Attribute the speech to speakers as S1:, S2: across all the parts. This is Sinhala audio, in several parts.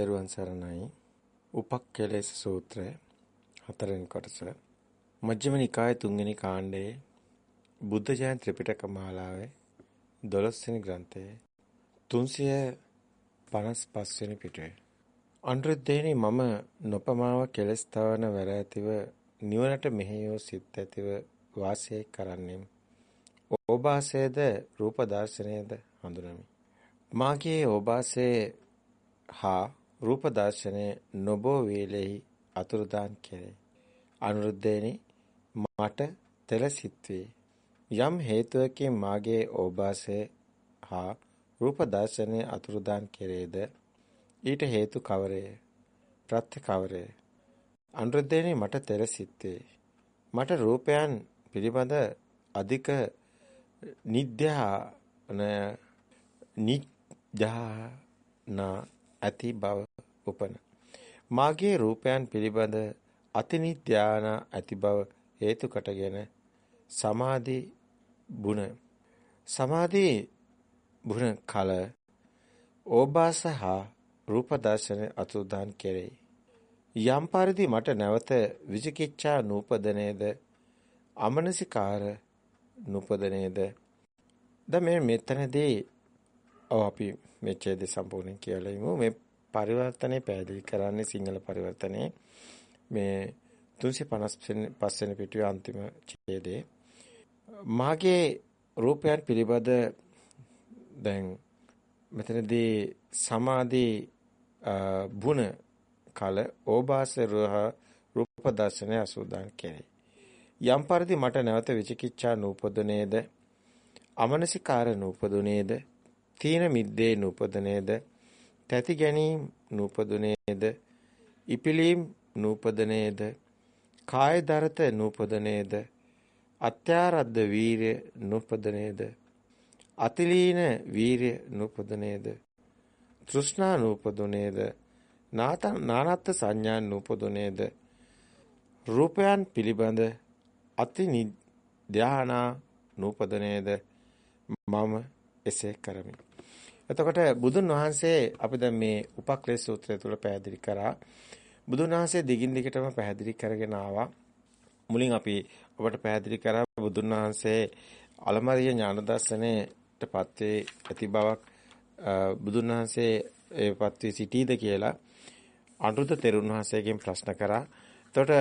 S1: තෙරුවන් සරණයි. උපක්ඛලේශ සූත්‍රය හතරවෙනි කොටස. මජ්ක්‍ධිම නිකායේ තුන්වෙනි කාණ්ඩයේ බුද්ධ ජයන් ත්‍රිපිටක මාලාවේ 12 වෙනි ග්‍රන්ථයේ 355 වෙනි පිටුවේ. අනුරුද්ධේනි මම නොපමාව කෙලස් තවන වැර ඇතිව නිවනට මෙහෙයෝ සිත් ඇතිව වාසය කරන්නෙම්. ඕභාසයේද රූප දර්ශනයේද හඳුනමි. මාගේ ඕභාසයේ හා රූප දර්ශනය නොබෝ වේලෙහි අතුරුදාන් කෙරේ. අනුරුද්ධේනි මට තෙලසිත වේ. යම් හේතුවකින් මාගේ ඕභාසය හා රූප දර්ශනය අතුරුදාන් කෙරේද ඊට හේතු කවරේය? ප්‍රත්‍ය කවරේය? අනුරුද්ධේනි මට තෙලසිත වේ. මට රූපයන් පිළිබඳ අධික නිද්‍යාන නිජ්ජාන ඇති බව උපන. මාගේ රූපයන් පිළිබඳ අතිනිත්‍යාන ඇති බව හේතු කොටගෙන සමාධි බුණ. සමාධි බුණ කල ඕබාස හා රූප දර්ශන අතුදාන් කෙරේ යම් පරිදි මට නැවත විචිකිච්ඡා නූපදනේද? අමනසිකාර නූපදනේද? ද මේ මෙතනදී ඔව් අපි මේ ඡේදය සම්පූර්ණයෙන් කියලා ඉමු. මේ පරිවර්තනය පැහැදිලි කරන්නේ සිංහල පරිවර්තනයේ මේ 355 වෙනි පිටුවේ අන්තිම ඡේදයේ. මාගේ රූපයන් පිළිබඳ දැන් මෙතනදී සමාධි බුණ කල ඕබාස රූප දර්ශනය අසුදාන් කෙරේ. යම් පරිදි මට නැවත විචිකිච්ඡා නූපදුනේද? අමනසිකාර නූපදුනේද? තීන මිද්දේ නූපදනේද? තැති ගැනීම නූපදුනේද? ඉපිලීම් නූපදනේද? කාය දරත නූපදනේද? අත්‍යාරද්ද වීරය නූපදනේද? අතිලීන වීරය නූපදනේද? තෘෂ්ණා නූපදුනේද? නානත්ත් සංඥා නූපදුනේද? රූපයන් පිළිබඳ අති ධානා නූපදනේද? මම එසේ කරමි. එතකොට බුදුන් වහන්සේ අපි දැන් මේ උපක්ලේශ සූත්‍රය තුල පැහැදිලි කරා. බුදුන් වහන්සේ දිගින් දිගටම පැහැදිලි කරගෙන ආවා. මුලින් අපි ඔබට පැහැදිලි කරා බුදුන් වහන්සේ අලමරිය ඥාන දර්ශනයටපත් වේ ඇති බවක් බුදුන් වහන්සේ ඒපත් වී සිටීද කියලා අනුරුද්ධ තෙරුන් වහන්සේගෙන් ප්‍රශ්න කරා. එතකොට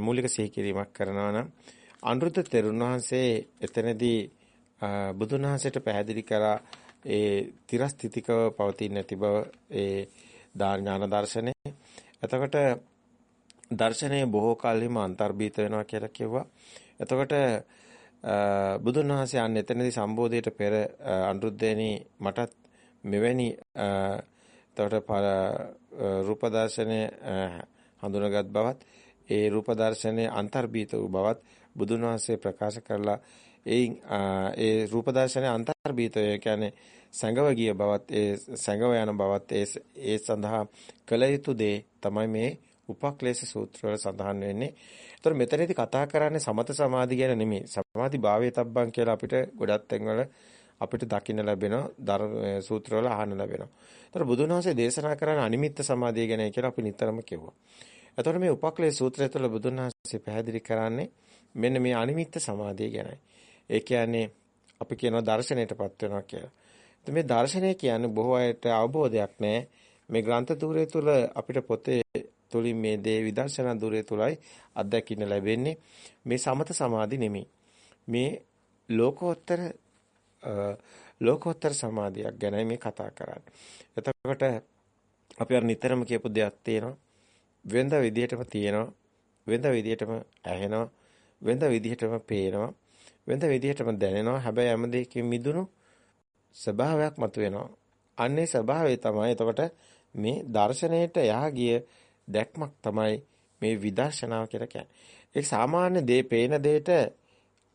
S1: මූලික සිහිකිරීමක් කරනවා නම් අනුරුද්ධ තෙරුන් වහන්සේ එතනදී බුදුන් වහන්සේට පැහැදිලි කරා ඒ තිරස්තිතිකව පවතින්නේ නැති බව ඒ ඥාන දර්ශනේ. එතකොට දර්ශනය බොහෝ කල්හිම අන්තර්භීත වෙනවා කියලා කිව්වා. එතකොට බුදුන් වහන්සේ අන්න එතනදී සම්බෝධියට පෙර අනුරුද්ධේනි මටත් මෙවැනි එතකොට රූප දර්ශනය හඳුනාගත් බවත් ඒ රූප දර්ශනයේ අන්තර්භීත වූ බවත් බුදුන් වහන්සේ ප්‍රකාශ කරලා එයින් ඒ රූප දර්ශනයේ අන්තර්භීතය කියන්නේ සංගව ගිය බවත් ඒ සංගව යන බවත් ඒ ඒ සඳහා කළ යුතු දේ තමයි මේ උපක්ලේශ සූත්‍ර වල සඳහන් වෙන්නේ. ඒතර මෙතනදී කතා කරන්නේ සමත සමාධි ගැන නෙමෙයි. සමාධි භාවයේ තබ්බන් කියලා අපිට ගොඩක් තැන්වල අපිට දකින්න ලැබෙනවා සූත්‍ර වල අහන්න ලැබෙනවා. ඒතර බුදුන් වහන්සේ දේශනා කරන අනිමිත්ත සමාධිය ගැන කියලා අපි නිතරම කිව්වා. එතකොට මේ උපක්ලේශ සූත්‍රය තුළ බුදුන් වහන්සේ පැහැදිලි කරන්නේ මෙන්න මේ අනිමිත්ත සමාධිය ගැනයි. ඒ කියන්නේ අපි කියනවා දර්ශනයටපත් වෙනවා කියලා. මේ දර්ශනය කියන්නේ බොහෝ අයට අවබෝධයක් නැහැ. මේ ග්‍රන්ථ ධූරය තුල අපිට පොතේ තුලින් මේ දේ විදර්ශනා ධූරය තුලයි අත්දකින්න ලැබෙන්නේ. මේ සමත සමාධි නෙමෙයි. මේ ලෝකෝත්තර ලෝකෝත්තර සමාධියක් ගැනයි මේ කතා කරන්නේ. එතකොට අපි අර නිතරම කියපු දෙයක් තියෙනවා. වෙනද විදිහටම තියෙනවා. වෙනද විදිහටම ඇහෙනවා. වෙනද විදිහටම පේනවා. වෙනද විදිහටම දැනෙනවා. හැබැයි හැම දෙයකින් මිදුණු ස්වභාවයක් මතුවෙනවා. අන්නේ ස්වභාවය තමයි එතකොට මේ දර්ශනයට යහ ගිය දැක්මක් තමයි මේ විදර්ශනාව කියලා කියන්නේ. ඒ සාමාන්‍ය දේ පේන දෙයට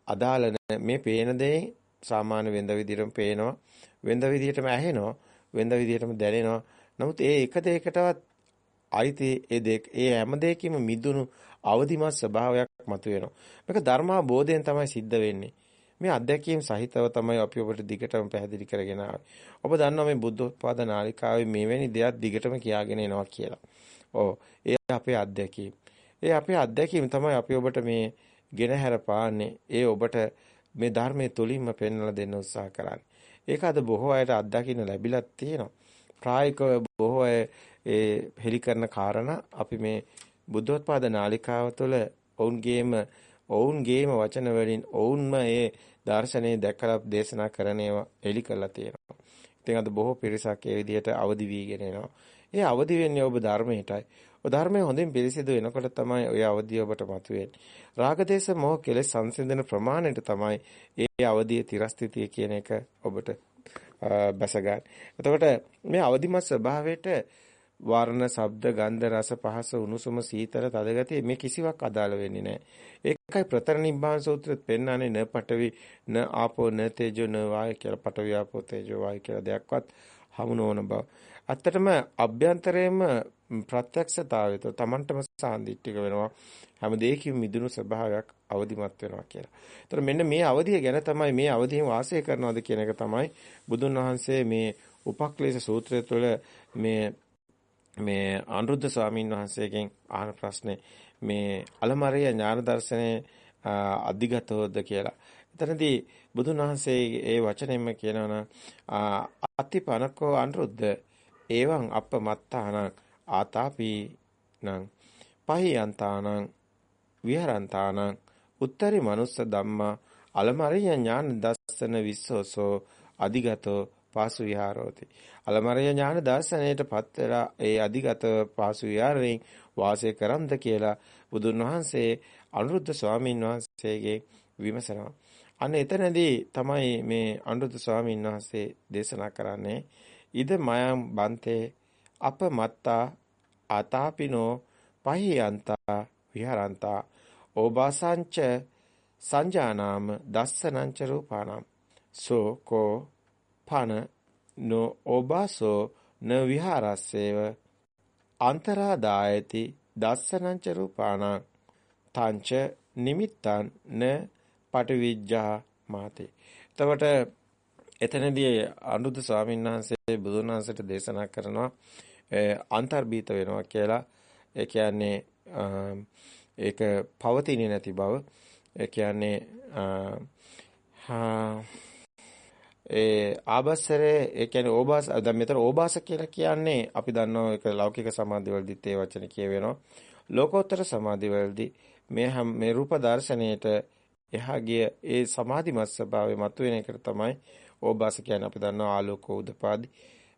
S1: අදාළ මේ පේන දේ සාමාන්‍ය වෙන්ද විදිහටම පේනවා. වෙන්ද විදිහටම ඇහෙනවා. වෙන්ද විදිහටම දැනෙනවා. නමුත් ඒ එක දෙයකටවත් අයිති ඒ දෙක ඒ හැම දෙයකින්ම මිදුණු අවදිමත් ස්වභාවයක් මතුවෙනවා. මේක ධර්මාබෝධයෙන් තමයි සිද්ධ වෙන්නේ. මේ අත්දැකීම් සහිතව තමයි අපි ඔබට දිගටම පැහැදිලි කරගෙන ඔබ දන්නවා මේ බුද්ධෝත්පාද නාලිකාවේ මෙවැනි දෙයක් දිගටම කියාගෙන එනවා කියලා. ඔව් ඒ අපේ අත්දැකීම්. ඒ අපේ අත්දැකීම් තමයි අපි ඔබට මේ ගෙනහැර පාන්නේ. ඒ ඔබට මේ ධර්මයේ තුලින්ම පෙන්වලා දෙන්න උත්සාහ කරන්නේ. ඒක අද බොහෝ අයට අත්දකින්න ලැබිලා තියෙනවා. ප්‍රායෝගිකව බොහෝ අය ඒ හෙලි කරන කාරණා අපි මේ බුද්ධෝත්පාද නාලිකාව තුළ ඔවුන්ගේම ඔවුන්ගේම වචන වලින් ඔවුන්ම ඒ දර්ශනේ දැකලා දේශනා කරන ඒවා එලි කරලා තියෙනවා. ඉතින් අද බොහෝ පිරිසක් ඒ විදිහට අවදි වීගෙන එනවා. ඒ අවදි වෙන්නේ ඔබ ධර්මයටයි. ඔය ධර්මයේ හොඳින් පිළිසිදු වෙනකොට තමයි ඔය අවදිය ඔබට මතුවෙන්නේ. රාගදේශ මොහ කෙලෙස් සංසිඳන ප්‍රමාණයට තමයි ඒ අවදිය තිරස්ථිතිය කියන එක ඔබට බැස ගන්න. එතකොට මේ අවදිමත් ස්වභාවයට වර්ණ, ශබ්ද, ගන්ධ, රස, පහස, උණුසුම, සීතල, තදගතිය මේ කිසිවක් අදාළ වෙන්නේ නැහැ. ඒකයි ප්‍රතර නිබ්බාන සූත්‍රෙත් පෙන්වන්නේ න පඨවි, න ආපෝ, න තේජෝ, න වායු කියලා පඨවි ආපෝ තේජෝ වායු කියලා දෙයක්වත් හමු නොවන බව. ඇත්තටම අභ්‍යන්තරයේම ප්‍රත්‍යක්ෂතාවය તો Tamanටම සාන්දිටික වෙනවා. හැම දෙයකින් මිදුණු ස්වභාවයක් අවදිමත් වෙනවා කියලා. ඒතර මෙන්න මේ අවදිය ගැන තමයි මේ අවදියෙන් වාසය කරනවාද කියන එක තමයි බුදුන් වහන්සේ මේ උපක්ලේශ සූත්‍රය තුළ මේ මේ අනුරුද්ධ ස්වාමීන් වහන්සේගෙන් අහන ප්‍රශ්නේ මේ අලමරිය ඥාන දර්ශනේ අධිගතෝද කියලා. එතනදී බුදුන් වහන්සේ ඒ වචනෙන්ම කියනවනම් අතිපනකෝ අනුරුද්ධ එවං අපමත්තානං ආතාපි නං පහියන්තානං විහරන්තානං උත්තරි මනුස්ස ධම්මා අලමරිය ඥාන දස්සන විස්සෝසෝ අධිගතෝ පාසු විහාරෝති අලමරිය ඥාන දර්ශනයට පත් වෙලා ඒ අධිගත පාසු විහාරයෙන් වාසය කරන්ද කියලා බුදුන් වහන්සේ අනුරුද්ධ ස්වාමීන් වහන්සේගේ විමසනවා. අන්න එතනදී තමයි මේ අනුරුද්ධ ස්වාමීන් වහන්සේ දේශනා කරන්නේ ඉද මයම් බන්තේ අප මත්තා ආතාපිනෝ පහියන්තා විහරන්තා ඕබාසංච සංජානාම දස්සනංච රූපානම් සෝ කෝ පන නෝ ඕබාසෝ න විහාරස්සේව අන්තරාදායති දස්සනංච රූපාණ තංච නිමිත්තං න පටිවිජ්ජා මාතේ. එතකොට එතනදී අනුරුද්ධ ස්වාමීන් වහන්සේ බුදුන් වහන්සේට දේශනා කරනවා අන්තර්බීත වෙනවා කියලා. ඒ කියන්නේ ඒක පවතින්නේ නැති බව. ඒ කියන්නේ ඒ ආබස්සරේ ඒ කියන්නේ ඕබාස දැන් මෙතන ඕබාස කියලා කියන්නේ අපි දන්නවා ඒක ලෞකික සමාධිවලදීත් ඒ වචනේ කියවෙනවා. ලෝකෝත්තර සමාධිවලදී මේ මේ රූප දර්ශනයේට එහා ගිය ඒ සමාධිමත් ස්වභාවය මතුවෙන එකට තමයි ඕබාස කියන්නේ. අපි දන්නවා ආලෝක උදපාදි.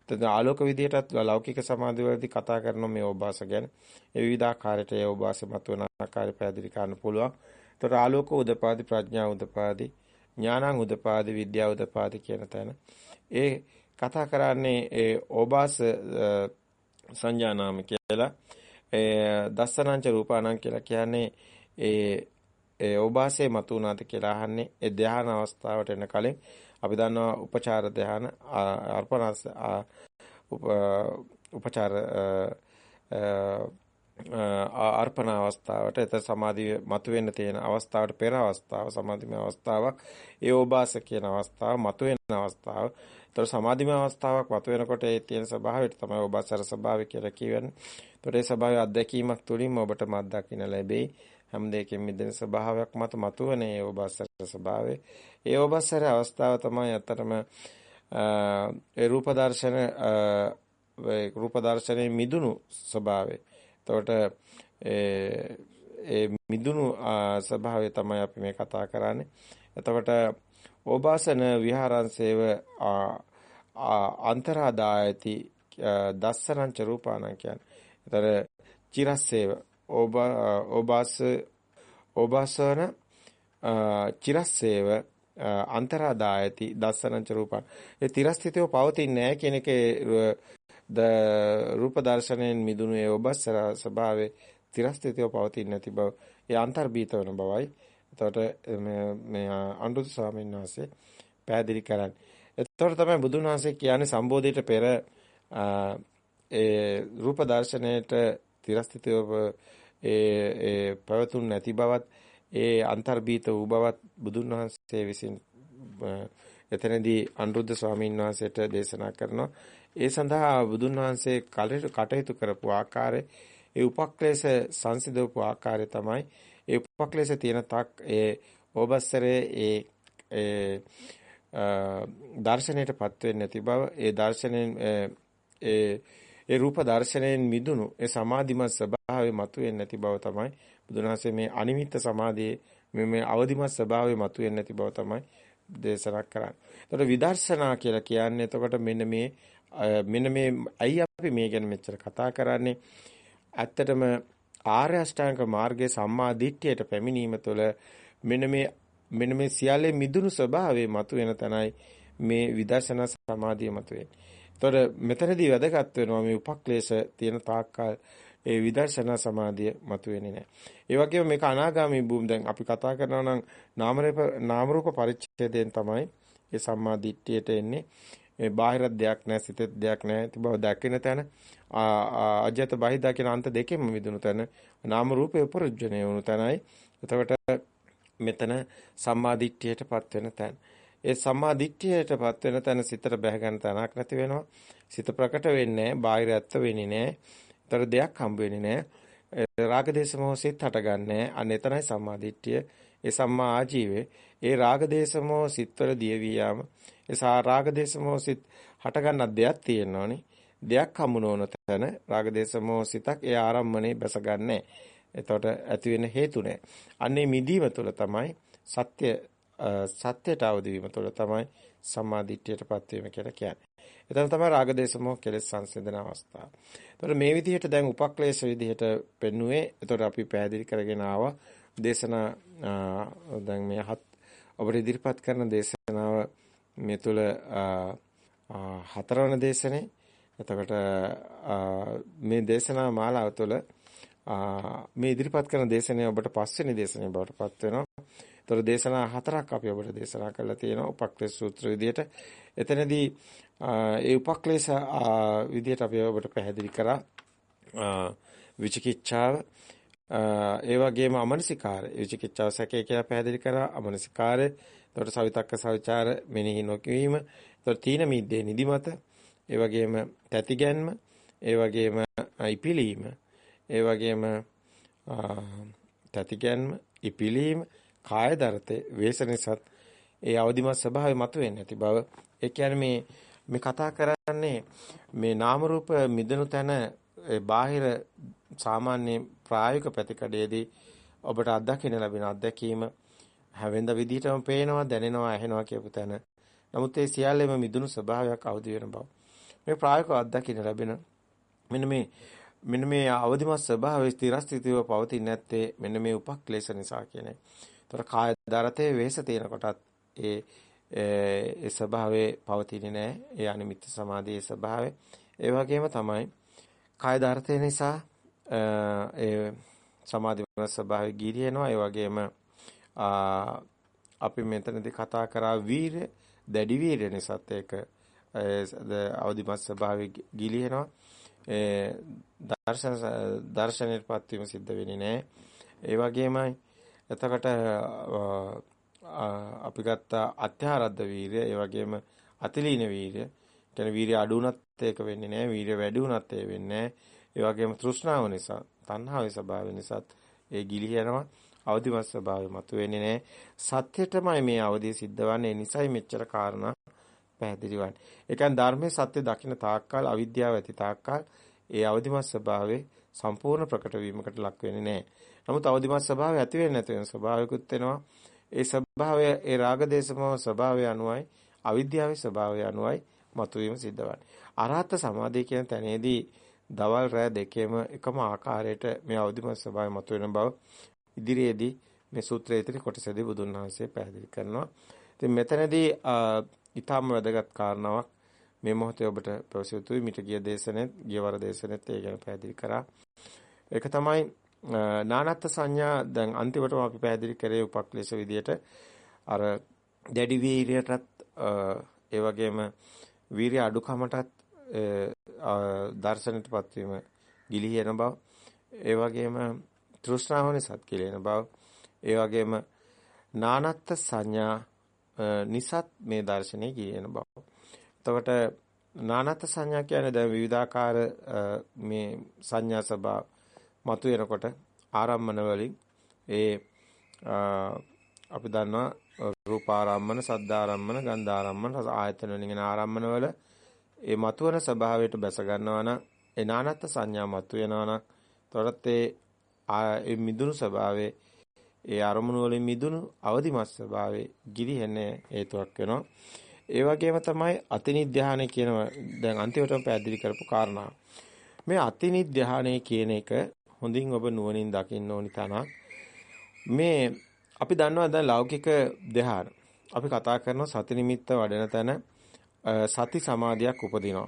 S1: එතන ආලෝක විදියටත් ලෞකික සමාධිවලදී කතා කරන මේ ඕබාස ගැන. ඒ විවිධාකාරයට ඒ ඕබාස මතුවන ආකාරය පැහැදිලි කරන්න පුළුවන්. ඒතර ආලෝක උදපාදි ප්‍රඥා උදපාදි ඥානං උදපාදි විද්‍යාව උදපාදි කියන තැන. ඒ කතා කරන්නේ ඒ ඕබාස සංජානාම කියලා. ඒ දස්සනංච රූපාණං කියලා කියන්නේ ඒ ඒ ඕබාසයේ මතුණාද කියලා අහන්නේ. ඒ ධ්‍යාන අවස්ථාවට එන කලින් අපි දන්නවා උපචාර ධ්‍යාන අර්පණ උපචාර අර්පණ අවස්ථාවට එත සමාධිය මතුවෙන්න තියෙන අවස්ථාවට පෙර අවස්ථාව සමාධිමය අවස්ථාවක් ඒ ඕබාස කියන අවස්ථාව මතුවෙන අවස්ථාව. ඒතර සමාධිමය අවස්ථාවක් මතුවෙනකොට ඒ තියෙන ස්වභාවයට තමයි ඕබාසර ස්වභාවය කියලා කියවන්නේ. ඒතර ඒ ස්වභාවය අත්දැකීමක් තුළින්ම ඔබට මත් දකින්න ලැබෙයි. හැම දෙයකින් මිදෙන ස්වභාවයක් මත මතුවන ඒ ඕබාසර ස්වභාවය. ඒ ඕබාසර අවස්ථාව තමයි අතරම ඒ රූප දර්ශන රූප දර්ශනයේ මිදුණු ස්වභාවය. එතකොට ඒ මිදුණු ස්වභාවය තමයි අපි මේ කතා කරන්නේ. එතකොට ඕබාසන විහාරංසේව අන්තරාදායති දස්සනංච රූපාණං කියන්නේ. ඒතර චිරස්සේව ඕබාස ඕබාසන චිරස්සේව අන්තරාදායති දස්සනංච රූපං. ඒ තිරස්ථිතව පවතින්නේ නැහැ කියන එකේ ද රූප දර්ශනයෙන් මිදුණු ඒ ඔබස්සර ස්වභාවයේ තිරස්ථිතව පවතින්නේ නැති බව ඒ අන්තර්භීත වෙන බවයි. එතකොට මේ මේ අනුරුද්ධ ස්වාමීන් වහන්සේ පැහැදිලි කරන්නේ. එතකොට තමයි බුදුන් වහන්සේ කියන්නේ සම්බෝධියට පෙර ඒ රූප දර්ශනයේට තිරස්ථිතව ඒ ඒ පැවතුන් නැති බවත් ඒ අන්තර්භීත වූ බවත් බුදුන් වහන්සේ විසින් එතනදී අනුරුද්ධ ස්වාමීන් වහන්සේට දේශනා කරනවා ඒ සඳහා බුදුන් වහන්සේ කටයුතු කරපු ආකාරය ඒ උපක්ලේශ සංසිඳවපු ආකාරය තමයි ඒ උපක්ලේශ තියෙන තක් ඒ ඕබස්සරේ ඒ ඒ දර්ශනයටපත් වෙන්නේ නැති බව ඒ දර්ශනයෙන් ඒ ඒ රූප දර්ශනයෙන් මිදුණු ඒ සමාධිමත් ස්වභාවය මතුවෙන්නේ නැති බව තමයි බුදුන් වහන්සේ මේ අනිමිත්ත සමාධියේ මේ මේ අවදිමත් ස්වභාවය මතුවෙන්නේ නැති බව තමයි දේශනා කරන්නේ. එතකොට විදර්ශනා කියලා කියන්නේ එතකොට මෙන්න මේ මෙන්න මේ අයි අපි මේ ගැන මෙච්චර කතා කරන්නේ ඇත්තටම ආර්ය අෂ්ටාංග මාර්ගයේ සම්මා දිට්ඨියට පැමිණීම තුළ මෙන්න මේ මෙන්න මේ සියල්ලේ මිදුණු ස්වභාවය මතුවෙන තැනයි මේ විදර්ශනා සමාධිය මතුවෙන්නේ. එතකොට මෙතනදී වැදගත් වෙනවා මේ උපක්ලේශ තියෙන තාක්කල් ඒ විදර්ශනා සමාධිය මතුවෙන්නේ නැහැ. ඒ වගේම මේක අනාගාමී භූමි දැන් අපි කතා කරනවා නම් නාම නාම රූප පරිච්ඡේදයෙන් තමයි ඒ සම්මා දිට්ඨියට එන්නේ. ඒ බාහිර දෙයක් නැහැ, සිතේ දෙයක් නැහැ. තිබව දැකින තැන අජත බහිදා කියන අන්ත දෙකෙන්ම මිදුණු තැන නාම රූපේ උපරුජ්ජණය වුණු තැනයි. එතකොට මෙතන සම්මා දිට්ඨියටපත් වෙන තැන. ඒ සම්මා දිට්ඨියටපත් වෙන තැන සිතට බැහැ ගන්න තැනක් නැති වෙනවා. සිත ප්‍රකට වෙන්නේ නැහැ, බාහිර ඇත්ත වෙන්නේ නැහැ. ඒතර දෙයක් හම්බ වෙන්නේ නැහැ. රාග දේශ මොහ සිත් හටගන්නේ. අන්න එතනයි සම්මා දිට්ඨිය. ඒ සම්මා ආජීවයේ ඒ රාග දේශ මොහ සිත්වල දියවි යාම. ඒ සා රාග දේශ මොහ සිත් හටගන්න දෙයක් තියෙනවනේ. දෙයක් හමු නොවන තැන රාග දේශ මොහ සිතක් ඒ ආරම්මනේ බැසගන්නේ. එතකොට ඇති වෙන හේතු නැහැ. අන්නේ මිදීම තුළ තමයි සත්‍ය සත්‍යයට අවදි වීම තුළ තමයි සම්මාදිට්ඨියටපත් වීම කියලා කියන්නේ. එතන තමයි රාග දේශ මොහ කෙලෙස් සංසිඳන අවස්ථාව. එතකොට මේ විදිහට දැන් උපක්ලේශ විදිහට පෙන්නුවේ. එතකොට අපි පැහැදිලි කරගෙන ආවා දේශනා දැන් මේ හත් ඔබට ඉදිරිපත් කරන දේශනාව මේ තුල හතරවන දේශනේ. එතකොට මේ දේශනා මාලාව තුළ මේ ඉදිරිපත් කරන දේශනය ඔබට පස්වෙනි දේශනය බවට පත් වෙනවා. ඒතර දේශනා හතරක් අපි ඔබට දේශනා කරලා තියෙනවා උපක්ලේශ සූත්‍ර විදියට. එතනදී ඒ උපක්ලේශ විදියට අපි ඔබට පැහැදිලි කරා විචිකිච්ඡාව ඒ වගේම අමනසිකාරය විචිකිච්ඡාව සැකේ කියලා පැහැදිලි කරා අමනසිකාරය එතකොට සවිතක්ක සවිචාර මෙනෙහි නොකිරීම. එතකොට තීන මිද්දේ නිදිමත. ඒ වගේම තැතිගැන්ම. ඒ වගේම ඉපිලීම. ඒ වගේම තතිගැන්ම ඉපිලීම කාය දරතේ වේසනසත් ඒ අවදිමත් ස්වභාවය මතුවෙන්නේ නැති බව. ඒ කියන්නේ මේ මේ කතා කරන්නේ මේ නාම රූප මිදෙනු තැන ඒ බාහිර සාමාන්‍ය ප්‍රායෝගික ප්‍රතිකඩයේදී ඔබට අත්දකින්න ලැබෙන අත්දැකීම. හැවෙන්ද විදිහටම පේනවා දැනෙනවා ඇහෙනවා කියපු තැන නමුත් ඒ සියල්ලෙම මිදුණු ස්වභාවයක් අවදි වෙන බව මේ ප්‍රායෝගික අත්දකින්න ලැබෙන මෙන්න මේ මෙන්න මේ අවදිමත් ස්වභාවය ස්ථිරස්ථිතව පවතින්නේ නැත්තේ මෙන්න මේ උපක්ලේශ නිසා කියන්නේ. ඒතර කාය දරතේ වෙහස තියෙන කොටත් ඒ ඒ ස්වභාවයේ පවතින්නේ නැහැ. ඒ අනිමිත්ත සමාධියේ ස්වභාවය. ඒ වගේම තමයි කාය දරතේ නිසා ඒ සමාධි වන ස්වභාවය ගිරියනවා. ඒ වගේම අපි මෙතනදී කතා කරා වීරය දැඩි වීරය නිසාත් ඒක අවදිමත් ස්වභාවය ගිලිහෙනවා. දර්ශන දර්ශනයටපත් වීම සිද්ධ වෙන්නේ නැහැ. ඒ වගේමයි එතකොට අපි ගත්ත අත්‍යාරද්ද වීරය, ඒ වගේම අතිලීන වීරය. කියන වීරය අඩු වුණත් ඒක වෙන්නේ නැහැ. වීරය වැඩි වුණත් ඒ වෙන්නේ නැහැ. ඒ වගේම තෘෂ්ණාව නිසා, තණ්හාවේ ස්වභාවය නිසාත් ඒ ගිලිහෙනවා. අවදිමත් ස්වභාවය මතුවෙන්නේ නැහැ. සත්‍යයටමයි මේ අවදිය සිද්ධ වන්නේ. ඒ නිසයි මෙච්චර කාරණා පැහැදිලි වන්නේ. ඒ කියන්නේ ධර්මයේ සත්‍ය දකින්න තාක්කල් අවිද්‍යාව ඇති තාක්කල් ඒ අවදිමත් ස්වභාවය සම්පූර්ණ ප්‍රකට වීමකට ලක් වෙන්නේ නැහැ. නමුත් අවදිමත් ස්වභාවය ඇති වෙන්නේ නැති වෙන ස්වභාවයකුත් වෙනවා. ඒ ස්වභාවය ඒ රාග දේශමෝ ස්වභාවය අනුවයි අවිද්‍යාවේ ස්වභාවය අනුවයි මතුවීම සිද්ධ වන්නේ. අරහත් සමාධිය කියන තැනේදී දවල් රෑ දෙකේම එකම ආකාරයට මේ අවදිමත් ස්වභාවය මතුවෙන බව ඉදිරියේදී මේ සූත්‍රයේ ඉතිරි කොටසදී බුදුන් වහන්සේ පැහැදිලි කරනවා. ඉතින් මෙතනදී ඊටම වැදගත් කාරණාවක් මේ මොහොතේ ඔබට පැවසිය යුතුයි මිට ගිය දේශනෙත් ගියවර දේශනෙත් ඒ ගැන පැහැදිලි කරා. ඒක තමයි නානත්ත් සංඥා දැන් අන්තිමටම අපි පැහැදිලි කරේ උපක්ලේශ විදියට අර දැඩි වීරියටත් ඒ වගේම වීරිය අඩුකමටත් දර්ශනයටපත් වීම ගිලිහෙන බව ඒ වගේම තෘෂ්ණාව නිසාත් ගිලිහෙන බව ඒ වගේම නානත්ත් සංඥා නිසත් මේ දර්ශනේ කියන බව. එතකොට නානත් සංඥා කියන්නේ දැන් විවිධාකාර මේ සංඥා සබා මතුවෙනකොට ආරම්මන වලින් ඒ අපි දන්නවා රූපාරම්මන, සද්දාරම්මන, ගන්ධාරම්මන, ආයතන වලින් ආරම්මන වල ඒ මතුවන ස්වභාවයට බැස ගන්නවා නම් ඒ නානත් සංඥා මතුවෙනවා නම් තොරත් ඒ මිදුණු ස්වභාවයේ ඒ අරමුණු වලින් මිදුණු අවදිමත් ස්වභාවයේ ගිලිහෙන හේතුවක් වෙනවා. ඒ වගේම තමයි අතිනිධ්‍යාන කියන දැන් අන්තිමටම පැහැදිලි කරපු කාරණා. මේ අතිනිධ්‍යාන කියන එක හොඳින් ඔබ නුවණින් දකින්න ඕනි තනක්. මේ අපි දන්නවා දැන් ලෞකික ධ්‍යාන. අපි කතා කරන සති නිමිත්ත වඩන තැන සති සමාධියක් උපදිනවා.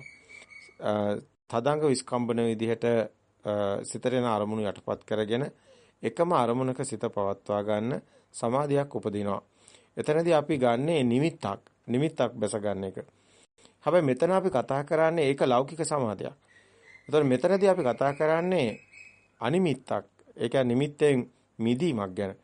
S1: තදංග විස්කම්බන විදිහට සිතරේන අරමුණු යටපත් කරගෙන එකම අරමුණක සිත පවත්වා ගන්න සමාධියක් උපදිනවා. එතනදී අපි ගන්නේ නිමිත්තක්. නිමිත්තක් බැස ගන්න එක. හැබැයි මෙතන අපි කතා කරන්නේ ඒක ලෞකික සමාධියක්. එතකොට මෙතනදී අපි කතා කරන්නේ අනිමිත්තක්. ඒ කියන්නේ නිමිත්තෙන් මිදීමක් ගැන.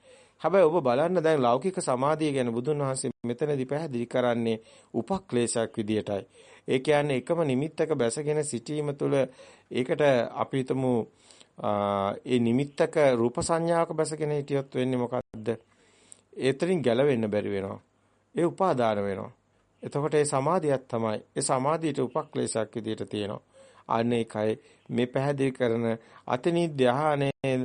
S1: හැබැයි ඔබ බලන්න දැන් ලෞකික සමාධිය ගැන බුදුන් වහන්සේ මෙතනදී පැහැදිලි කරන්නේ උපක්ලේශයක් විදියටයි. ඒ කියන්නේ එකම නිමිත්තක බැසගෙන සිටීම තුළ ඒකට අපි හිතමු ඒ නිමිත්තක රූප සංඥාවක බැසගෙන හිටියොත් වෙන්නේ මොකද්ද? ඒතරින් ගැලවෙන්න බැරි වෙනවා. ඒ උපාදාන වෙනවා. එතකොට ඒ සමාධියක් තමයි. ඒ සමාධියට උපක්ලේශයක් විදියට තියෙනවා. අන්න ඒකයි මේ පැහැදිලි කරන අතනි ධානයේ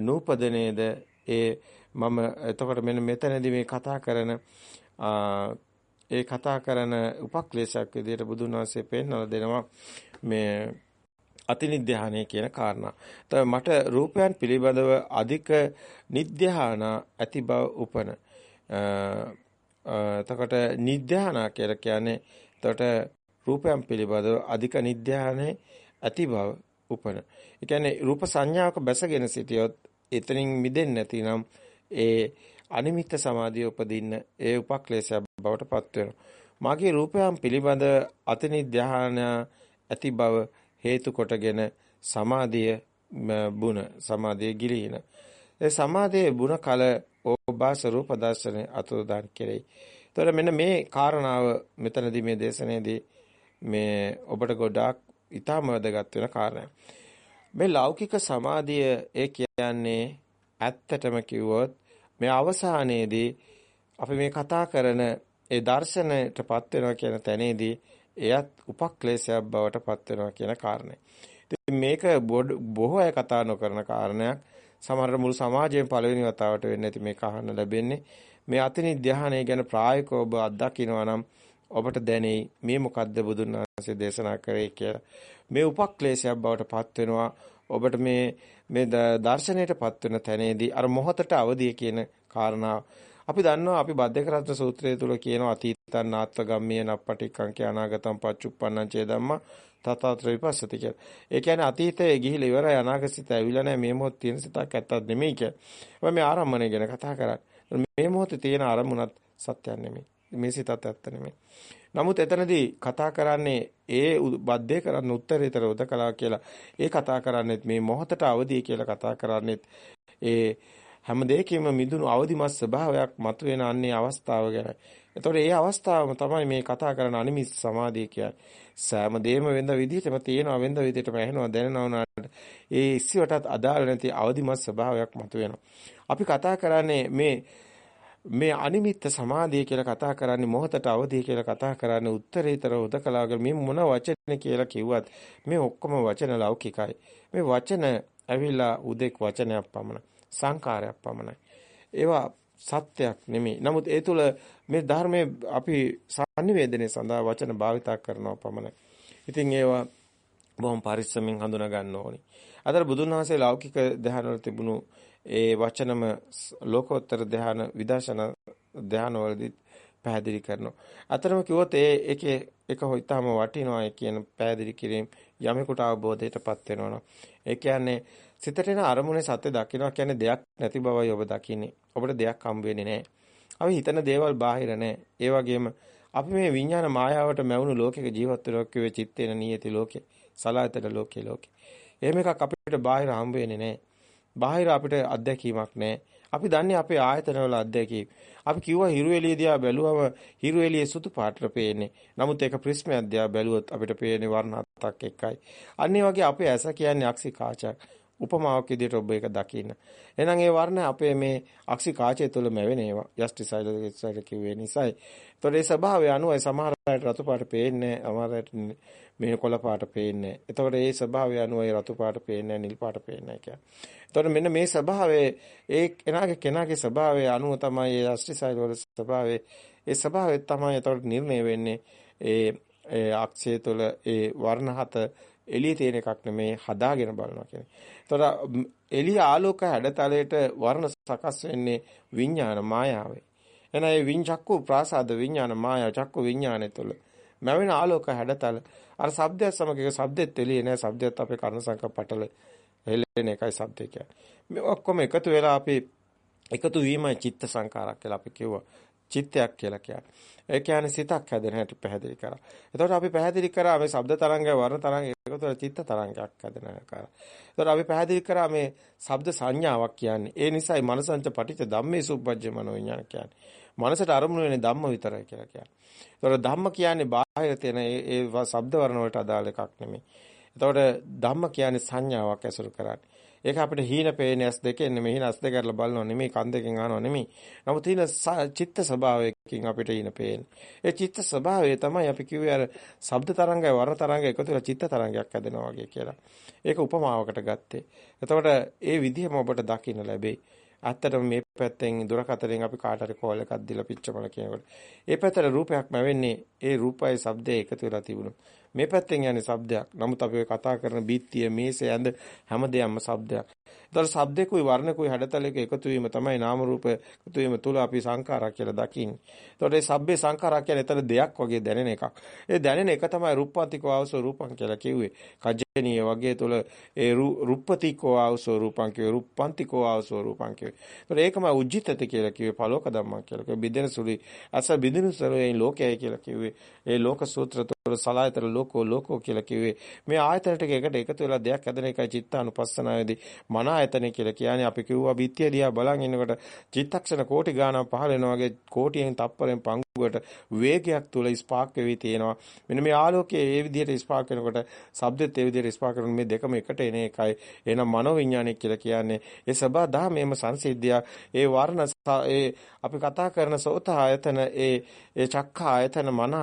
S1: නූපදනේද ඒ මම එතකොට මෙන්න මෙතනදී මේ කතා කරන ඒ කතා කරන උපක්ලේශයක් විදිහට බුදුන් වහන්සේ පෙන්වලා දෙනවා මේ අතිනිධ්‍යානය කියන කාරණා. තව මට රූපයන් පිළිබඳව අධික නිධ්‍යාන ඇති බව උපන. එතකොට නිධ්‍යාන කියලා කියන්නේ එතකොට රූපයන් පිළිබඳව අධික නිධ්‍යානයේ ඇති බව උපන. ඒ කියන්නේ රූප සංඥාවක බැසගෙන සිටියොත් එතනින් මිදෙන්නේ නැතිනම් ඒ අනිමිත්ත සමාධිය උපදින්න ඒ උපක්ලේශය බවට පත් වෙනවා. මාගේ රූපයන් පිළිබඳ අතිනිධ්‍යාන ඇති බව හේතු කොටගෙන සමාධිය බුණ සමාධිය ගිලින. ඒ සමාධියේ බුණ කල ඕබාස රූප දර්ශනේ අතුරුදාන් කෙරෙයි. එතකොට මෙන්න මේ කාරණාව මෙතනදී මේ දේශනේදී මේ ඔබට ගොඩාක් ඊටම වැදගත් වෙන කාරණයක්. මේ ලෞකික සමාධිය ඒ කියන්නේ ඇත්තටම කිව්වොත් මේ අවසානයේදී අපි මේ කතා කරන ඒ දර්ශනයටපත් වෙනවා කියන තැනේදී එයත් උපක්ලේශයක් බවට පත් වෙනවා කියන කාරණය. ඉතින් මේක බොහෝ අය කතා නොකරන කාරණයක්. සමහර මුළු සමාජයෙන් පළවෙනි වතාවට වෙන්නේ නැති මේක අහන්න ලැබෙන්නේ. මේ අතිනි ධානය ගැන ප්‍රායෝගිකව ඔබ අත්දකිනවා නම් ඔබට දැනෙයි මේ මොකද්ද බුදුන් වහන්සේ දේශනා කරේ කියලා. මේ උපක්ලේශයක් බවට පත් වෙනවා. ඔබට මේ මේ දර්ශනයටපත් වෙන තැනේදී අර මොහතට අවදිය කියන කාරණාව අපි දන්නවා අපි බද්ධකරත්න සූත්‍රය තුල කියනවා අතීතං නාත්වගම්මිය නප්පටික්කං අනාගතං පච්චුප්පන්නං චේදම්මා තතත්‍ර විපස්සති කියලා. ඒ කියන්නේ අතීතයේ ගිහිලා ඉවරයි අනාගතසිත ඇවිල්ලා නැහැ මේ මොහොත තියෙන සිතක් ඇත්තක් නෙමෙයි කියලා. මේ ආරම්මණය ගැන කතා කරන්නේ. මේ මොහොතේ තියෙන අරමුණත් සත්‍යයක් නෙමෙයි. මේ සිතත් ඇත්ත නෙමෙයි. නමුත් එතනදී කතා කරන්නේ ඒ බද්දේ කරන්න උත්තරීතර උදකලා කියලා. ඒ කතා කරන්නේත් මේ මොහොතට අවදිය කියලා කතා කරන්නේත් ඒ හැම දෙයකින්ම මිදුණු අවදිමත් ස්වභාවයක් මතුවෙන අන්නේ අවස්ථාව ගැන. එතකොට ඒ අවස්ථාවම තමයි මේ කතා කරන අනිමිත් සමාධිය කියන්නේ. සෑම දෙයක්ම වෙනද විදිහටම තියෙනවා වෙනද විදිහටම ඇහෙනවා දැනෙනවා ඒ ඉස්සියටත් අදාළ නැති අවදිමත් ස්වභාවයක් මතුවෙනවා. අපි කතා කරන්නේ මේ මේ අනිමිත්ත සමාධිය කියලා කතා කරන්නේ මොහතට අවදිය කියලා කතා කරන්නේ උත්තරීතර උදකලාවක මේ මොන වචන කියලා කිව්වත් මේ ඔක්කොම වචන ලෞකිකයි. මේ වචන ඇවිල්ලා උදෙක් වචනයක් පමණයි. සංකාරයක් පමණයි. ඒවා සත්‍යයක් නෙමෙයි. නමුත් ඒ තුල මේ ධර්මයේ අපි sannivedanaye සඳහා වචන භාවිතා කරනවා පමණයි. ඉතින් ඒවා බොහොම පරිස්සමෙන් හඳුනා ගන්න ඕනි. අතර බුදුන් වහන්සේ ලෞකික ධ්‍යාන වල තිබුණු ඒ වචනම ලෝකෝත්තර ධ්‍යාන විදර්ශනා ධ්‍යාන වලදී පැහැදිලි කරනවා. අතරම කිව්වොත් ඒ ඒකේ එක හොයිතාම වටිනවා කියන පැහැදිලි කිරීම යමෙකුට අවබෝධයටපත් වෙනවා. ඒ කියන්නේ සිතට එන අරමුණේ සත්‍ය දකින්නවා කියන්නේ දෙයක් නැති බවයි ඔබ දකින්නේ. ඔබට දෙයක් හම්බ වෙන්නේ නැහැ. අපි හිතන දේවල් බාහිර නැහැ. ඒ වගේම අපි මේ විඥාන මායාවට මැවුණු ලෝකයක ජීවත් වෙනවා කිව්වේ චිත්තේන නියති ලෝකේ. සලායතන ලෝකේ ලෝකේ. එහෙම එකක් අපිට බාහිර හම්බ වෙන්නේ නැහැ. බාහිර අපිට අත්දැකීමක් නැහැ. අපි දන්නේ අපේ ආයතනවල අධ්‍යක්ී. අපි කිව්වා හිරු එළිය දිහා බැලුවම හිරු එළියේ සුදු පාටට පේන්නේ. නමුත් ඒක ප්‍රිස්මයක් දිහා බැලුවොත් අපිට පේන්නේ වර්ණ හතක් එකයි. අන්න වගේ අපේ ඇස කියන්නේ අක්සි කාචක්. උපමාවක් විදිහට ඔබ ඒක දකින්න. එහෙනම් ඒ වර්ණ අපේ මේ අක්සි කාචය තුළ මැවෙන ඒවා. යස්ටි සයිල සයිල කිව්වේ නිසායි. ඒතකොට ඒ ස්වභාවය අනුවයි සමහර අයට රතු පාට පේන්නේ සමහර අයට මේ කොළ පාට පේන්නේ. එතකොට ඒ ස්වභාවය අනුවයි රතු පාට පේන්නේ නිල් පාට පේන්නේ කියන්නේ. එතකොට මෙන්න මේ ස්වභාවය ඒ කෙනාගේ කෙනාගේ ස්වභාවය අනුව තමයි ඒ යස්ටි සයිල වල ස්වභාවය ඒ ස්වභාවය තමයි එතකොට නිර්ණය වෙන්නේ ඒ ඒ අක්ෂය තුළ ඒ වර්ණ හත එළියේ තියෙන එකක් නෙමේ හදාගෙන බලනවා කියන්නේ. එතකොට එළිය ආලෝක හැඩතලයට වර්ණ සකස් වෙන්නේ විඥාන මායාවේ. එහෙනම් මේ විඤ්චක්කු ප්‍රාසාද විඥාන මායාව චක්කු විඥානය තුළ මැවෙන ආලෝක හැඩතල අර ශබ්දයක් සමග එක ශබ්දෙත් එළියේ නෑ ශබ්දයත් අපේ කර්ණ සංක පටල හෙලෙන එකයි ශබ්දය කියන්නේ. මේ ඔක්කොම එකතු වෙලා අපි එකතු වීමයි චිත්ත සංකාරක් කියලා අපි කිව්වා. චිත්තයක් කියලා කියන්නේ. ඒ කියන්නේ සිතක් හැදෙන හැටි පැහැදිලි කරා. එතකොට අපි පැහැදිලි කරා මේ ශබ්ද තරංගය වර්ණ තරංගය එකතු වෙලා චිත්ත තරංගයක් හැදෙන ආකාරය. එතකොට අපි පැහැදිලි කරා මේ ශබ්ද සංඥාවක් කියන්නේ. ඒ නිසායි මනසංච පටිච්ච ධම්මේ සුබ්බජ්ජ මනෝ විඥාන කියන්නේ. මනසට අරමුණු වෙන්නේ ධම්ම විතරයි කියලා කියන්නේ. එතකොට ධම්ම කියන්නේ බාහිර තියෙන ඒ ඒ ශබ්ද වර්ණ වලට අදාළ එකක් නෙමෙයි. එතකොට ධම්ම කියන්නේ සංඥාවක් ඇසුරු කරන්නේ. ඒක අපිට හීන පේන ඇස් දෙකෙන් නෙමෙයි හීන ඇස් දෙක කරලා බලනවා නෙමෙයි කන් දෙකෙන් අහනවා නෙමෙයි. නමුත් හීන චිත්ත ස්වභාවයකින් අපිට හීන පේන්නේ. ඒ චිත්ත ස්වභාවය තමයි අපි කිව්වේ අර ශබ්ද තරංගය වර්ණ තරංගය එකතු වෙලා චිත්ත තරංගයක් හැදෙනවා වගේ කියලා. ඒක උපමාවකට ගත්තේ. එතකොට ඒ විදිහම ඔබට දකින්න ලැබෙයි. ඇත්තටම මේ පැත්තෙන් දුරකතරෙන් අපි කාට හරි කෝල් එකක් දීලා පිච්චමල කියනකොට ඒ පැත්තට රූපයක්ම වෙන්නේ ඒ රූපයි ශබ්දය එකතු වෙලා තිබුණොත් මේ පැත්තෙන් යන්නේ ශබ්දයක්. නමුත් අපි කතා කරන බීත්තිය මේසේ ඇඳ හැමදේම ශබ්දයක්. ඒතර ශබ්දේකුයි වර්ණකුයි හැඩතලයක එකතු වීම තමයි නාම රූප එකතු වීම තුල අපි සංඛාරා කියලා දකින්නේ. ඒතකොට මේ සබ්බේ සංඛාරා කියන්නේ එතන දෙයක් වගේ දැනෙන එකක්. ඒ දැනෙන එක තමයි රූපාතිකෝ ආවසෝ රූපං කියලා කිව්වේ. කජ්ජනීය වගේ තුල ඒ රුප්පතිකෝ ආවසෝ රූපං කිව්වේ. රුප්පන්තිකෝ ආවසෝ රූපං කිව්වේ. ඒතකොට ඒකම උජ්ජිතති කියලා කිව්වේ. පලෝක ධම්මං කියලා. කිව්වේ බිදෙන සුළි. අස බිදිනු සරේ ලෝකයයි කියලා කිව්වේ. ඒ ලෝක සූත්‍ර තුල සලායතර ලෝකෝ ලෝකෝ කියලා කිව්වේ. මේ ආයතන ටික එකට එකතු වෙලා දෙයක් හැදෙන එකයි චිත්තානුපස්සනාවේදී මන ආයතන කියලා කියන්නේ අපි කිව්වා බිත්තිය දිහා බලන් ඉන්නකොට චිත්තක්ෂණ කෝටි ගාණක් පහළ වෙනවා වගේ කෝටියෙන් තප්පරෙන් පංගුවට වේගයක් තුල ස්පාක් වෙවි තියෙනවා. මෙන්න මේ ආලෝකයේ ඒ විදිහට ස්පාක් වෙනකොට ශබ්දෙත් ඒ විදිහට ස්පාක් කරන මේ දෙකම එකට එන එකයි. එහෙනම් මනෝවිඤ්ඤාණය කියලා කියන්නේ ඒ සබා දහමේම සංසිද්ධිය ඒ වර්ණ ඒ අපි කතා කරන සෝත ආයතන ඒ ඒ චක්ඛ ආයතන මන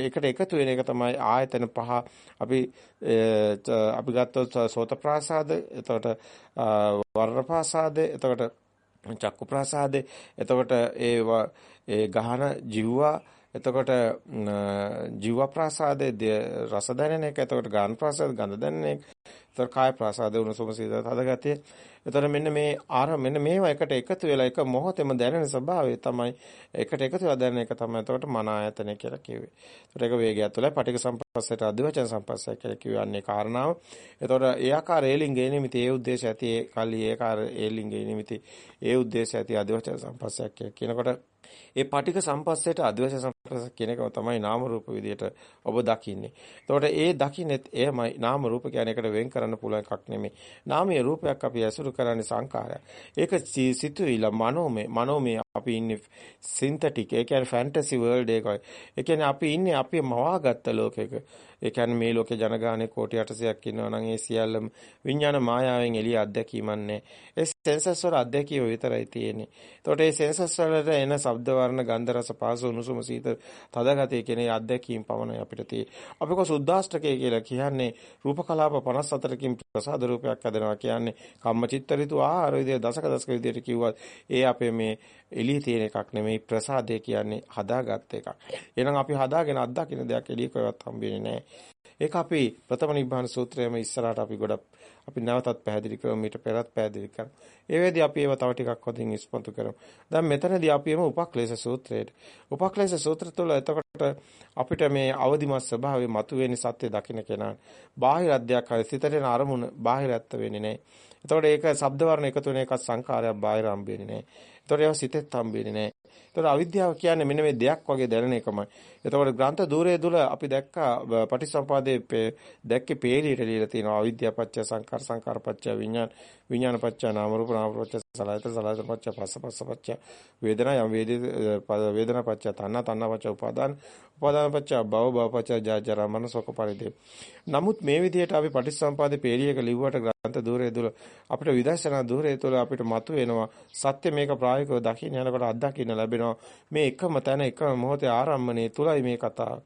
S1: එකට එකතු වෙන එක තමයි ආයතන පහ අපි අපි ගත්තොත් සෝත ප්‍රාසාද එතකොට වර්ණ ප්‍රාසාද එතකොට චක්කු ප්‍රාසාද එතකොට ඒ ඒ ගහන ජීවවා එතකොට ජීව ප්‍රාසාදයේ රස දැනෙන එක එතකොට ගාන ප්‍රාසාද ගඳ දැනෙන එක එතකොට කාය ප්‍රාසාද උණුසුම සීතල හදගතිය එතකොට මෙන්න මේ ආර මෙන්න මේවා එකට එකතු වෙලා එක මොහොතෙම දැනෙන ස්වභාවය තමයි එකට එකතු වෙලා දැනෙන එක තමයි එතකොට මන ආයතනය කියලා කිව්වේ. එතකොට ඒක වේගය තුළ පටික සම්පස්සයට අධිවචන සම්පස්සය කියලා කියවන්නේ කාරණාව. එතකොට ඒ ආකාර ඒලිංගේ නිමිති ඒ ಉದ್ದೇಶ ඇති ඒ කල්ලි ඒ ආකාර ඒලිංගේ නිමිති ඒ ಉದ್ದೇಶ ඇති අධිවචන සම්පස්සයක් කියලා කියනකොට ඒ පටික සම්පස්සයට අධිවච සම්පස්ස කියන එක තමයි නාම රූප විදියට ඔබ දකින්නේ. එතකොට ඒ දකින්නෙත් එයමයි නාම රූප කියන එකට වෙන් කරන්න පුළුවන් එකක් නෙමෙයි. නාමයේ රූපයක් අපි ඇසුරු කරන්නේ සංකාරයක්. ඒක සිතුවිල්ල මනෝමය මනෝමය අපි ඉන්නේ සින්තටික් ඒ කියන්නේ ෆැන්ටසි වර්ල්ඩ් එකයි. ඒ කියන්නේ අපි ඉන්නේ අපි මවාගත්ත ලෝකයක. ඒ කියන්නේ මේ ලෝකේ ජනගහනේ කෝටි 800ක් ඉන්නවා නම් ඒ සියල්ලම විඥාන මායාවෙන් එළිය අත්දැකීමක් නැහැ. ඒ සෙන්සස් වල අත්දැකීම විතරයි තියෙන්නේ. ඒතකොට ඒ සෙන්සස් වලට එන ශබ්ද වර්ණ ගන්ධ රස පහස උණුසුම සීත තදගතේ කියන අත්දැකීම් පවණයි අපිට තියෙන්නේ. අපි කො සුද්දාෂ්ටකය කියලා කියන්නේ රූප කලාප 54කින් ප්‍රසාද රූපයක් හදනවා කියන්නේ කම්මචිත්ත ඍතු ආහාර විදිය දසක දසක විදියට කිව්වත් ඒ අපේ මේ එළියේ තියෙන එකක් නෙමෙයි ප්‍රසාදය කියන්නේ හදාගත්ත එකක්. එහෙනම් අපි හදාගෙන අත්දකින්න දෙයක් එළිය කොහෙවත් හම්බෙන්නේ නැහැ. ඒක අපි ප්‍රථම නිබ්බාන සූත්‍රයේම ඉස්සරහට අපි ගොඩක් අපි නැවතත් පැහැදිලි කරමු මීට පෙරත් පැහැදිලි කරමු. ඒ වේදී අපි ඒව තව ටිකක් හොඳින් ඉස්මතු කරමු. දැන් මෙතනදී අපි එමු උපක්ලේශ සූත්‍රයට. උපක්ලේශ සූත්‍ර තුළ එතකොට අපිට මේ අවදිමත් ස්වභාවයේ මතුවෙන සත්‍ය දකින්න කෙනා බාහිර අධ්‍යක් හරි සිතේන අරමුණ බාහිර ඇත්ත වෙන්නේ නැහැ. එතකොට ඒක ශබ්ද වර්ණ එකතු වෙන එකක් සංකාරයක් බාහිර හම්බෙන්නේ නැහැ. එතකොට ඒවා සිතෙත් හම්බෙන්නේ නැහැ. එතකොට අවිද්‍යාව කියන්නේ මෙන්න මේ දෙයක් වගේ දැනෙන එකමයි. එතකොට ග්‍රන්ථ দূරයේ දුල අපි දැක්කා පටිසම්පාදයේ දැක්කේ පේලියට ලියලා තියෙනවා. අවිද්‍යාව පත්‍ය සංකාර සංකාර පත්‍ය විඥාන විඥාන පත්‍ය නාම රූප නාම පත්‍ය සලආයතන සලආයතන පච්ච පස්ස පස්ස පච්ච වේදනා යම් වේදී වේදනා පච්ච තණ්හා තණ්හා පච්ච උපාදාන උපාදාන පච්ච භව භව පච්ච ජාජරා මනසක පරිදේ. නමුත් මේ විදිහට අපි පටිච්චසම්පාදේ පේළියක ලිව්වට ග්‍රන්ථ දූරේ දුල අපිට විදර්ශනා දූරේ තුල අපිට මතු වෙනවා සත්‍ය මේක ප්‍රායෝගිකව දකින්න යනකොට අත්දකින්න ලැබෙනවා. මේ එකම තැන එකම මොහොතේ ආරම්භණේ තුලයි මේ කතාව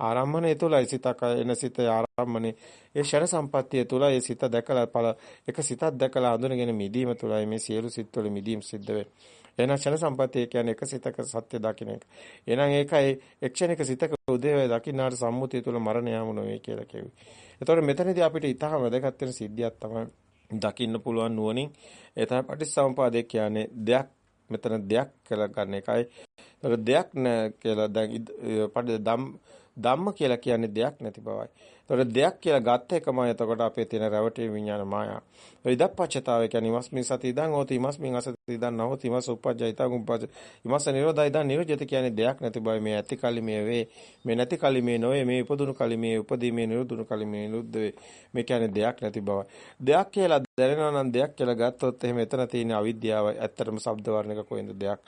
S1: ආරම්භණය තුලයි සිතක එන සිත ආරම්භණේ ඒ ෂණ සම්පත්තිය තුලයි සිත දැකලා පළ එක සිතක් දැකලා අඳුනගෙන මිදීම තුලයි මේ සියලු සිත් වල මිදීම සිද්ධ වෙන්නේ. එහෙනම් ෂණ සම්පත්තිය කියන්නේ එක සිතක සත්‍ය දකින්න එක. එහෙනම් ඒකයි එක්ෂණික සිතක උදේවය දකින්නාට සම්මුතිය තුල මරණ යාම නොවේ කියලා කියුවේ. එතකොට මෙතනදී අපිට ඊටම වැදගත් වෙන සිද්ධියක් තමයි දකින්න පුළුවන් නුවණින් ඒ තමයි පටිච්චසමුපාදය කියන්නේ දෙයක් මෙතන දෙයක් කියලා ගන්න එකයි. ඒතකොට දෙයක් නෑ කියලා දැන් ධම්ම කියලා කියන්නේ දෙයක් නැති බවයි. ඒතකොට දෙයක් කියලා ගත්ත එකමයි එතකොට අපේ තියෙන රැවටේ විඥාන මායා. ඒ ඉදප්පච්චතාවය කියන්නේ ඉමස්මින් සති ඉදන් හෝති ඉමස්මින් අසති ඉදන් නොහෝති ඉමස් උපජ්ජයිතං උපජ්ජ ඉමස් නිරෝධයි ඉදන් නිරෝධිත කියන්නේ දෙයක් නැති බව මේ ඇති කලි මේ වේ. මේ නැති කලි මේ නොවේ මේ උපදුණු කලි මේ උපදී මේ නිරුදුණු කලි මේ නිරුද්ධ වේ. මේ කියන්නේ දෙයක් නැති බවයි. දෙයක් කියලා දැනෙනවා නම් දෙයක් කියලා ගත්තොත් එහෙම එතන තියෙන අවිද්‍යාවයි. ඇත්තටම ශබ්ද වර්ණක කොහෙන්ද දෙයක්.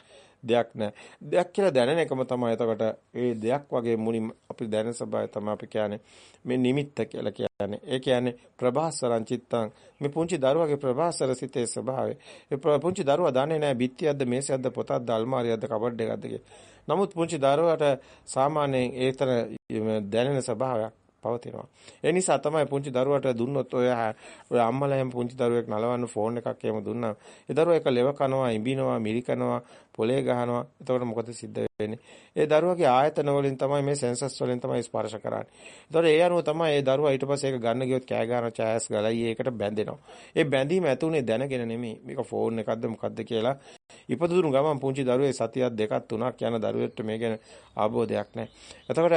S1: දෙයක් නැහැ. දෙයක් කියලා දැනෙන එකම තමයි එතකොට ඒ දෙයක් වගේ මුලින් අපි දැනෙන ස්වභාවය තමයි අපි කියන්නේ මේ නිමිත්ත කියලා කියන්නේ. ඒ කියන්නේ ප්‍රභාසරං චිත්තං මේ පුංචි දරුවගේ ප්‍රභාසර සිතේ ස්වභාවය. ඒ පුංචි දරුවා දන්නේ නැහැ බිත්තියක්ද මේසයක්ද පොතක්ද අල්මාරියක්ද කබඩ් එකක්ද කියලා. නමුත් පුංචි දරුවාට සාමාන්‍යයෙන් ඒතර දැනෙන ස්වභාවයක් පවතිනවා. ඒ නිසා තමයි පුංචි දරුවට දුන්නොත් ඔය ඔය අම්මලා එහෙම පුංචි දරුවෙක් නලවන්න ෆෝන් එකක් එහෙම දුන්නා. ඒ දරුවා එක ලෙව කනවා, ඉඹිනවා, මිරිකනවා, පොලේ ගහනවා. එතකොට මොකද සිද්ධ වෙන්නේ? ඒ දරුවගේ ආයතන වලින් තමයි මේ සෙන්සස් වලින් තමයි ස්පර්ශ කරන්නේ. එතකොට ඒ අනුව තමයි ඒ දරුවා ඊට පස්සේ ඒක ගන්න ගියොත් කෑ ගන්න ඡායස් ගලයි ඒකට බැඳෙනවා. ඒ බැඳීම ඇතුනේ දැනගෙන නෙමෙයි. මේක ෆෝන් එකක්ද මොකක්ද කියලා ඉපදුණු ගමන් පුංචි දරුවේ සතියක් දෙකක් තුනක් යන දරුවෙක්ට මේ ගැන අවබෝධයක් නැහැ. එතකොට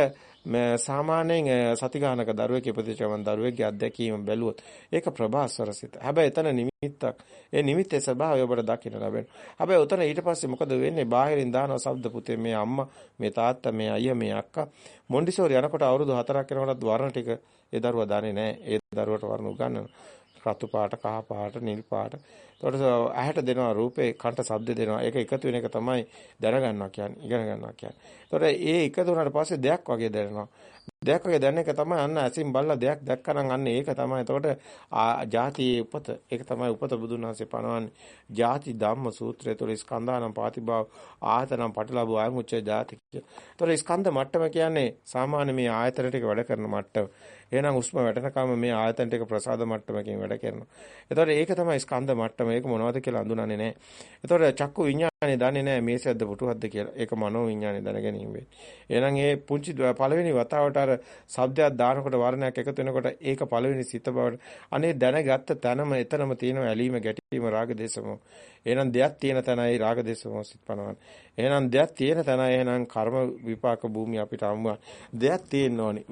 S1: සාමාන්‍යයෙන් සති ගානක දරුවෙක් ඉපදිච්ච ගමන් දරුවෙක්ගේ අත්දැකීම බැලුවොත් ඒක ප්‍රභාස්වරසිත. හැබැයි එතන නිමිත්තක්. ඒ නිමිත්තේ ස්වභාවය ඔබට දකින්න ලැබෙනවා. හැබැයි උතන ඊට පස්සේ මොකද වෙන්නේ? බාහිරින් දානවා ශබ්ද පුතේ මේ අම්මා, මේ තාත්තා, මේ අයියා, මේ අක්කා. මොන්ඩිසෝරි යනකොට අවුරුදු 4ක් යනකොටත් වර්ණ ටික ඒ දරුවා දන්නේ නැහැ. ඒ දරුවට වර්ණ උගන්වනවා. රතු පාට, කහ පාට, නිල් පාට. එතකොට ඇහැට දෙනවා රූපේ, කන්ට ශබ්ද දෙනවා. ඒක එකතු වෙන එක තමයි දැනගන්නවා කියන්නේ, ඉගෙන ගන්නවා කියන්නේ. එතකොට ඒ එකතු වුණාට පස්සේ දෙයක් වගේ දැනෙනවා. දෙයක් වගේ දැනෙන එක තමයි අන්න ඇසින් බලලා දෙයක් දැක්කනම් අන්න ඒක තමයි. එතකොට ජාතියේ උපත. ඒක තමයි උපත බුදුන් වහන්සේ පනවන්නේ. ජාති ධම්ම සූත්‍රය තුළ ස්කන්ධානම් පාතිභාව ආයතනම් පටලබු ආයමුච්ච ජාති කිය. එතකොට ස්කන්ධ මට්ටම කියන්නේ සාමාන්‍ය මේ ආයතන ටික වැඩ කරන මට්ටම. එහෙනම් උස්ම වැටෙනකම මේ ආයතන ටික ප්‍රසාද මට්ටමකින් වැඩ කරනවා. එතකොට ඒක තමයි ස්කන්ධ මට්ටම. ඒක මොනවද කියලා අඳුනන්නේ නැහැ. එතකොට චක්කු විඤ්ඤාණය දන්නේ නැහැ මේසයක්ද පුටුවක්ද කියලා. ඒක මනෝ විඤ්ඤාණය දැනගැනීම වෙන්නේ. එහෙනම් ඒ පුංචි පළවෙනි වතාවට අර શબ્දයක් දානකොට වර්ණයක් එකතු වෙනකොට ඒක පළවෙනි සිත බවට අනේ දැනගත්ත තැනම එතනම තියෙන ඇලීම ගැටීම රාග දේශම. එහෙනම් දෙයක් තියෙන තැනයි රාග දේශම සිත් පනවන්නේ. එහෙනම් දෙයක් තියෙන තැනයි එහෙනම් කර්ම විපාක භූමිය අපිට හම්බ දෙයක් තියෙන්න ඕනි.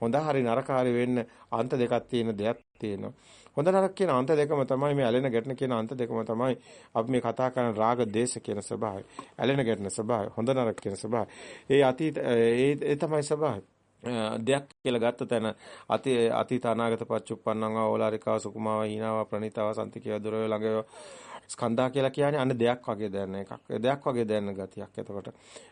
S1: හොඳ හරි නරක හරි වෙන්න අන්ත දෙකක් තියෙන දෙයක් තියෙනවා. හොඳ නරක කියන අන්ත දෙකම තමයි මේ ඇලෙන ගැටෙන කියන අන්ත දෙකම තමයි අපි මේ කතා කරන රාග දේශ කියන ස්වභාවය. ඇලෙන ගැටෙන ස්වභාවය, හොඳ නරක කියන ස්වභාවය. ඒ අතීත ඒ තමයි ස්වභාවය. දෙයක් කියලා ගත්ත තැන අති අතීත අනාගත පච්චුප්පන්නං ඕලාරිකාව සුකුමාව හීනාව ප්‍රණීතාව සම්තිකය දොරය ළඟ ස්කන්ධා කියලා කියන්නේ අන්න දෙයක් වගේ දැනෙන එකක්. දෙයක් වගේ දැනෙන ගතියක්. එතකොට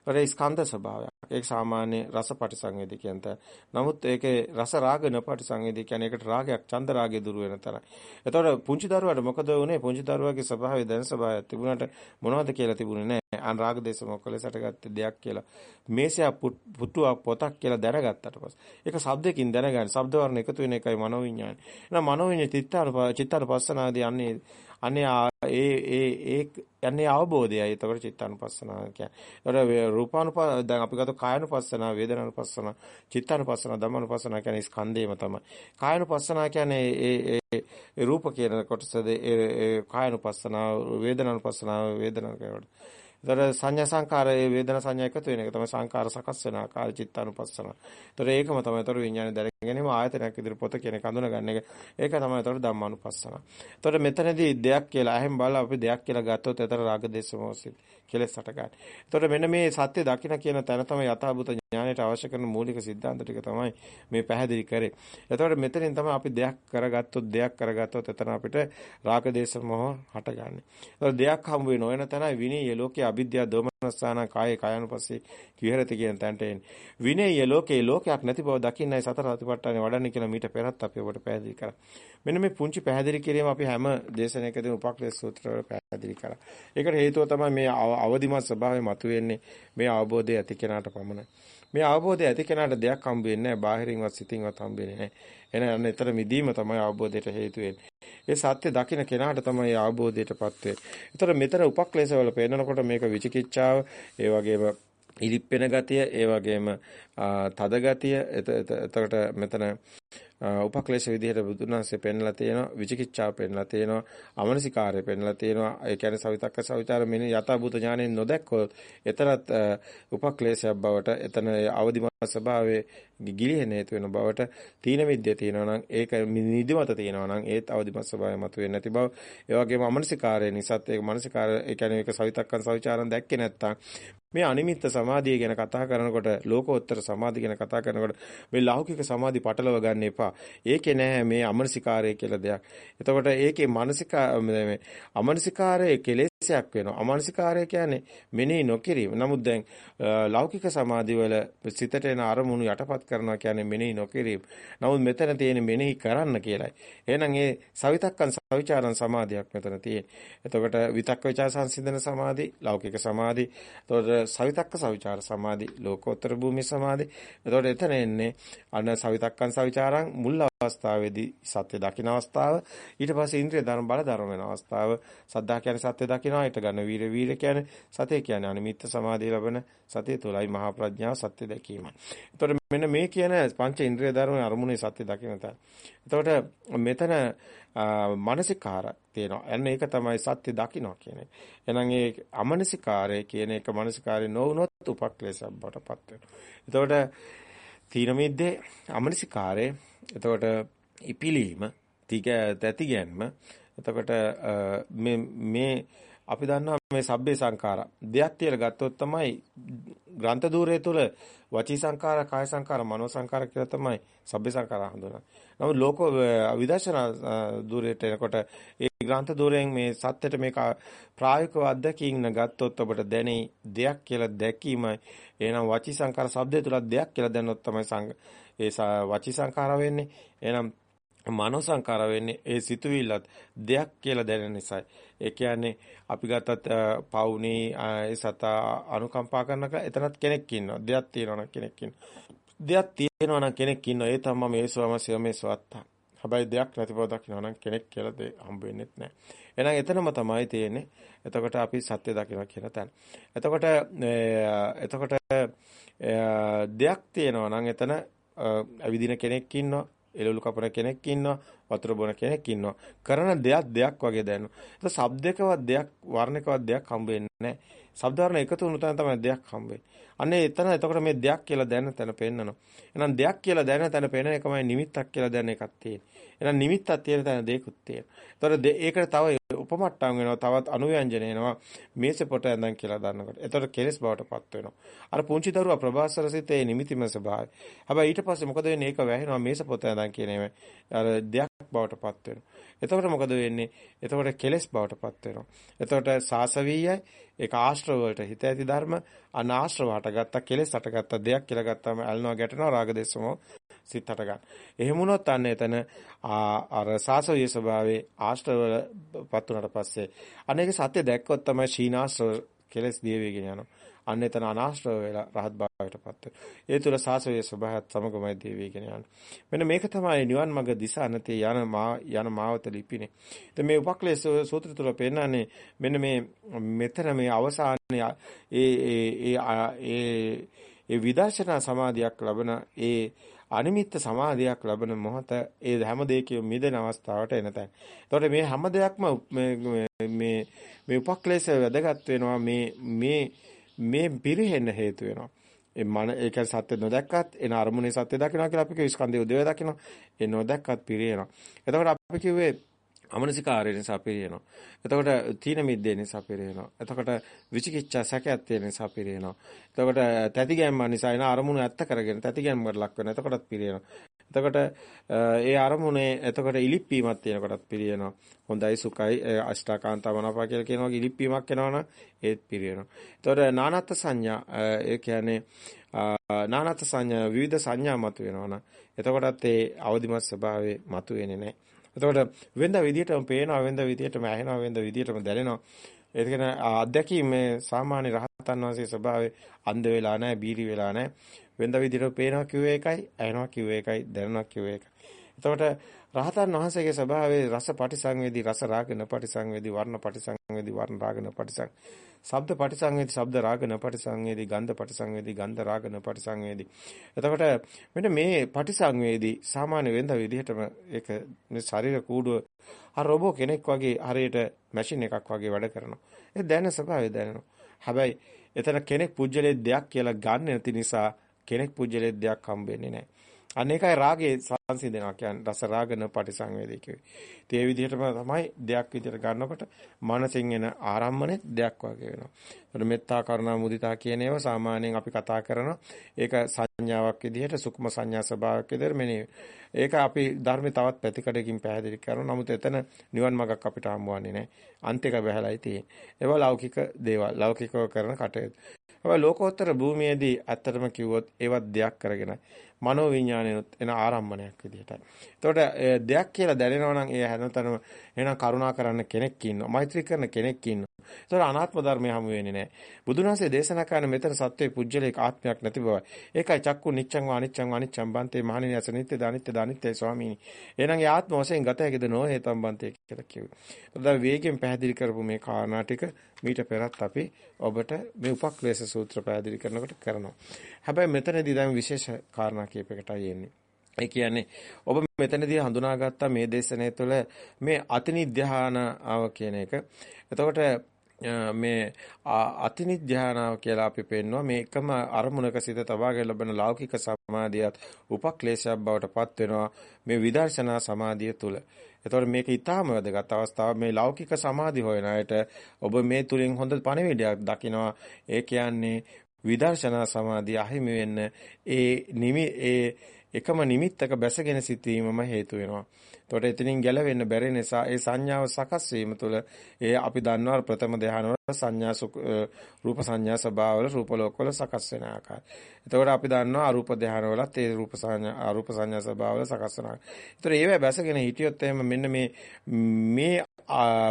S1: ඒ ස්කන්ධ ස්වභාවයක්. ඒක සාමාන්‍ය රස පටිසංවේදී කියන තැන. නමුත් ඒකේ රස රාග නපටිසංවේදී කියන්නේ ඒකට රාගයක් චන්ද රාගය දුරු වෙන තරයි. එතකොට පුංචි දරුවාට මොකද වුනේ? පුංචි දරුවාගේ ස්වභාවය දැන ස්වභාවය තිබුණාට මොනවද කියලා තිබුණේ නැහැ. අන් රාග දේශ මොකලසට ගත්ත දෙයක් කියලා. මේසයක් පුටුවක් පොතක් කියලා දැනගත්තට පස්සේ ඒක ශබ්දකින් දැනගන්න. ශබ්ද වර්ණ එකතු වෙන එකයි මනෝවිඤ්ඤාණය. එහෙනම් මනෝවිඤ්ඤාණය චිත්තාන චිත්තානුපස්සනාදී අන්නේ අනේ ඒ ඒ ඒ යන්නේ අවබෝධයයි. ඒතකොට චිත්තානුපස්සනාව කියන්නේ. ඒතකොට රූපානුප දැන් අපි ගත්ත කායනුපස්සනාව, වේදනානුපස්සනාව, චිත්තානුපස්සනාව, ධම්මානුපස්සනාව කියන්නේ ස්කන්ධේම තමයි. කායනුපස්සනාව කියන්නේ ඒ ඒ රූප කියන කොටසද ඒ කායනුපස්සනාව, වේදනානුපස්සනාව, වේදනාව කියනකොට. ඒතර සංඥා සංකාරයේ වේදනා සංඥා එකතු වෙන එක තමයි සංකාර සකස් වෙන ආකාර චිත්තානුපස්සන. ඒතර ඒකම තමයි ඒතර විඥානය දැන ගැනීම ආයතනයක් විදිහට පොත කියන එක අඳුන ගන්න එක. ඒක තමයි ඒතර ධම්මානුපස්සන. ඒතර මෙතනදී දෙයක් කියලා අහෙන් බලලා අපි දෙයක් කියලා ගත්තොත් ඒතර රාග දේශ මොහොසිත කෙලෙස් හට ගන්න. එතකොට මෙන්න මේ සත්‍ය දකින්න කියන තැන තමයි යථාභූත ඥාණයට අවශ්‍ය කරන මූලික સિદ્ધාන්ත ටික තමයි මේ පැහැදිලි කරේ. එතකොට මෙතනින් තමයි අපි දෙයක් කරගත්තොත් දෙයක් කරගත්තොත් එතන අපිට රාග දේශ මොහ හටගන්නේ. එතකොට දෙයක් හම් වෙන ඕන තැනයි විනීය ලෝකේ අවිද්‍යාව දෝමනස්සාන කායේ කයනුපස්සේ කිවිහෙරති කියන තැනට එන්නේ. විනීය ලෝකේ ලෝකයක් නැති බව දකින්නයි සතර සතිපට්ඨානේ වඩන්නේ කියලා මීට පෙරත් අපි ඔබට පැහැදිලි කරා. මෙන්න මේ පුංචි පැහැදිලි කිරීම අපි හැම දේශනයකදී උපක්ලේශ සූත්‍රවල පැහැදිලි කරා. ඒකට හේතුව තමයි මේ අවදිමත් ස්වභාවය මතුවෙන්නේ මේ අවබෝධය ඇති කෙනාට පමණයි. මේ අවබෝධය ඇති කෙනාට දෙයක් හම්බ වෙන්නේ නැහැ. බාහිරින්වත් සිතින්වත් හම්බ වෙන්නේ නැහැ. එහෙනම් එතන මිදීම තමයි අවබෝධයට හේතු ඒ සත්‍ය දකින්න කෙනාට තමයි අවබෝධයටපත් වෙන්නේ. ඒතර මෙතන උපක්ලේශවල පේනකොට මේක විචිකිච්ඡාව, ඒ වගේම ඉලිප්පෙන ගතිය, ඒ වගේම තද ගතිය, එතකොට මෙතන උපක්ලේශ විදිහට බුදුන් වහන්සේ පෙන්ලා තියෙනවා විචිකිච්ඡාව පෙන්ලා තියෙනවා අමනසිකාරය පෙන්ලා තියෙනවා. ඒ කියන්නේ සවිතක්ක සවිචාර මෙන්න යථාභූත ඥාණයෙන් නොදැක්කොත් එතරත් උපක්ලේශයක් බවට එතන අවදිමත් ස්වභාවයේ ගිලිහෙන හේතු වෙන බවට තීන විද්‍ය තියෙනවා නම් ඒක නිදිමත තියෙනවා නම් ඒත් අවදිමත් ස්වභාවය මත වෙන්නේ නැති බව ඒ වගේම අමනසිකාරය නිසාත් ඒක මනසිකාරය ඒ කියන්නේ ඒක සවිතක්කන් සවිචාරන් දැක්කේ නැත්තම් මේ අනිමිත්ත සමාධිය ගැන කතා කරනකොට ලෝකෝත්තර සමාධිය ගැන කතා කරනකොට මේ ලෞකික සමාධි පටලව ගන්න එපා. ඒකේ නෑ මේ අමනසිකාරය කියලා දෙයක්. එතකොට ඒකේ මානසික මේ අමනසිකාරයේ කෙලෙසයක් වෙනවා. අමනසිකාරය කියන්නේ මෙනෙහි නොකිරීම. නමුත් දැන් ලෞකික සමාධි වල සිතට එන අරමුණු යටපත් කරනවා කියන්නේ මෙනෙහි නොකිරීම. නමුත් මෙතන තියෙන මෙනෙහි කරන්න කියලයි. එහෙනම් ඒ සවිතක්කන් සවිචාරන් සමාධියක් මෙතන තියෙන්නේ. එතකොට විතක්ක ਵਿਚාර සංසිඳන සමාධි, ලෞකික සමාධි, එතකොට සවිතක්ක සවිචාර සමාධි, ලෝකෝත්තර භූමි සමාධි. එතකොට එතන එන්නේ අන්න සවිතක්කන් සවිචාරං මුල් අවස්ථාවේදී සත්‍ය දකින අවස්ථාව ඊට පස්සේ ඉන්ද්‍රිය ධර්ම බල ධර්ම වෙන අවස්ථාව සද්ධා කියන්නේ සත්‍ය දකිනවා ඊට ගන්න වීර වීර කියන්නේ සතේ කියන්නේ අනිමිත්ත සමාධිය ලැබෙන සතිය තුලයි මහා ප්‍රඥාව සත්‍ය දැකීමයි. එතකොට මෙන්න මේ කියන පංච ඉන්ද්‍රිය ධර්ම අරමුණේ සත්‍ය දකින තැන. එතකොට මෙතන මානසිකාර තියෙනවා. එන්න ඒක තමයි සත්‍ය දකින්න කියන එක. එහෙනම් ඒ අමනසිකාරය කියන එක මනසිකාරය නොවුනොත් උපක්ලේශයක් බවට පත් වෙනවා. එතකොට තීන මිද්දේ අමනසිකාරය එතකොට ඉපිලීම තික තැති ගැන්ම එතකොට මේ මේ අපි දන්නවා මේ සබ්බේ සංඛාරා දෙයක් තියලා ගත්තොත් තමයි ග්‍රන්ථ ධූරය තුල වචී සංඛාර, කාය සංඛාර, මනෝ සංඛාර කියලා තමයි සබ්බේ සංඛාර හඳුනන්නේ. නමුත් ලෝක විදර්ශනා ධූරයට එනකොට ඒ ග්‍රන්ථ ධූරයෙන් මේ සත්‍යයට මේක ප්‍රායෝගිකව අත්දැකීම් ගත්තොත් ඔබට දැනේ දෙයක් කියලා දැකීමයි. එහෙනම් වචී සංඛාර શબ્දය තුල දෙයක් කියලා දැනනොත් තමයි ඒ වචී සංඛාර වෙන්නේ. එහෙනම් මනෝ සංකාර වෙන්නේ ඒ සිතුවිල්ලත් දෙයක් කියලා දැනෙන නිසායි. ඒ කියන්නේ අපි ගත්තත් පවුනේ ඒ සතා අනුකම්පා කරන එතනත් කෙනෙක් ඉන්නවා. දෙයක් තියෙනවා නම් කෙනෙක් ඉන්නවා. දෙයක් තියෙනවා නම් කෙනෙක් ඉන්නවා. ඒ තමයි මේ ස්වමසිය මේ ස්වත්තා. හැබැයි දෙයක් නැති බව දකිනවා නම් කෙනෙක් කියලා දෙ හම්බ වෙන්නේ නැහැ. එහෙනම් එතනම තමයි තියෙන්නේ. එතකොට අපි සත්‍ය දකිනවා කියන තැන. එතකොට එතකොට දෙයක් තියෙනවා නම් එතන අවිදින කෙනෙක් ඉන්නවා. එළවලු කපන කෙනෙක් ඉන්නවා වතුර බොන කෙනෙක් ඉන්නවා. කරන දෙයක් දෙයක් වගේ දැනෙනවා. ඒක ශබ්දකවත් දෙයක් වර්ණකවත් දෙයක් හම්බ වෙන්නේ නැහැ. ශබ්ද වර්ණ එකතු වුණු තැන තමයි දෙයක් හම්බ වෙන්නේ අන්නේ එතන එතකොට මේ දෙයක් කියලා දැනන තැන පෙන්නනවා. එහෙනම් දෙයක් කියලා දැනන තැන පෙන්නන එකමයි නිමිත්තක් කියලා දැනන එකක් තියෙන්නේ. එහෙනම් නිමිත්තක් තියෙන තැන දෙයක්ත් තියෙනවා. එතකොට ඒකට තව උපමට්ටම් වෙනවා තවත් අනුව්‍යංජන එනවා මේස පොට ඇඳන් කියලා දන්නකොට. එතකොට කෙලස් බවට පත් වෙනවා. අර පුංචි දරුවා ප්‍රභාස්වර සිතේ නිමිතිම ස්වභාවය. හැබැයි ඊට පස්සේ මොකද වෙන්නේ? ඒක වැහෙනවා මේස පොත ඇඳන් කියන ඒවා. අර දෙයක් බවට පත් වෙනවා. එතකොට මොකද වෙන්නේ? එතකොට කෙලස් බවට පත් වෙනවා. එතකොට සාසවීයයි ඒක ආශ්‍රව වලට හිත ඇති ධර්ම අනාශ්‍රව හටගත්ත කෙලස් හටගත්ත දෙයක් කියලා ගත්තාම ඇලනවා ගැටෙනවා රාග දේශමෝ සිත් හට ගන්න. එහෙම වුණොත් අන්න එතන අර සාසවීය ස්වභාවයේ ආශ්‍රව පත් උනට පස්සේ අනේක සත්‍ය දැක්කොත් තමයි ශීනාශ්‍රව කෙලස් දිය වේගෙන යනවා. අන්න එතන අනාශ්‍රව වෙලා රහත් භාවයටපත් වෙනවා. ඒ තුල සාසවීය ස්වභාවයත් සමගමයි දිය වේගෙන යනවා. මෙන්න මේක තමයි නිවන් මඟ දිසා නැතේ යන මා යන මාවත ලිපිනේ. ඉතින් මේ උපක්ලේශ සූත්‍ර තුල පෙන්නන්නේ මෙන්න මේ මෙතන මේ අවසානයේ ඒ ඒ ඒ ඒ විදර්ශනා සමාධියක් ලබන ඒ අනිමිත්ත සමාධියක් ලබන මොහොත ඒ හැම දෙයකින් මිදෙන අවස්ථාවට එන තැන. එතකොට මේ හැම දෙයක්ම මේ මේ උපක්ලේශ වැදගත් වෙනවා මේ මේ මේ පිරෙහෙන්න හේතු වෙනවා. ඒ මන ඒක සත්‍ය නොදැක්කත් එන අරමුණේ සත්‍ය දකිනවා කියලා අපි කිව්ව ස්කන්ධය උදේව දකිනවා. ඒ නොදැක්කත් පිරෙනවා. එතකොට අපි කිව්වේ අමනසිකාරය නිසා පිරිනව. එතකොට තීන මිද්දේ නිසා පිරිනව. එතකොට විචිකිච්ඡා සැකයක් තියෙන නිසා පිරිනව. එතකොට තැතිගැම්ම නිසා එන අරමුණු ඇත්ත කරගෙන තැතිගැම්මකට ලක් වෙන. එතකොටත් පිරිනව. එතකොට ඒ අරමුණේ එතකොට ඉලිප්පීමක් තියෙනකොටත් පිරිනව. හොඳයි සුඛයි අෂ්ටාකාන්ත මනපා කියලා කියන වගේ ඉලිප්පීමක් එනවනම් ඒත් පිරිනව. එතකොට නානත් සංඥා ඒ කියන්නේ නානත් සංඥා විවිධ සංඥා මත වෙනවනම් එතකොටත් ඒ අවදිමත් ස්වභාවය මතු වෙන්නේ නැහැ. එතකොට වෙනද විදියටම පේනවා වෙනද විදියටම ඇහෙනවා වෙනද විදියටම දැනෙනවා. ඒ කියන්නේ අත්දැකීම මේ සාමාන්‍ය රහතන් වහන්සේ ස්වභාවය අන්ධ වෙලා නැහැ, බීරි වෙලා නැහැ. වෙනද විදියට පේනවා කිව්වේ එකයි, ඇහෙනවා කිව්වේ එකයි, දැනෙනවා කිව්වේ එකයි. එතකොට රහතන් වහන්සේගේ ස්වභාවයේ රස පටිසංවේදී රස රාග න පටිසංවේදී වර්ණ පටිසංවේදී වර්ණ රාග න පටිසං ශබ්ද පටිසංවේදී ශබ්ද රාග න පටිසංවේදී ගන්ධ පටිසංවේදී ගන්ධ රාග න පටිසංවේදී. එතකොට මෙන්න මේ පටිසංවේදී සාමාන්‍ය වෙනද විදිහටම ඒක මේ ශරීර කූඩුව අර රොබෝ කෙනෙක් වගේ හරියට මැෂින් එකක් වගේ වැඩ කරනවා. ඒ දැනෙන ස්වභාවය දැනෙනවා. හැබැයි එතන කෙනෙක් පුජ්‍යලේ දෙයක් කියලා ගන්න නැති නිසා කෙනෙක් පුජ්‍යලේ දෙයක් හම්බෙන්නේ නැහැ. අනේකයි රාගේ සංසිඳනවා කියන්නේ රස රාගන පටිසංවේදී කියවේ. ඒ විදිහටම තමයි දෙයක් විදිහට ගන්නකොට මනසින් එන ආරම්මනේ දෙයක් වගේ වෙනවා. ඒතර මෙත්තා කරුණා මුදිතා කියන ඒවා සාමාන්‍යයෙන් අපි කතා කරන ඒක සංඥාවක් විදිහට සුක්ම සංඥා ස්වභාවයක් විදිහට මෙනේ. ඒක අපි ධර්මේ තවත් පැතිකඩකින් පැහැදිලි කරනවා. නමුත් එතන නිවන් මාර්ගක් අපිට හම්බවන්නේ නැහැ. අන්තික බහැලයි තියෙන්නේ. ඒවා ලෞකික දේවල්. ලෞකිකව කරන කටයුතු. හැබැයි ලෝකෝත්තර භූමියේදී ඇත්තටම කිව්වොත් ඒවත් දෙයක් කරගෙන මනෝ විඥානයනොත් එන ආරම්භණයක් විදිහටයි. එතකොට දෙයක් කියලා දැනෙනවා නම් ඒ හැනතරම එහෙනම් කරුණා කරන්න කෙනෙක් ඉන්නවා. මෛත්‍රී කරන කෙනෙක් ඉන්නවා. ඒතර අනාත්ම ධර්මය හමු වෙන්නේ නැහැ. බුදුන් වහන්සේ දේශනා කරන මෙතන සත්වයේ පුජ්‍යලයක ආත්මයක් නැති බවයි. ඒකයි චක්කු නිච්ඡං වා අනිච්ඡං වා අනිච්ඡං බන්තේ මහණෙනි අස නිත්‍ය දානිත්‍ය දානිත්‍යයි ස්වාමීනි. එහෙනම් ඒ ආත්ම වශයෙන් ගත හැකිද නොහේතම් බන්තේ කියලා කිව්වේ. එතකොට වේගෙන් පැහැදිලි කරපු මේ කාරණා ටික මීට පෙරත් අපි ඔබට මේ උපක්ලේශ සූත්‍ර පැහැදිලි කරනකොට කරනවා. හැබැයි මෙතනදී දැන් විශේෂ කාරණා කීපයකටයි එන්නේ. ඒ කියන්නේ ඔබ මෙතනදී හඳුනාගත්තා මේ දේශනාව තුළ මේ අතිනිධ්‍යානාව කියන එක. එතකොට මේ අතිනිධ්‍යානාව කියලා අපි පෙන්නවා මේ එකම අරමුණක සිට තබාගෙන ලබන ලෞකික සමාධියත් උපක්ලේශයක් බවට පත් වෙනවා මේ විදර්ශනා සමාධිය තුළ. එතකොට මේක ඊටාම වැදගත් අවස්ථාව මේ ලෞකික සමාධි හොයන අයට ඔබ මේ තුලින් හොඳ පණිවිඩයක් දකිනවා. ඒ කියන්නේ විදර්ශනා සමාධිය අහිමි වෙන්න ඒ නිමි ඒ එකම නිමිත්තක බැසගෙන සිටීමම හේතු වෙනවා. එතකොට එතනින් ගැලවෙන්න බැරි නිසා ඒ සංඥාව සකස් වීම තුළ ඒ අපි දන්නවා ප්‍රථම ධානවල සංඥා රූප සංඥා ස්වභාවවල රූප ලෝකවල සකස් වෙන ආකාරය. එතකොට අපි දන්නවා අරූප ධානවලත් ඒ රූප සංඥා අරූප සංඥා ස්වභාවවල සකස් වෙනවා. ඒතර ඒව බැසගෙන හිටියොත් එහෙම මෙන්න මේ මේ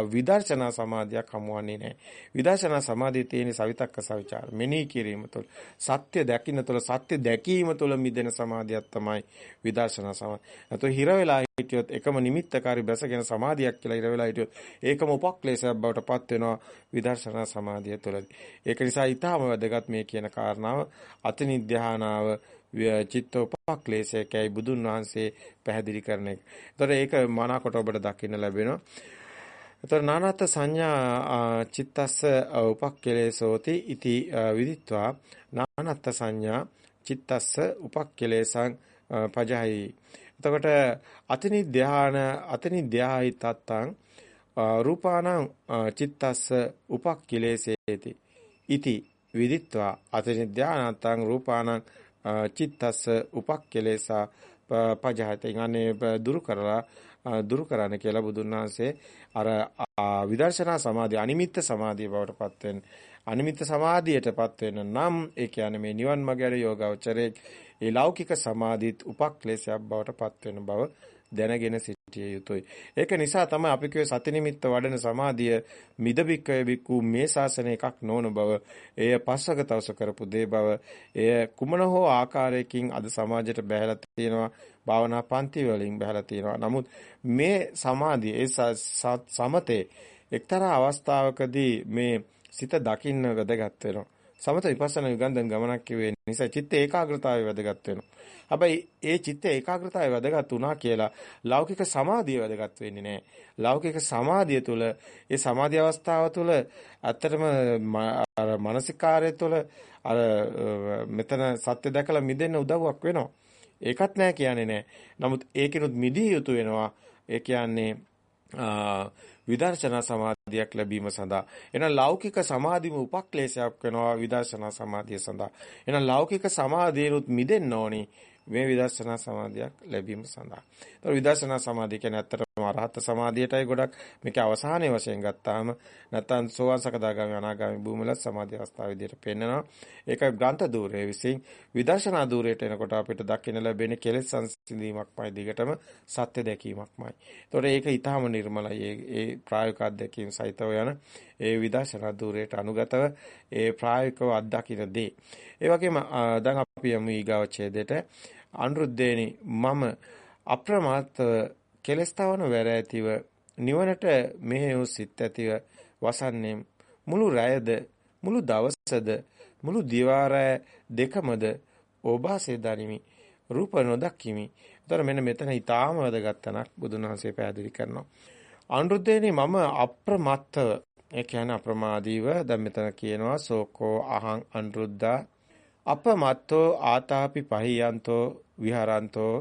S1: විදර්ශනා සමාධියක් හමුවන්නේ නැහැ. විදර්ශනා සමාධිය තියෙන සවිතක්ක සවිචාර මෙනෙහි කිරීම තුළ සත්‍ය දැකින්න තුළ සත්‍ය දැකීම තුළ මිදෙන සමාධියක් තමයි විදර්ශනා සමාධිය. අතෝ හිර වෙලා හිටියොත් එකම නිමිත්තකාරී බැසගෙන සමාධියක් කියලා හිර වෙලා හිටියොත් ඒකම උපක්ලේශයක් බවට පත් වෙනවා විදර්ශනා සමාධිය තුළදී. ඒක නිසා ඊටාම වැදගත් මේ කියන කාරණාව අතිනිධ්‍යානාව චිත්ත උපක්ලේශයකයි බුදුන් වහන්සේ පැහැදිලි කරන එක. ඒතර ඒක මනාකොට ඔබට දකින්න ලැබෙනවා. එතකොට නානත් සංඥා චිත්තස්ස උපක්ඛලේසෝති ඉති විදිත්වා නානත් සංඥා චිත්තස්ස උපක්ඛලේසං පජහයි. එතකොට අතිනි ධාන අතිනි ධායි තත්තං රූපාණං චිත්තස්ස උපක්ඛලේසේති. ඉති විදිත්වා අතිනි ධානතං රූපාණං චිත්තස්ස උපක්ඛලේසා පජහති. ගන්නේ දුරු කරලා දුරු කරන්න කියලා බුදුන් වහන්සේ අර විදර්ශනා සමාධිය අනිමිත්ත සමාධිය බවට පත් වෙන අනිමිත්ත සමාධියටපත් වෙන නම් ඒ කියන්නේ මේ නිවන් මාර්ගයේ යෝගාවචරයේ ඒ ලෞකික සමාධිත් උපක්ලේශයක් බවට පත් වෙන බව දැනගෙන සිටිය යුතුයි. ඒක නිසා තමයි අපි කියේ සති නිමිත්ත වඩන සමාධිය මිදබික්කය බික්කු මේ ශාසනය එකක් නොවන බව, එය පස්වක තවස කරපු දේ බව, එය කුමන හෝ ආකාරයකින් අද සමාජයට බැහැලා තියෙනවා. භාවනා පන්ති වලින් බහලා තියෙනවා. නමුත් මේ සමාධිය ඒ සමතේ එක්තරා අවස්ථාවකදී මේ සිත දකින්න වැදගත් වෙනවා. සමත විපස්සනා යුගන්ධන් ගමනක් කිව්වේ නිසා චිත්ත ඒකාග්‍රතාවය වැදගත් වෙනවා. හැබැයි ඒ චිත්ත ඒකාග්‍රතාවය වැදගත් වුණා කියලා ලෞකික සමාධිය වැදගත් වෙන්නේ නැහැ. ලෞකික සමාධිය තුළ ඒ සමාධි අවස්ථාව තුළ ඇත්තටම අර මානසිකාර්යය තුළ අර මෙතන සත්‍ය දැකලා මිදෙන්න උදව්වක් වෙනවා. ඒකත් නෑ කියන්නේ නෑ. නමුත් ඒකිනුත් මිදිය යුතු වෙනවා. ඒ කියන්නේ විදර්ශනා සමාධියක් ලැබීම සඳහා. එහෙනම් ලෞකික සමාධිම උපක්ලේශයක් වෙනවා විදර්ශනා සමාධිය සඳහා. එහෙනම් ලෞකික සමාධියනුත් මිදෙන්න ඕනි. මේ විදර්ශනා සමාධියක් ලැබීම සඳහා. ඒතර විදර්ශනා සමාධිය කියන්නේ ඇත්තටම අරහත් සමාධියටයි ගොඩක් මේක අවසානයේ වශයෙන් ගත්තාම නැත්නම් සෝවාන් සකදාගාමි අනාගාමි භූමිල සමාධි අවස්ථාව විදිහට පෙන්වනවා. ඒක ග්‍රන්ථ ධූරයේ විසින් විදර්ශනා ධූරයට එනකොට අපිට දකින්න ලැබෙන කෙලෙස් සංසිඳීමක්මයි දිගටම සත්‍ය දැකීමක්මයි. ඒතකොට ඒක ඊටාම නිර්මලයි. ඒ ප්‍රායෝගික අත්දැකීම් සහිතව යන ඒ විදර්ශනා ධූරයට අනුගතව ඒ ප්‍රායෝගිකව අත්දකින්න දේ. ඒ වගේම දැන් අපි යමු ඊගාව ඡේදයට අනුරුද්දේනි මම අප්‍රමාත්ව කෙලස්තාවන වැර ඇතිව නිවනට මෙහෙයු සිත් ඇතිව වසන්නේ මුළු රැයද මුළු දවසද මුළු දිවාරය දෙකමද ඕබාසේ දනිමි රූප නොදක්කිමි. උතර මෙන්න මෙතන ඊටාම වැදගත් තැනක් බුදුන් වහන්සේ පැහැදිලි කරනවා. අනුරුද්දේනි මම අප්‍රමත්තව ඒ කියන්නේ අප්‍රමාදීව දැන් මෙතන කියනවා සෝකෝ අහං අනුරුද්දා අපමත්තෝ ආතාපි පහියන්තෝ විහරන්තෝ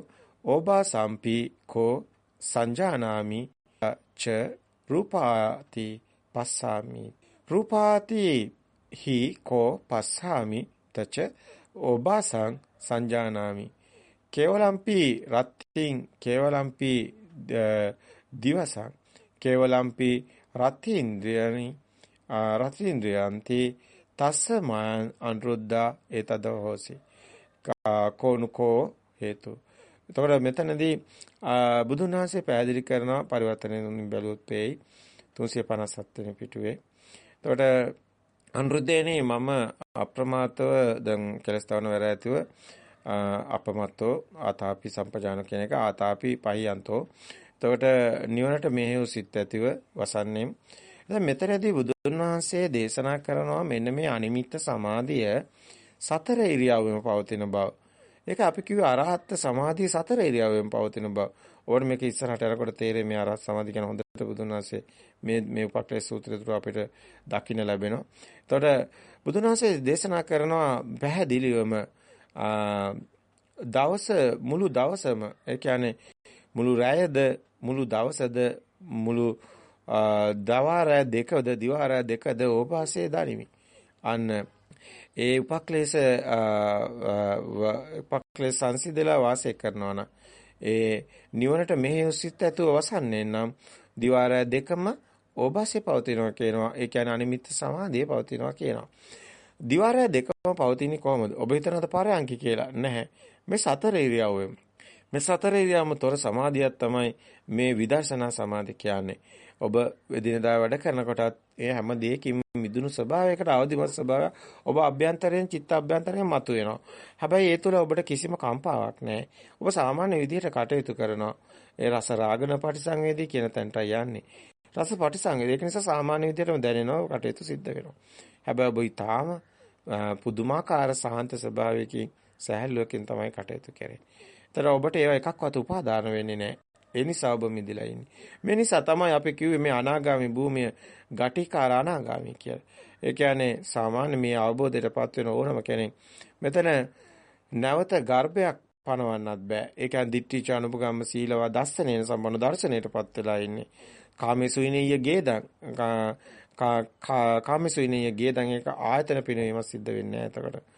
S1: ඕබා සම්පි කෝ සංජානාමි ච රූපාති පස්සාමි. රූපාති හි කෝ පස්සාමි තච ඕබාසං සංජානාමි. කේවලම්පි රත්තිං කේවලම්පි දිවසං. කේවලම්පි රත්තින්ද්‍රයනි රත්තින්ද්‍රයන්ති තස්ස මායන් අනුරුද්ධා ඒතද හෝසි කෝනුකෝ හේතු එතකොට මෙතනදී බුදුන් වහන්සේ පැහැදිලි කරන පරිවර්තනයෙන් බැලුවොත් වෙයි 357 වෙනි පිටුවේ. එතකොට අනුරුද්ධේනේ මම අප්‍රමාතව දැන් කෙලස් තවන වැර ඇතිව අපමත්තෝ ආතාපි සම්පජාන කියන එක ආතාපි පහියන්තෝ. එතකොට නිවනට මෙහෙව් සිත් ඇතිව වසන්නේ දැන් මෙතනදී බුදුන් වහන්සේ දේශනා කරනවා මෙන්න මේ අනිමිත්ත සමාධිය සතර ඉරියව්වෙම පවතින බව. ඒක අපි කිව්වේ අරහත් සමාධිය සතර ඉරියව්වෙම පවතින බව. ඕන මේක ඉස්සරහට යනකොට තේරෙන්නේ මේ අරහත් සමාධිය කියන හොඳට බුදුන් වහන්සේ මේ මේ උපක්ලේශ සූත්‍රය තුර අපිට දකින්න ලැබෙනවා. එතකොට බුදුන් වහන්සේ දේශනා කරනවා පැහැදිලිවම දවස මුළු දවසම ඒ කියන්නේ මුළු රැයද මුළු දවසද මුළු දවාරය දෙකද දිවාරය දෙකද ඕපාසයේ දනිමි. අන්න ඒ උපක්ලේශ උපක්ලේශ සංසිඳලා වාසය කරනවා නම් ඒ නිවනට මෙහෙය සිත් ඇතුව වසන්නේ නම් දිවාරය දෙකම ඕපාසයේ පවතිනවා කියනවා. ඒ කියන්නේ අනිමිත්ත සමාධිය පවතිනවා කියනවා. දිවාරය දෙකම පවතින්නේ කොහොමද? ඔබ හිතනද පරයන්කි කියලා? නැහැ. මේ සතර ඉරියව්වෙම. මේ සතර ඉරියව්වම තොර සමාධියක් තමයි මේ විදර්ශනා සමාධිය කියන්නේ. ඔබ එදිනදා වැඩ කරනකොටත් ඒ හැම දෙයකින් මිදුණු ස්වභාවයකට අවදිමත් ස්වභාවය ඔබ අභ්‍යන්තරයෙන් චිත්ත අභ්‍යන්තරයෙන් මතුවෙනවා. හැබැයි ඒ තුළ ඔබට කිසිම කම්පාවක් නැහැ. ඔබ සාමාන්‍ය විදිහට කටයුතු කරනවා. ඒ රස රාගන පටිසංවේදී කියන තැනට යන්නේ. රස පටිසංවේදී ඒක නිසා සාමාන්‍ය විදිහටම දැනෙනවා කටයුතු සිද්ධ වෙනවා. හැබැයි ඔබ ඊටාම පුදුමාකාර සාන්ත ස්වභාවයකින් සහැල්ලුවකින් තමයි කටයුතු කරන්නේ. ඒතර ඔබට ඒවා එකක්වත් උපාදාන වෙන්නේ නැහැ. ඒ නිසා ඔබ මිදිලා ඉන්නේ. මේ නිසා තමයි අපි කිව්වේ මේ අනාගාමි භූමිය ගටිකාර අනාගාමි කියලා. ඒ කියන්නේ සාමාන්‍ය මේ අවබෝධයටපත් වෙන ඕනම කෙනෙක් මෙතන නැවත ගර්භයක් පනවන්නත් බෑ. ඒ කියන්නේ දිට්ඨිච අනුපගම්ම සීලවා දස්සනේන සම්බන්ධ දර්ශනයටපත් වෙලා ඉන්නේ. කාමේසුයිනීය ගේදන් කාමේසුයිනීය ගේදන් එක ආයතන පිනවීම සිද්ධ වෙන්නේ නැහැ එතකොට.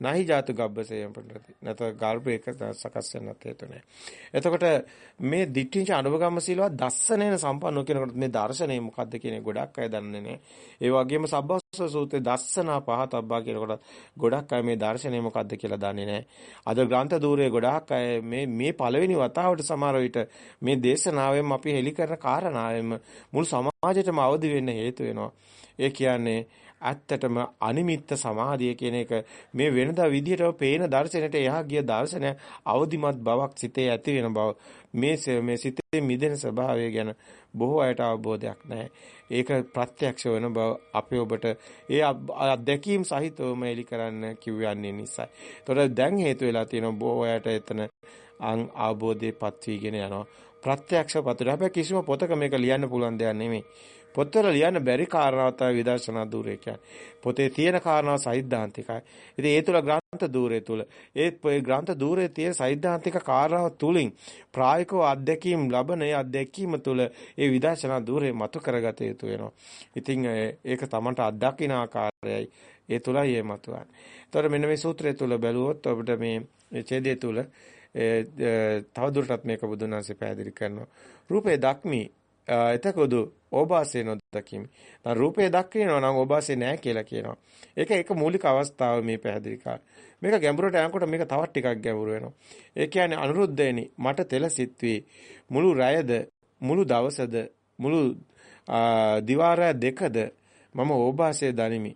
S1: නහි ජාතු ගබ්බසේයම් පඬති. නැත්නම් ගල්පේක සකස් වෙන්නත් හේතු නැහැ. එතකොට මේ දිට්ඨිංච අනුභගම්ම සීලවා දස්සනේන සම්පන්නෝ කියනකොට මේ දර්ශනය මොකද්ද කියන ගොඩක් අය දන්නේ නැහැ. ඒ වගේම සබ්බස්ස සූත්‍රයේ දස්සනා පහතබ්බා කියනකොට ගොඩක් අය මේ දර්ශනය මොකද්ද කියලා දන්නේ නැහැ. අද ග්‍රන්ථ දූරයේ ගොඩක් අය මේ මේ පළවෙනි වතාවට සමහර විට මේ දේශනාවෙන් අපි හෙලි කරන කාරණාවෙම මුළු සමාජයටම අවදි වෙන්න හේතු වෙනවා. ඒ කියන්නේ ඇත්තටම අනිමිත්ත සමාධිය කියන එක මේ වෙනදා විදිහටම පේන දර්ශනයට එහා ගිය දර්ශනය අවදිමත් බවක් සිතේ ඇති වෙන බව මේ මේ සිතේ මිදෙන ස්වභාවය ගැන බොහෝ අයට අවබෝධයක් නැහැ. ඒක ප්‍රත්‍යක්ෂ වෙන බව අපේ ඔබට ඒ අත්දැකීම් සහිතවම එලි කරන්න කිව්වන්නේ නිසායි. ඒතොර දැන් හේතු වෙලා තියෙන බොහෝ අයට එතන අන් අවබෝධයපත් වීගෙන යනවා. ප්‍රත්‍යක්ෂ පතුල. හැබැයි කිසිම පොතක මේක ලියන්න පුළුවන් දෙයක් නෙමෙයි. පොත්වල ලියන්න බැරි කාරණාව තමයි විදර්ශනා ධූරය කියන්නේ. පොතේ තියෙන කාරණාව සෛද්ධාන්තිකයි. ඉතින් ඒ තුල ග්‍රන්ථ ධූරය තුල ඒ ග්‍රන්ථ ධූරයේ තියෙන සෛද්ධාන්තික කාරණාව තුලින් ප්‍රායෝගිකව අත්දැකීම් ලබන ඒ අත්දැකීම තුල ඒ විදර්ශනා ධූරය මතු කරගත යුතු වෙනවා. ඉතින් ඒක තමන්ට අත්දකින්න ආකාරයයි ඒ තුලයි ඒ මතුවන්නේ. එතකොට මෙන්න මේ සූත්‍රය තුල බැලුවොත් අපිට මේ ඡේදය තුල තවදුරටත් මේක බුදුන් වහන්සේ පැහැදිලි කරනවා. රූපේ දක්මි එතකොදු ඕබාසය නොදකිමි. දැන් රූපේ දක්ිනවා නම් ඕබාසය නැහැ කියලා කියනවා. ඒක ඒක මූලික අවස්ථාව මේ පැහැදිලි කර. මේක ගැඹුරට යනකොට මේක තවත් ටිකක් ගැඹුරු වෙනවා. ඒ කියන්නේ අනුරුද්ධේනි මට තෙල සිත්වි මුළු රැයද මුළු දවසද මුළු දිවාරය දෙකද මම ඕබාසය දනිමි.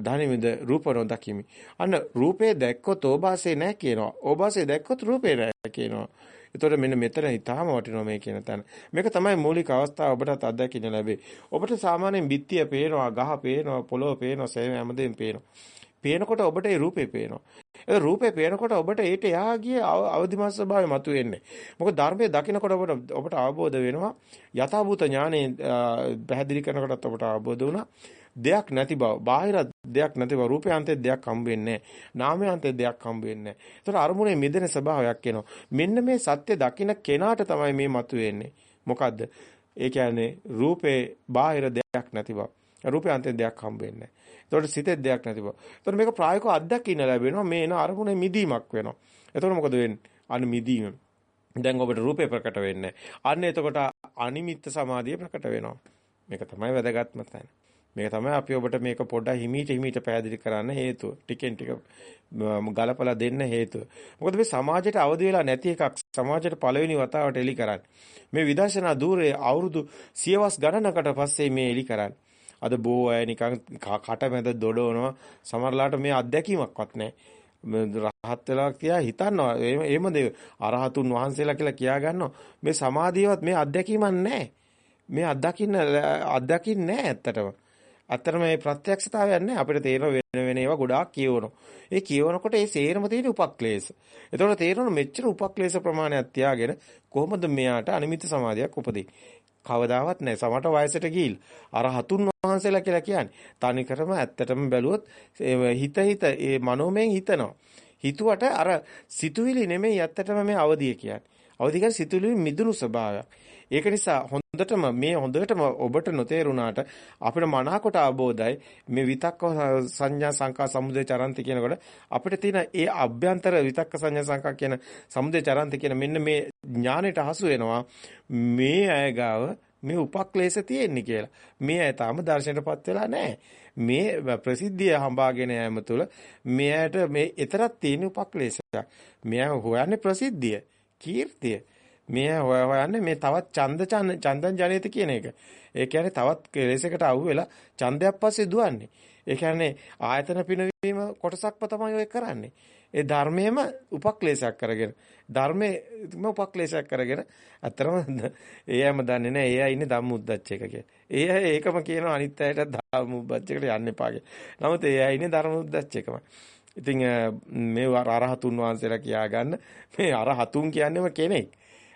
S1: ධනිමිද රූප නොදකිමි. අන්න රූපේ දැක්කොත් ඕබාසය නැහැ කියනවා. ඕබාසය දැක්කොත් රූපේ නැහැ කියනවා. එතකොට මෙන්න මෙතන ඊටාම වටිනවා මේ කියන තැන. මේක තමයි මූලික අවස්ථාව ඔබටත් අත්දකින්න ලැබේ. ඔබට සාමාන්‍යයෙන් බිත්තිය පේනවා, ගහ පේනවා, පොළොව පේනවා, සෑම හැමදේම පේනවා. පේනකොට ඔබට ඒ රූපේ පේනවා. ඒ රූපේ පේනකොට ඔබට ඒට එහා ගිය අවදිමත් ස්වභාවය මතුවෙන්නේ. මොකද ධර්මයේ දකිනකොට ඔබට ඔබට අවබෝධ වෙනවා. යථාභූත ඥානෙ පැහැදිලි කරනකොටත් ඔබට අවබෝධ වුණා. දෙයක් නැති බව, බාහිර දෙයක් නැති බව, රූපයන්තේ දෙයක් හම්බ වෙන්නේ නැහැ. නාමයන්තේ දෙයක් හම්බ වෙන්නේ නැහැ. ඒතර අරමුණේ මිදෙන ස්වභාවයක් එනවා. මෙන්න මේ සත්‍ය දකින්න කෙනාට තමයි මේ මතුවෙන්නේ. මොකද්ද? ඒ කියන්නේ රූපේ බාහිර දෙයක් නැති බව. රූපයන්තේ දෙයක් හම්බ වෙන්නේ නැහැ. ඒතකොට සිතේ දෙයක් නැති බව. ඒතකොට මේක ප්‍රායෝගිකව අත්දකින්න ලැබෙනවා. මේ එන අරමුණේ මිදීමක් වෙනවා. ඒතකොට මොකද වෙන්නේ? අනු මිදීම. දැන් ඔබට රූපේ ප්‍රකට වෙන්නේ. අන්න එතකොට අනිමිත්ත සමාධිය ප්‍රකට වෙනවා. මේක තමයි වැදගත්ම තැන. මේක තමයි අපි ඔබට මේක පොඩ්ඩක් හිමීට හිමීට පැහැදිලි කරන්න හේතුව. ටිකෙන් ටික ගලපලා දෙන්න හේතුව. මොකද මේ සමාජයට අවදි වෙලා නැති එකක් සමාජයට පළවෙනි වතාවට එලි කරන්නේ. මේ විදර්ශනා ධූරයේ අවුරුදු සියවස් ගණනකට පස්සේ මේ එලි කරන්නේ. අද බොහෝ අය නිකන් කටමැද දොඩවනවා. සමහරලාට මේ අත්දැකීමක්වත් නැහැ. රහත් වෙලා කියලා හිතනවා. එහෙම එහෙම දේ අරහතුන් වහන්සේලා කියලා කියා ගන්නවා. මේ සමාධියවත් මේ අත්දැකීමක් නැහැ. මේ අත්දකින්න අත්දකින්නේ නැහැ ඇත්තටම. අතරම මේ ප්‍රත්‍යක්ෂතාවයක් නැහැ. අපිට තේරෙන වෙන වෙන ඒවා ගොඩාක් කියවනවා. ඒ කියවනකොට ඒ සේරම තියෙන උපක්ලේශ. එතකොට තේරෙන මෙච්චර උපක්ලේශ ප්‍රමාණයක් තියාගෙන කොහොමද මෙයාට අනිමිත් සමාධියක් උපදින්නේ? කවදාවත් නැහැ. සමහරට වයසට ගිහිල් අර හතුන් වහන්සේලා කියලා කියන්නේ. තනිකරම ඇත්තටම බැලුවොත් හිත හිත ඒ මනෝමයෙන් හිතනවා. හිතුවට අර සිතුවිලි නෙමෙයි ඇත්තටම මේ අවදිය කියන්නේ. අවදි කියන්නේ සිතුවිලි මිදුණු ස්වභාවයක්. ඒක නිසා හොඳටම මේ හොඳටම ඔබට නොතේරුණාට අපිට මනාකොට අවබෝධයි මේ විතක්ක සංඥා සංකා සමුදය චරන්ති කියනකොට අපිට තියෙන ඒ අභ්‍යන්තර විතක්ක සංඥා සංකා කියන සමුදය චරන්ති කියන මෙන්න මේ ඥානෙට හසු වෙනවා මේ අය ගාව මේ උපක්ලේශ තියෙන්නේ කියලා. මේ අය තාම දර්ශනයටපත් වෙලා නැහැ. මේ ප්‍රසිද්ධිය හඹාගෙන යෑම තුළ මෙයාට මේ ඊතරක් තියෙන උපක්ලේශයක්. මෙයා හොයන්නේ ප්‍රසිද්ධිය, කීර්තිය. මේ හොය හොයන්නේ මේ තවත් ඡන්ද චන්දන් ජනිත කියන එක. ඒ කියන්නේ තවත් කෙලෙසකට අහු වෙලා ඡන්දයක් පස්සේ දුවන්නේ. ඒ කියන්නේ ආයතන පිනවීම කොටසක්ම තමයි ඔය කරන්නේ. ඒ ධර්මයේම උපක්ලේශයක් කරගෙන ධර්මයේම උපක්ලේශයක් කරගෙන අතරම එයාම දන්නේ නැහැ එයා ඉන්නේ ධම්මුද්දච්ච එක කියලා. එයා ඒකම කියනවා අනිත් අයට ධම්මුද්දච්ච එකට යන්න එපා කියලා. නමුත් එයා ඉන්නේ ධර්මුද්දච්ච එකමයි. ඉතින් මේ අරහතුන් වහන්සේලා කියා ගන්න මේ අරහතුන් කියන්නේම කෙනෙක්.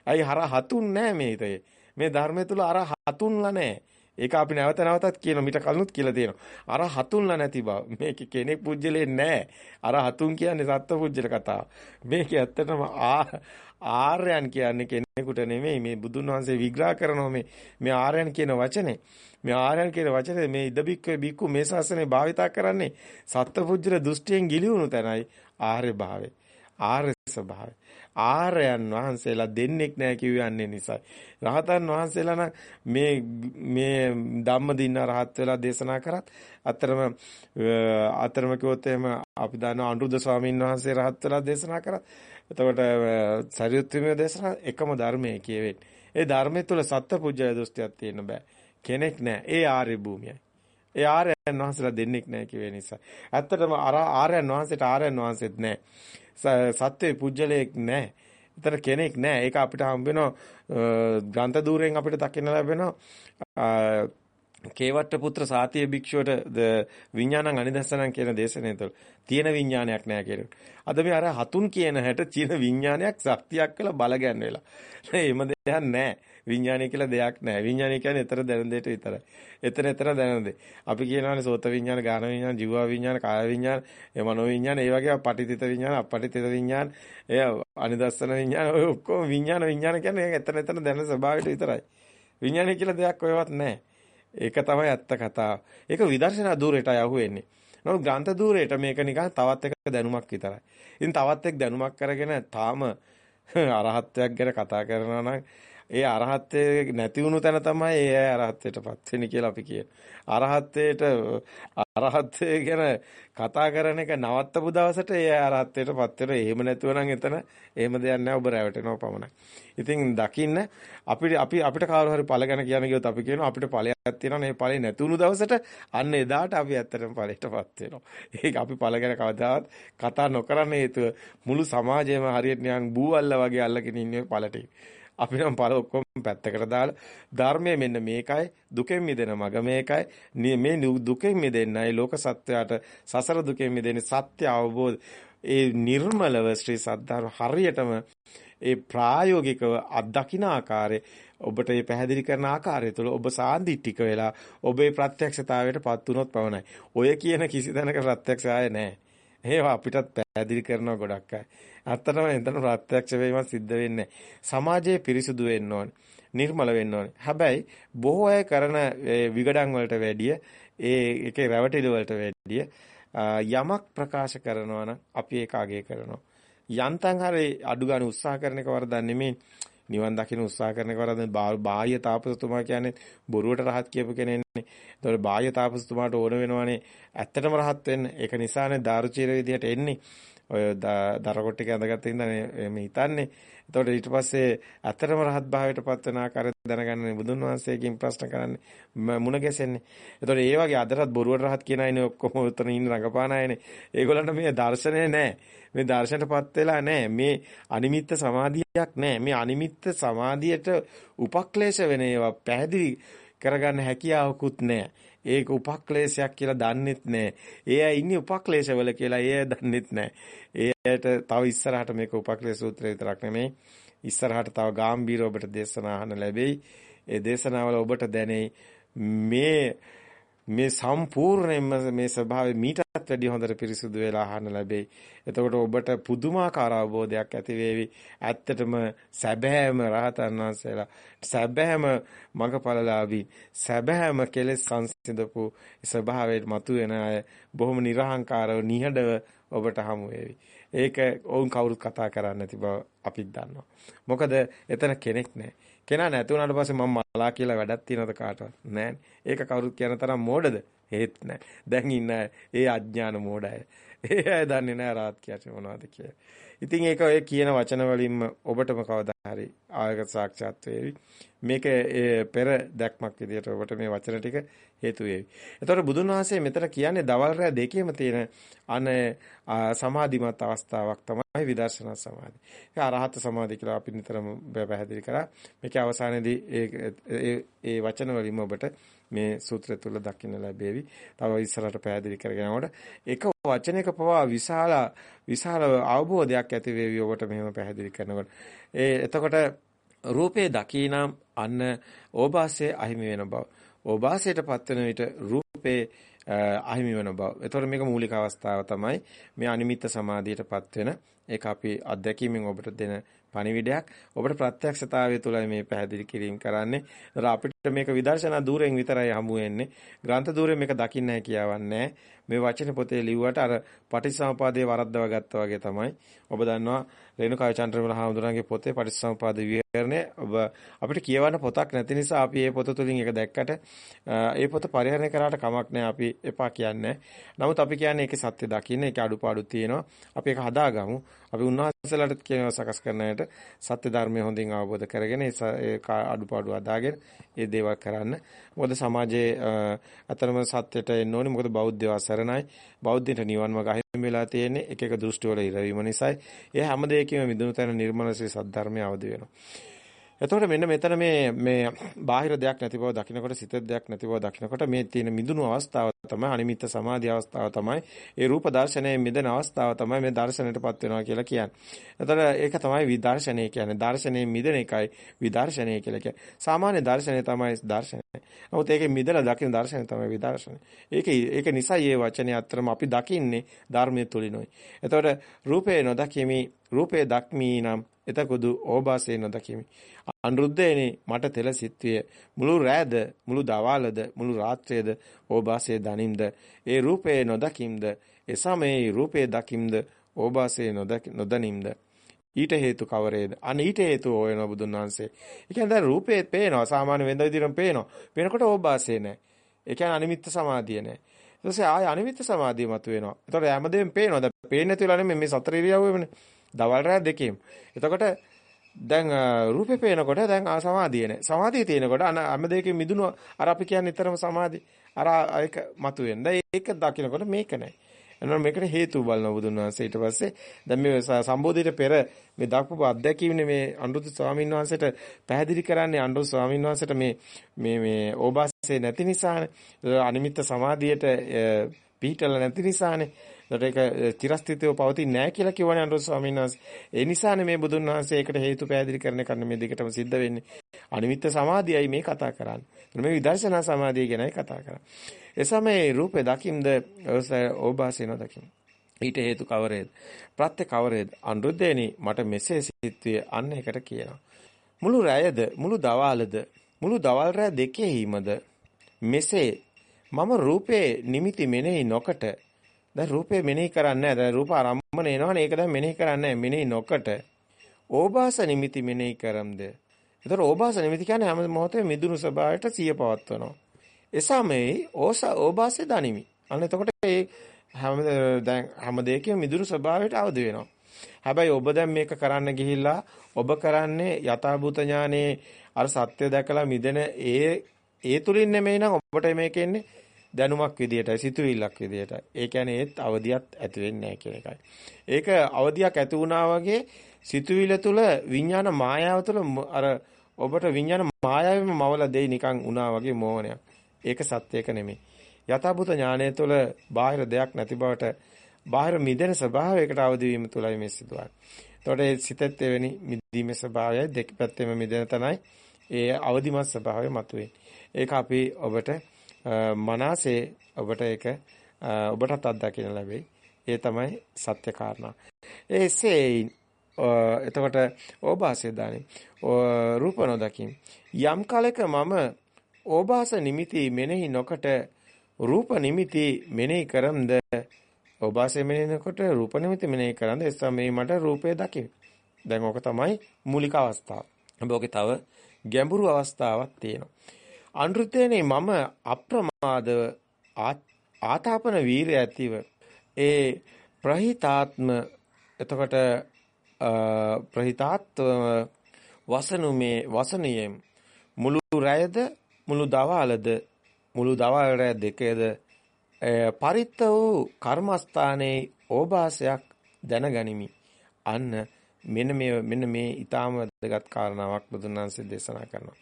S1: අයි හර හතුන් නෑ මේ හිතේ. මේ ධර්මය තුල අර හතුන්ලා නෑ. ඒක අපි නැවත නැවතත් කියන මිට කලුත් කියලා තියෙනවා. අර හතුන්ලා නැති බව. මේක කෙනෙක් පුජ්‍යලේ නෑ. අර හතුන් කියන්නේ සත්ත්ව පුජ්‍යල කතාව. මේක ඇත්තටම ආර්යයන් කියන්නේ කෙනෙකුට නෙමෙයි මේ බුදුන් වහන්සේ විග්‍රහ කරනවා මේ මේ ආර්යයන් කියන වචනේ. මේ ආර්යයන් කියන වචනේ මේ ඉදබික්කේ බික්කු මේ ශාසනය භාවිතා කරන්නේ සත්ත්ව පුජ්‍යල දෘෂ්ටියෙන් ගිලිහුණු තැනයි ආර්ය භාවය. ආර්ය ස්වභාවය. ආර්යයන් වහන්සේලා දෙන්නෙක් නැහැ කියවන්නේ නිසා. රහතන් වහන්සේලා නම් මේ මේ ධම්මදින්න රහත් වෙලා දේශනා කරත් අතරම අතරම කිව්වොත් එහෙම අපි දන්නවා අනුරුද්ධ ස්වාමීන් වහන්සේ රහත් වෙලා දේශනා කරත් එතකොට සරියුත්ත්‍මය දේශනා එකම ධර්මයේ කියවෙන්නේ. ඒ ධර්මයේ තුල සත්පුජ්‍යය දෘෂ්ටියක් තියෙන්න බෑ. කෙනෙක් නැහැ. ඒ ආර්ය භූමියයි. ඒ ආර්යයන් වහන්සේලා දෙන්නෙක් නැහැ කියවේ නිසා. ඇත්තටම ආර්යයන් වහන්සේට ආර්යයන් වහන්සේත් නැහැ. සත්වේ පුජ්‍යලයක් නැහැ. ඒතර කෙනෙක් නැහැ. ඒක අපිට හම්බ වෙනවා ග්‍රන්ථ දූරෙන් අපිට දකින්න ලැබෙනවා. කේවට්ට පුත්‍ර සාතිය භික්ෂුවට විඥානං අනිදස්සනං කියන දේශනේ තුළ තියෙන විඥානයක් නැහැ කියලා. අද මේ අර හතුන් කියන හැට චීන විඥානයක් ශක්තියක් කළ බල ගැන් වෙලා. එහෙම දෙයක් නැහැ. විඥානය කියලා දෙයක් නැහැ. විඥානය කියන්නේ ඊතර දැනෙන දෙයට විතරයි. එතන එතන දැනෙන දේ. අපි කියනවානේ සෝත විඥාන, ගාන විඥාන, ජීව විඥාන, කාය විඥාන, ඒ මනෝ විඥාන, ඒ වගේ පටිතිත විඥාන, අපටිතිත විඥාන, ඒ අනිදස්සන විඥාන ඔය ඔක්කොම විඥාන විඥාන කියන්නේ එතන එතන දැනෙන ස්වභාවයට විතරයි. විඥානය කියලා දෙයක් ඔයවත් නැහැ. ඒක තමයි ඇත්ත කතාව. ඒක විදර්ශනා ධූරයටයි අහුවෙන්නේ. නමුත් ග්‍රන්ථ ධූරයට මේක නිකන් තවත් එක දැනුමක් විතරයි. ඉතින් තවත් එක් දැනුමක් කරගෙන තාම අරහත්ත්වයක් ගැන කතා කරනවා නම් ඒ අරහත්ත්වයේ නැති වුණු තැන තමයි ඒ අරහත්ත්වයටපත් වෙන්නේ කියලා අපි කියනවා. අරහත්ත්වයට අරහත්ත්වය ගැන කතා කරන එක නවත්තපු දවසට ඒ අරහත්ත්වයටපත් වෙනවා. එහෙම නැතුව නම් එතන එහෙම දෙයක් නැහැ ඔබ රැවටෙනවා පමණයි. ඉතින් දකින්න අපිට අපි අපිට කවුරු හරි ඵල ගැන කියන ගියොත් අපි කියනවා අපිට ඵලයක් තියෙනවා නේ ඵලෙ නැතුණු දවසට අන්න එදාට අපි ඇත්තටම ඵලයටපත් වෙනවා. ඒක අපි ඵල ගැන කවදාවත් කතා නොකරන හේතුව මුළු සමාජයම හරියට නිකන් බූවල්ල වගේ අල්ලගෙන ඉන්නේ ඵලට. අපි නම් පළ ඔක්කොම පැත්තකට දාලා ධර්මයේ මෙන්න මේකයි දුකෙන් මිදෙන මඟ මේකයි මේ දුකෙන් මිදෙන්නයි ලෝක සත්වයාට සසර දුකෙන් මිදෙන්නේ සත්‍ය අවබෝධ ඒ නිර්මලව ශ්‍රී සද්ධර්ම හරියටම ඒ ප්‍රායෝගිකව අත්දකින්න ආකාරය ඔබට මේ පැහැදිලි කරන ආකාරය තුළ ඔබ සාන්දිටික වෙලා ඔබේ ප්‍රත්‍යක්ෂතාවයටපත් වුණොත් පවණයි. ඔය කියන කිසි දැනක ප්‍රත්‍යක්ෂය නැහැ. ඒවා අපිටත් පැහැදිලි කරනවා ගොඩක් අය. ඇත්තටම එතන ප්‍රත්‍යක්ෂ වීම සිද්ධ වෙන්නේ සමාජයේ පිරිසුදු වෙන්න ඕනේ. නිර්මල වෙන්න ඕනේ. හැබැයි බොහෝ අය කරන විගඩම් වලට වැඩිය ඒ එකේ රැවටිලි වලට වැඩිය යමක් ප්‍රකාශ කරනවා නම් අපි ඒක අගය කරනවා. යන්තම් හරි අඩු ගන්න උත්සාහ කරන එක වරදක් නෙමෙයි. නිවන් දකින්න උත්සාහ කරන එක වරදක් බාහ්‍ය තාපසතුමා කියන්නේ බොරුවට රහත් කියපු කෙනෙක්නේ. ඒතකොට බාහ්‍ය තාපසතුමාට ඕන වෙනවනේ ඇත්තටම රහත් වෙන්න. ඒක නිසානේ දාරුචීර විදියට එන්නේ. ඔය දරකොට් එක ඇඳගත්ත ඉඳන් මේ හිතන්නේ. එතකොට ඊට පස්සේ අතරම රහත් භාවයට පත් වෙන ආකාරය දැනගන්න බුදුන් වහන්සේගෙන් ප්‍රශ්න කරන්නේ මුණ ගැසෙන්නේ. එතකොට ඒ වගේ අදටත් බොරුවට රහත් කියන අයනේ ඔක්කොම උතන ඉන්න රඟපාන අයනේ. ඒගොල්ලන්ට මේ දර්ශනය නැහැ. මේ දර්ශනටපත් වෙලා නැහැ. මේ අනිමිත්ත සමාධියක් නැහැ. මේ අනිමිත්ත සමාධියට උපක්ලේශ වෙන ඒවා පැහැදිලි කරගන්න හැකියාවකුත් නැහැ. ඒක උපක්ලේශයක් කියලා දන්නෙත් නැහැ. ඒ අය ඉන්නේ උපක්ලේශවල කියලා ඒ අය දන්නෙත් නැහැ. ඒ අයට තව ඉස්සරහට මේක උපක්ලේශ සූත්‍රය විතරක් නෙමෙයි. ඉස්සරහට තව ගාම්භීර ඔබට දේශනා අහන්න ලැබෙයි. ඒ දේශනාවල ඔබට දැනෙයි මේ මේ සම්පූර්ණයෙන්ම මේ ස්වභාවය මීටත් වැඩිය හොඳට පිරිසුදු වෙලා අහන්න ලැබෙයි. එතකොට ඔබට පුදුමාකාර අවබෝධයක් ඇති වේවි. ඇත්තටම සැබෑම රහතන් වහන්සේලා සැබෑම මඟඵලලාභී සැබෑම කෙලෙස් සංසිඳපු ස්වභාවයට මතුවෙන අය බොහොම නිර්හංකාරව නිහඬව ඔබට හමු වේවි. ඒක වුන් කවුරුත් කතා කරන්නේ නැති බව අපිත් දන්නවා. මොකද එතන කෙනෙක් නැහැ. කෙනා නැති වුණාට පස්සේ මම මලා කියලා වැඩක් තියනවද කාටවත් නැහැ. ඒක කවුරුත් කියන තරම් මෝඩද? හේත් නැහැ. දැන් ඉන්න ඒ අඥාන මෝඩය. ඒ අය දන්නේ නැහැ රාත් කියන්නේ මොනවද කියලා. ඉතින් ඒක ඔය කියන වචන වලින්ම ඔබටම කවදා හරි ආයක සාක්ෂාත් වේවි. මේක පෙර දැක්මක් විදිහට ඔබට මේ වචන ටික හේතු වේවි. එතකොට බුදුන් වහන්සේ මෙතන කියන්නේ දවල් රැ දෙකේම තියෙන අන සමාධිමත් අවස්ථාවක් තමයි විදර්ශනා සමාධි. ඒක අරහත් සමාධිය කියලා අපි නිතරම පැහැදිලි කරා. මේකේ අවසානයේදී ඒ ඒ වචන වලින්ම ඔබට මේ සූත්‍රය තුල දකින්න ලැබෙවි. තව ඉස්සරහට පැහැදිලි කරගෙන යනකොට එක වචනයක පවා විශාල විශාල අවබෝධයක් ඇති වේවි ඔබට මෙහෙම පැහැදිලි කරනකොට. ඒ එතකොට රූපේ දකිනම් අන්න ඕභාසයේ අහිමි වෙන බව. ඕභාසයටපත් වෙන විට රූපේ අහිමි වෙන බව. එතකොට මේක මූලික අවස්ථාව තමයි මේ අනිමිත්ත සමාධියටපත් වෙන ඒක අපි අත්දැකීමෙන් ඔබට දෙන පණිවිඩයක්. ඔබට ප්‍රත්‍යක්ෂතාවය තුළයි මේ පැහැදිලි කිරීම කරන්නේ. අපිට මේක විදර්ශනා දූරෙන් විතරයි හමු වෙන්නේ. ග්‍රන්ථ දූරෙන් මේක දකින්න හැකියාවක් මේ වචන පොතේ ලිව්වට අර පටිච්චසමුපාදයේ වරද්දව ගත්තා වගේ තමයි. ඔබ දන්නවා රේණුකා චන්ද්‍රවල හාමුදුරන්ගේ පොතේ පටිච්චසමුපාද විවරණය ඔබ අපිට කියවන්න පොතක් නැති නිසා අපි මේ පොත තුලින් ඒක දැක්කට ඒ පොත පරිහරණය කරාට කමක් නැහැ අපි එපා කියන්නේ. නමුත් අපි කියන්නේ ඒකේ සත්‍ය දකින්න ඒකේ අඩුපාඩු තියෙනවා. අපි ඒක හදාගමු. අපි උන්වහන්සේලාට කියනවා සකස් කරන්නට සත්‍ය ධර්මය හොඳින් අවබෝධ කරගෙන ඒ අඩුපාඩු අදාගෙන ඒ දේවල් කරන්න. මොකද සමාජයේ අතරම සත්‍යයට එන්න ඕනේ. මොකද බෞද්ධයව සරණයි. බෞද්ධින්ට නිවන් මාර්ග අහිමි වෙලා තියෙන්නේ එක එක දෘෂ්ටි වල ඉරවීම නිසායි. ඒ හැම දෙයකම මිදුණු තැන නිර්මල ශ්‍රී සද්ධර්මය අවදි වෙනවා. එතකොට මෙන්න මෙතන මේ මේ බාහිර දෙයක් නැති බව දකිනකොට සිත දෙයක් නැති බව දකිනකොට මේ තියෙන මිදුණු අවස්ථාව තමයි අනිමිත්ත සමාධි අවස්ථාව තමයි ඒ රූප දර්ශනයේ මිදෙන අවස්ථාව තමයි මේ දර්ශනයටපත් වෙනවා කියලා කියන්නේ. එතකොට ඒක තමයි විදර්ශනය කියන්නේ. දර්ශනයේ මිදෙන එකයි විදර්ශනය කියලා කියන්නේ. සාමාන්‍ය දර්ශනය තමයි දර්ශනය. නමුත් ඒකේ මිදලා දකින දර්ශනය තමයි විදර්ශනය. ඒක ඒක නිසා මේ වචනේ අත්‍තරම අපි දකින්නේ ධර්මයේ තුලිනුයි. එතකොට රූපේ නොදකිමි රූපේ දක්මී නම් එතකොදු ඕබාසේ නොදකිමි. අනුරුද්ධේනි මට තෙල සිත්විය. මුළු රෑද මුළු දවාලද මුළු රාත්‍රියද ඕබාසේ දනින්ද? ඒ රූපේ නොදකිම්ද ඒ සමයේ රූපේ දකිම්ද ඕබාසේ නොදනිම්ද ඊට හේතු කවරේද? අන ඊට හේතු හොයන බුදුන් වහන්සේ. ඒ කියන්නේ දැන් රූපේ පේනවා සාමාන්‍ය වෙනද විදිහටම පේනවා. වෙනකොට ඕබාසේ නැහැ ඒ කියන්නේ අනිමිත්ත සමාධිය නැහැ ඊට පස්සේ ආය අනිමිත්ත සමාධිය මතුවෙනවා. එතකොට හැමදේම පේනවා. දැන් පේන්නේ නැති වෙලා නෙමෙයි මේ සතර ඉරියව්වෙමනේ. දවල් රෑ දෙකේම එතකොට දැන් රූපේ පේනකොට දැන් ආ සමාධිය නැහැ. සමාධිය තියෙනකොට හැම දෙයකින් මිදුණු අර අපි කියන්නේ නිතරම සමාධි. අර ඒක මතුවෙන. දැන් ඒක දකිනකොට මේක නැහැ. එනවා මේකට හේතු බලන බුදුන් වහන්සේ ඊට පස්සේ දැන් මේ සම්බෝධියට පෙර මේ දක්වපු අත්දැකීමනේ මේ අනුරුද්ධ ස්වාමීන් වහන්සේට පැහැදිලි කරන්නේ අනුරුද්ධ ස්වාමීන් වහන්සේට මේ මේ මේ ඕබාසයේ නැති නිසානේ අනිමිත්ත සමාධියට පිහිටලා නැති නිසානේ ඒකට ඒක චිරස්ථිතව පවතින්නේ නැහැ කියලා කියවනේ අනුරුද්ධ ස්වාමීන් වහන්සේ. ඒ නිසානේ මේ බුදුන් වහන්සේ ඒකට හේතු පැහැදිලි කරන කන්න මේ දෙකටම සිද්ධ වෙන්නේ. අනිමිත්ත සමාධියයි මේ කතා කරන්නේ. මේ විදර්ශනා සමාධිය ගැනයි කතා කරන්නේ. ඒ සමයේ රූපේ දකින්ද ඕබාසින දකින්න. ඊට හේතු කවරේද? ප්‍රත්‍ය කවරේද? අනුරුද්ධේනි මට මෙසේ සිත්විය අන්න එකට කියනවා. මුළු රැයද මුළු දවාලද මුළු දවල් රැ දෙකෙහිමද මෙසේ මම රූපේ නිමිති මෙනෙහි නොකට දැන් රූපේ මෙනෙහි කරන්නේ නැහැ. දැන් රූප ආරම්භන එනවනේ. ඒක දැන් මෙනෙහි කරන්නේ නැහැ. මෙනෙහි නොකට ඕභාස නිමිති මෙනෙහි කරම්ද. ඒතර ඕභාස නිමිති කියන්නේ හැම මොහොතේ මිදුණු ස්වභාවයට සිය පවත්වනවා. එසමේ ඕස ඕභාසය දනිමි. අන්න එතකොට ඒ හැම දැන් හැම දෙයකම මිදුණු ස්වභාවයට අවදි වෙනවා. හැබැයි ඔබ දැන් මේක කරන්න ගිහිල්ලා ඔබ කරන්නේ යථාභූත ඥානයේ අර සත්‍ය දැකලා මිදෙන ඒ ඒ තුලින් නෙමෙයි නම් ඔබට මේකෙන්නේ දැනුමක් විදියටයි සිතුවිල්ලක් විදියටයි. ඒ කියන්නේ ඒත් අවදියක් ඇති වෙන්නේ නැහැ කියන එකයි. ඒක අවදියක් ඇති වුණා වගේ සිතුවිල්ල තුළ විඥාන මායාව තුළ අර ඔබට විඥාන මායාවෙම මවලා දෙයි නිකන් උනා වගේ මෝහනයක්. ඒක සත්‍යයක නෙමෙයි. යථාභූත ඥානය තුළ බාහිර දෙයක් නැති බවට බාහිර මිදෙන ස්වභාවයකට අවදි වීම තුළයි මේ සිදුවන්නේ. එතකොට ඒ සිතෙත් එවැනි මිදීමේ ස්වභාවයයි දෙක පැත්තෙම මිදෙන තනයි ඒ අවදිමත් ස්වභාවය මතුවේ. ඒක අපි ඔබට මනසේ ඔබට ඒක ඔබටත් අත්දකින්න ලැබෙයි. ඒ තමයි සත්‍ය කාරණා. එසේ එතකොට ඕභාසය දානේ රූප නොදකින් යම් කලක මම ඕභාස නිමිති මෙනෙහි නොකට රූප නිමිති මෙනෙහි කරම්ද ඕභාසය මෙනෙහිනකොට රූප නිමිති මෙනෙහි කරන්ද එසා මේ මට රූපය දකින්න. දැන් ඕක තමයි මූලික අවස්ථාව. හැබැයි තව ගැඹුරු අවස්ථාවක් තියෙනවා. අනුරුතේනේ මම අප්‍රමාදව ආතාපන වීරය ඇතිව. ඒ ප්‍රහිතාත්ම එතකොට ප්‍රහිතාත්ව වසනුමේ වසනියෙම් මුළු රැයද මුළු දවාලද මුළු දවල් රැය දෙකේද පරිත්ත වූ කර්මස්ථානයේ ඕභාසයක් දැනගනිමි. අන්න මෙන්න මේ මෙන්න මේ ඊටාම වැදගත් කාරණාවක් බුදුන් වහන්සේ දේශනා කරනවා.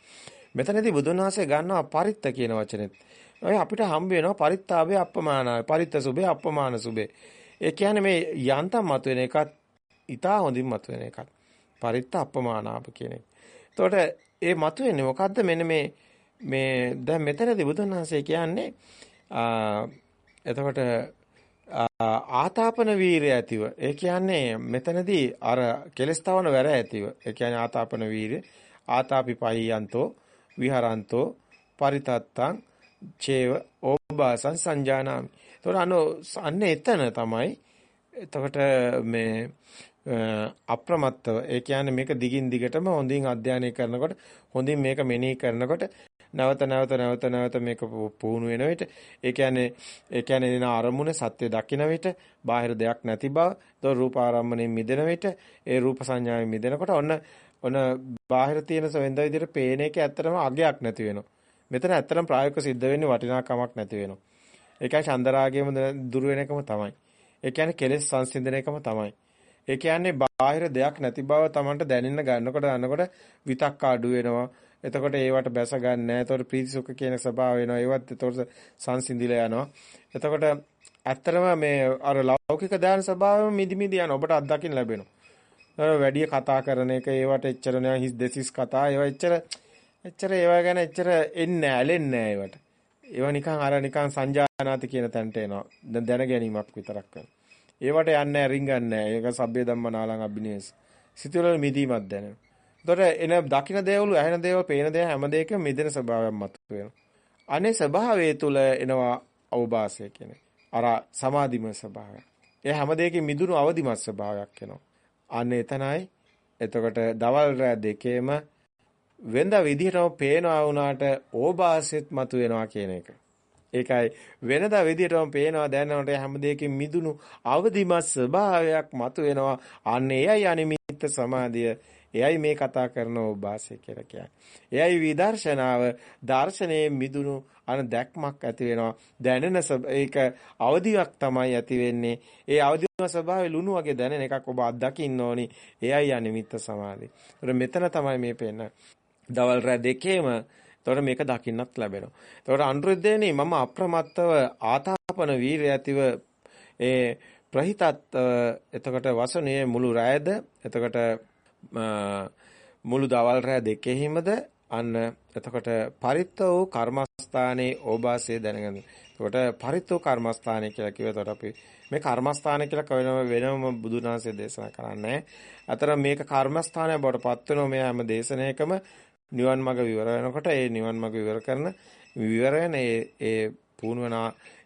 S1: මෙතනදී බුදුන් වහන්සේ ගන්නවා පරිත්ත කියන වචනේත්. ඔය අපිට හම්බ වෙනවා පරිත්තාභය අපමානාය. පරිත්ත සුභේ අපමාන සුභේ. ඒ කියන්නේ මේ යන්තම් මතුවෙන එකත් ඊටා හොඳින් මතුවෙන එකත්. පරිත්ත අපමානාප කියන එක. එතකොට ඒ මතුවෙන්නේ මොකද්ද මෙන්න මේ මේ දැන් මෙතනදී බුදුන් වහන්සේ කියන්නේ එතකොට ආතාපන වීරය ඇතිව ඒ කියන්නේ මෙතනදී අර කෙලස්තාවන වැර ඇතිව ඒ කියන්නේ ආතාපන වීරය ආතාපි පහියන්තෝ විහරන්තෝ පරිතත්තං චේව ඕබාසං සංජානාමි. එතකොට අනෝ අන්න එතන තමයි එතකොට මේ අප්‍රමත්තව ඒ කියන්නේ මේක දිගින් දිගටම හොඳින් අධ්‍යයනය කරනකොට හොඳින් මේක මෙනෙහි කරනකොට නැවත නැවත නැවත නැවත මේක පුහුණු වෙන විට ඒ කියන්නේ ඒ කියන්නේ එන අරමුණ සත්‍ය දකින විට බාහිර දෙයක් නැති බව දෝ රූප ආරම්මණයෙන් මිදෙන විට ඒ රූප සංඥාවෙන් මිදෙනකොට ඔන්න ඔන බාහිර තියෙන සෙන්ද විදිහට පේන එක ඇත්තටම අගයක් නැති වෙනවා. මෙතන ඇත්තටම ප්‍රායෝගික සිද්ධ වෙන්නේ වටිනාකමක් නැති වෙනවා. ඒකයි චන්දරාගයම දුර වෙන එකම තමයි. ඒ කියන්නේ කෙලෙස් සංසිඳන එකම තමයි. ඒ කියන්නේ බාහිර දෙයක් නැති බව Tamanට දැනෙන්න ගන්නකොට ගන්නකොට විතක්ක අඩු වෙනවා. එතකොට ඒවට බැස ගන්න නැහැ. එතකොට ප්‍රීති සුඛ කියන ස්වභාව වෙනවා. ඒවත් එතකොට සංසිඳිලා යනවා. එතකොට ඇත්තටම මේ අර ලෞකික ධානය ස්වභාවම මිදි මිදි යන ඔබට අත්දකින්න ලැබෙනවා. වැඩි කතා කරන එක ඒවට එච්චර නෑ හිස් දෙසිස් කතා ඒවා එච්චර එච්චර ඒවා ගැන එච්චර එන්නේ ඇලෙන්නේ නෑ ඒවට. ඒවා නිකන් අර නිකන් සංජානාති කියන තැනට එනවා. දැන් දැන ගැනීමක් විතරක් කරන. ඒවට යන්නේ රින්ගන්නේ නෑ. ඒක සබ්බේ ධම්මනාලං අබිනේස. සිතුවල මිදීමක් දැනෙනවා. එතකොට එන දකින්න දේවලු ඇහෙන දේවල් පේන දේවල් හැම දෙයකම මිදෙන ස්වභාවයක් මතුවෙනවා. අනේ ස්වභාවය තුල එනවා අවබෝධය කියන්නේ. අර සමාධිම ස්වභාවය. ඒ හැම දෙයකින් මිදුණු අවදිමත් ස්වභාවයක් එනවා. අන්න එතනයි එතකොට දවල් රෑ දෙකේම වෙනද විදිහටම පේනවා වුණාට ඕභාසෙත් මතුවෙනවා කියන එක. ඒකයි වෙනද විදිහටම පේනවා දැනනකොට හැම දෙයකින් මිදුණු අවදිමත් ස්වභාවයක් මතුවෙනවා. අන්න එයයි අනිමිත්ත සමාධිය. එයයි මේ කතා කරන ඕභාසය කියලා කියන්නේ. එයයි විදර්ශනාව දර්ශනයේ මිදුණු අන දැක්මක් ඇති වෙනවා. දැනෙන ඒක අවදියක් තමයි ඇති වෙන්නේ. ඒ අවදිම ස්වභාවය ලුණු වගේ දැනෙන එකක් ඔබ අත්දකින්න ඕනි. එයයි අනිමිත්ත සමාධි. ඒතර මෙතන තමයි මේ පේන. දවල් රැ දෙකේම එතකොට මේක දකින්නත් ලැබෙනවා. එතකොට අනුරුද්ධේනි මම අප්‍රමත්තව ආතාපන වීරය ඇතිව ඒ ප්‍රහිතත් එතකොට වසනේ මුළු රැයද එතකොට මුළු දවල් රැ දෙකෙහිමද අන්න එතකොට පරිත්ත වූ කර්මස්ථානයේ ඕබාසය දැනගන්න. එතකොට පරිත්ත වූ කර්මස්ථානය කියලා කිව්වතොට අපි මේ කර්මස්ථානය කියලා වෙනම වෙනම බුදුනාසේ දේශනා කරන්නේ. අතර මේක කර්මස්ථානය බවට පත් වෙනවා මේ හැම දේශනාවකම නිවන් මඟ විවර වෙනකොට ඒ නිවන් මඟ විවර කරන විවර වෙන ඒ ඒ පුණවන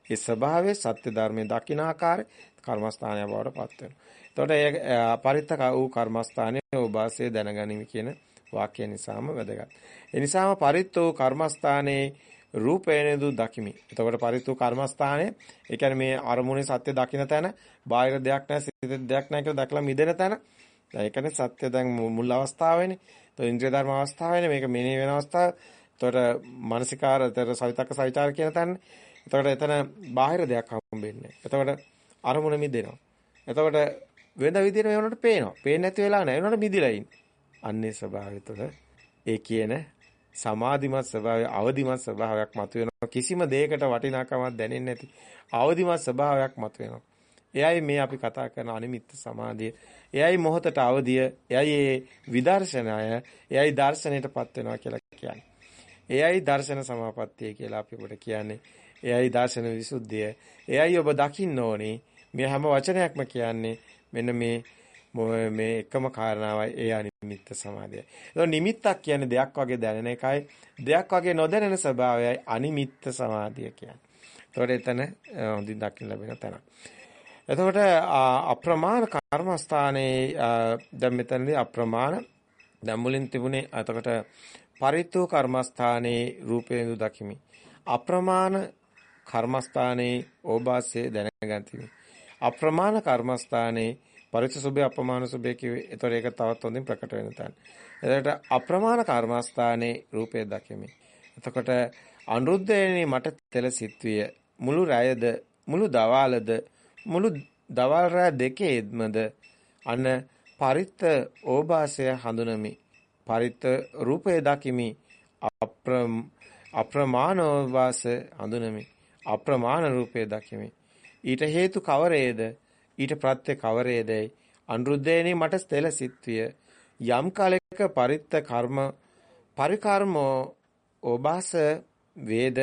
S1: ඒ ස්වභාවයේ සත්‍ය ධර්මයේ දකින්න ආකාරය කර්මස්ථානය බවට පත් වෙනවා. එතකොට ඒ අපරිත්තක වූ කර්මස්ථානයේ ඔබාසය දැනගනිමි කියන වාක්‍ය නිසාම වැදගත්. ඒ නිසාම පරිත්තෝ කර්මස්ථානයේ රූපේනදු දකිමි. එතකොට පරිත්තෝ කර්මස්ථානයේ ඒ කියන්නේ මේ අරමුණේ සත්‍ය දකින්න තැන බාහිර දෙයක් නැහැ සිතේ දෙයක් නැහැ කියලා දැකලා මිදෙන තැන. ඒ කියන්නේ සත්‍ය දැන් මුල් අවස්ථාවේනේ. તો ඉන්ද්‍රිය ධර්ම අවස්ථාවේනේ මේක මෙනෙහි වෙන අවස්ථාව. එතකොට මානසිකාර එතකොට සවිතක්ක සවිචාර කියන තැන. එතකොට එතන බාහිර දෙයක් හම්බෙන්නේ. එතකොට අරමුණ මිදෙනවා. එතකොට වෙන විදිහට මේ වුණාට පේනවා. පේන්නේ නැති වෙලා නැහැ. ඒනොට මිදිලා ඉන්නේ. අන්නේ ස්වභාවය තුළ ඒ කියන සමාධිමත් ස්වභාවය අවදිමත් ස්වභාවයක් මතුවෙනවා. කිසිම දෙයකට වටිනාකමක් දැනෙන්නේ නැති අවදිමත් ස්වභාවයක් මතුවෙනවා. එයයි මේ අපි කතා කරන අනිමිත්ත සමාධිය. එයයි මොහතට අවදිය. එයයි ඒ විදර්ශනය. එයයි දර්ශනයටපත් වෙනවා කියලා කියන්නේ. එයයි දර්ශන සමාපත්තිය කියලා අපි ඔබට කියන්නේ. එයයි දර්ශන විසුද්ධිය. එයයි ඔබ දකින්න ඕනේ. මේ හැම වචනයක්ම කියන්නේ මෙන්න මේ මේ එකම කාරණාවයි ඒ අනිමිත්ත සමාධියයි. ඒක නිමිත්තක් කියන්නේ දෙයක් වගේ දැනෙන එකයි දෙයක් වගේ නොදැනෙන ස්වභාවයයි අනිමිත්ත සමාධිය කියන්නේ. ඒතකොට එතන හොඳින් දකින්න ලැබෙන තැන. එතකොට අප්‍රමාණ කර්මස්ථානයේ දැන් මෙතනදී අප්‍රමාණ දැන් මුලින් තිබුණේ එතකොට පරිත්තු කර්මස්ථානයේ රූපේඳු දකිමි. අප්‍රමාණ කර්මස්ථානයේ ඕබාසයේ දැනගන්තිමි. අප්‍රමාණ කර්මස්ථානයේ පරිච්ඡ සුභේ අපමාන සුභේ කිව්වේ. ඒතකොට ඒක තවත් හොඳින් ප්‍රකට වෙන තැන. එතකොට අප්‍රමාණ කර්මස්ථානයේ රූපය දකිමි. එතකොට අනුරුද්ධයනි මට තෙල සිත්විය. මුළු රැයද මුළු දවාලද මුළු දවල් රැ දෙකේදමද අන පරිත්ත ඕභාසය හඳුනමි. පරිත්ත රූපය දකිමි. අප්‍රමාණ ඕභාස හඳුනමි. අප්‍රමාණ රූපය දකිමි. ඊට හේතු කවරේද? ඊට ප්‍රත්‍ය කවරේදයි අනුරුද්ධේනේ මට තෙල සිත්විය. යම් කාලයක පරිත්ත කර්ම පරිකර්මෝ ඔබාස වේද?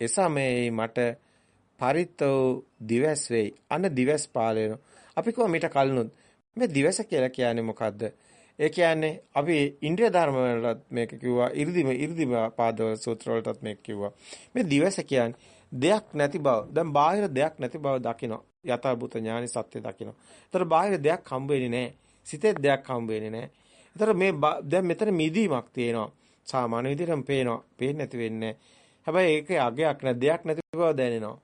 S1: එසමයේ මට පරිත්තෝ දිවස් වෙයි. අන දිවස් පාලේන. අපි කොහොම මිට කලනොත් මේ දිවස කියලා කියන්නේ මොකද්ද? ඒ කියන්නේ අපි ඉන්ද්‍රිය ධර්ම වලට මේක කිව්වා. 이르දිම 이르දිම පාද සූත්‍ර වලටත් මේක කිව්වා. මේ දිවස කියන්නේ දෙයක් නැති බව. දැන් බාහිර දෙයක් නැති බව දකිනවා. යථාභූත ඥානි සත්‍ය දකිනවා. ඒතර බාහිර දෙයක් හම්බ වෙන්නේ නැහැ. සිතේ දෙයක් හම්බ වෙන්නේ නැහැ. ඒතර මේ දැන් මෙතන මිදීමක් තියෙනවා. සාමාන්‍ය විදිහටම පේනවා. පේන්නේ නැති වෙන්නේ හැබැයි ඒකේ අගයක් නැ දෙයක් නැති බව දැනෙනවා.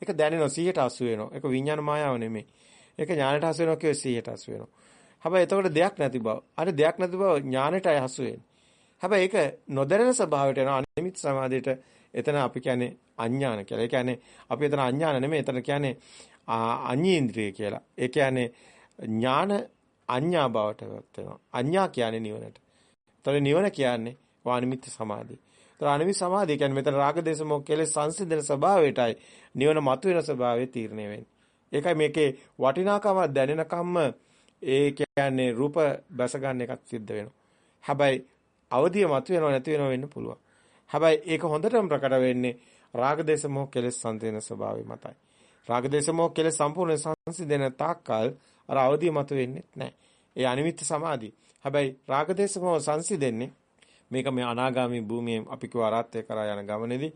S1: ඒක දැනෙනවා 100ට 80 වෙනවා. ඒක විඥාන මායාව නෙමෙයි. ඒක ඥානයට හසු වෙනවා කියෝ 100ට 80 වෙනවා. හැබැයි එතකොට දෙයක් නැති බව. අර දෙයක් නැති බව ඥානයටයි හසු වෙන්නේ. හැබැයි ඒක නොදැනෙන ස්වභාවයට යනවා අනිමිත් සමාධියට එතන අපි කියන්නේ අඥාන කියලා. ඒ කියන්නේ අපි එතන අඥාන නෙමෙයි එතන කියන්නේ අඤ්ඤේන්ද්‍රිය කියලා. ඒ කියන්නේ ඥාන අඤ්ඤා බවටපත් වෙනවා. අඤ්ඤා කියන්නේ නිවනට. ඒතර නිවන කියන්නේ වානිමිත්ත සමාධිය. ඒතර අනිමිත් සමාධිය කියන්නේ මෙතන රාග දේශ මොහ කෙලෙස් සංසිඳන ස්වභාවයටයි නිවන මතුවෙන ස්වභාවය තීරණය වෙන්නේ. ඒකයි මේකේ වටිනාකම දැනෙනකම්ම ඒ කියන්නේ රූප බැස ගන්න එකක් සිද්ධ වෙනවා. හැබැයි අවදිය මතුවෙනව නැති වෙනව වෙන්න පුළුවන්. හැබැයි ඒක හොඳටම ප්‍රකට වෙන්නේ රාග දේශ මොහ කෙලෙස් සංසිඳන ස්වභාවය මතයි. රාග දේශ මොහ කෙලෙස් සම්පූර්ණ සංසිඳන තාක්කල් අර අවදිය මතුවෙන්නේ නැහැ. ඒ අනිමිත්ත සමාධිය. හැබැයි රාග දේශ මොහ සංසිඳෙන්නේ මේක මේ අනාගාමී භූමියේ අපි කිව්ව ආරාත්‍ය කරා යන ගමනේදී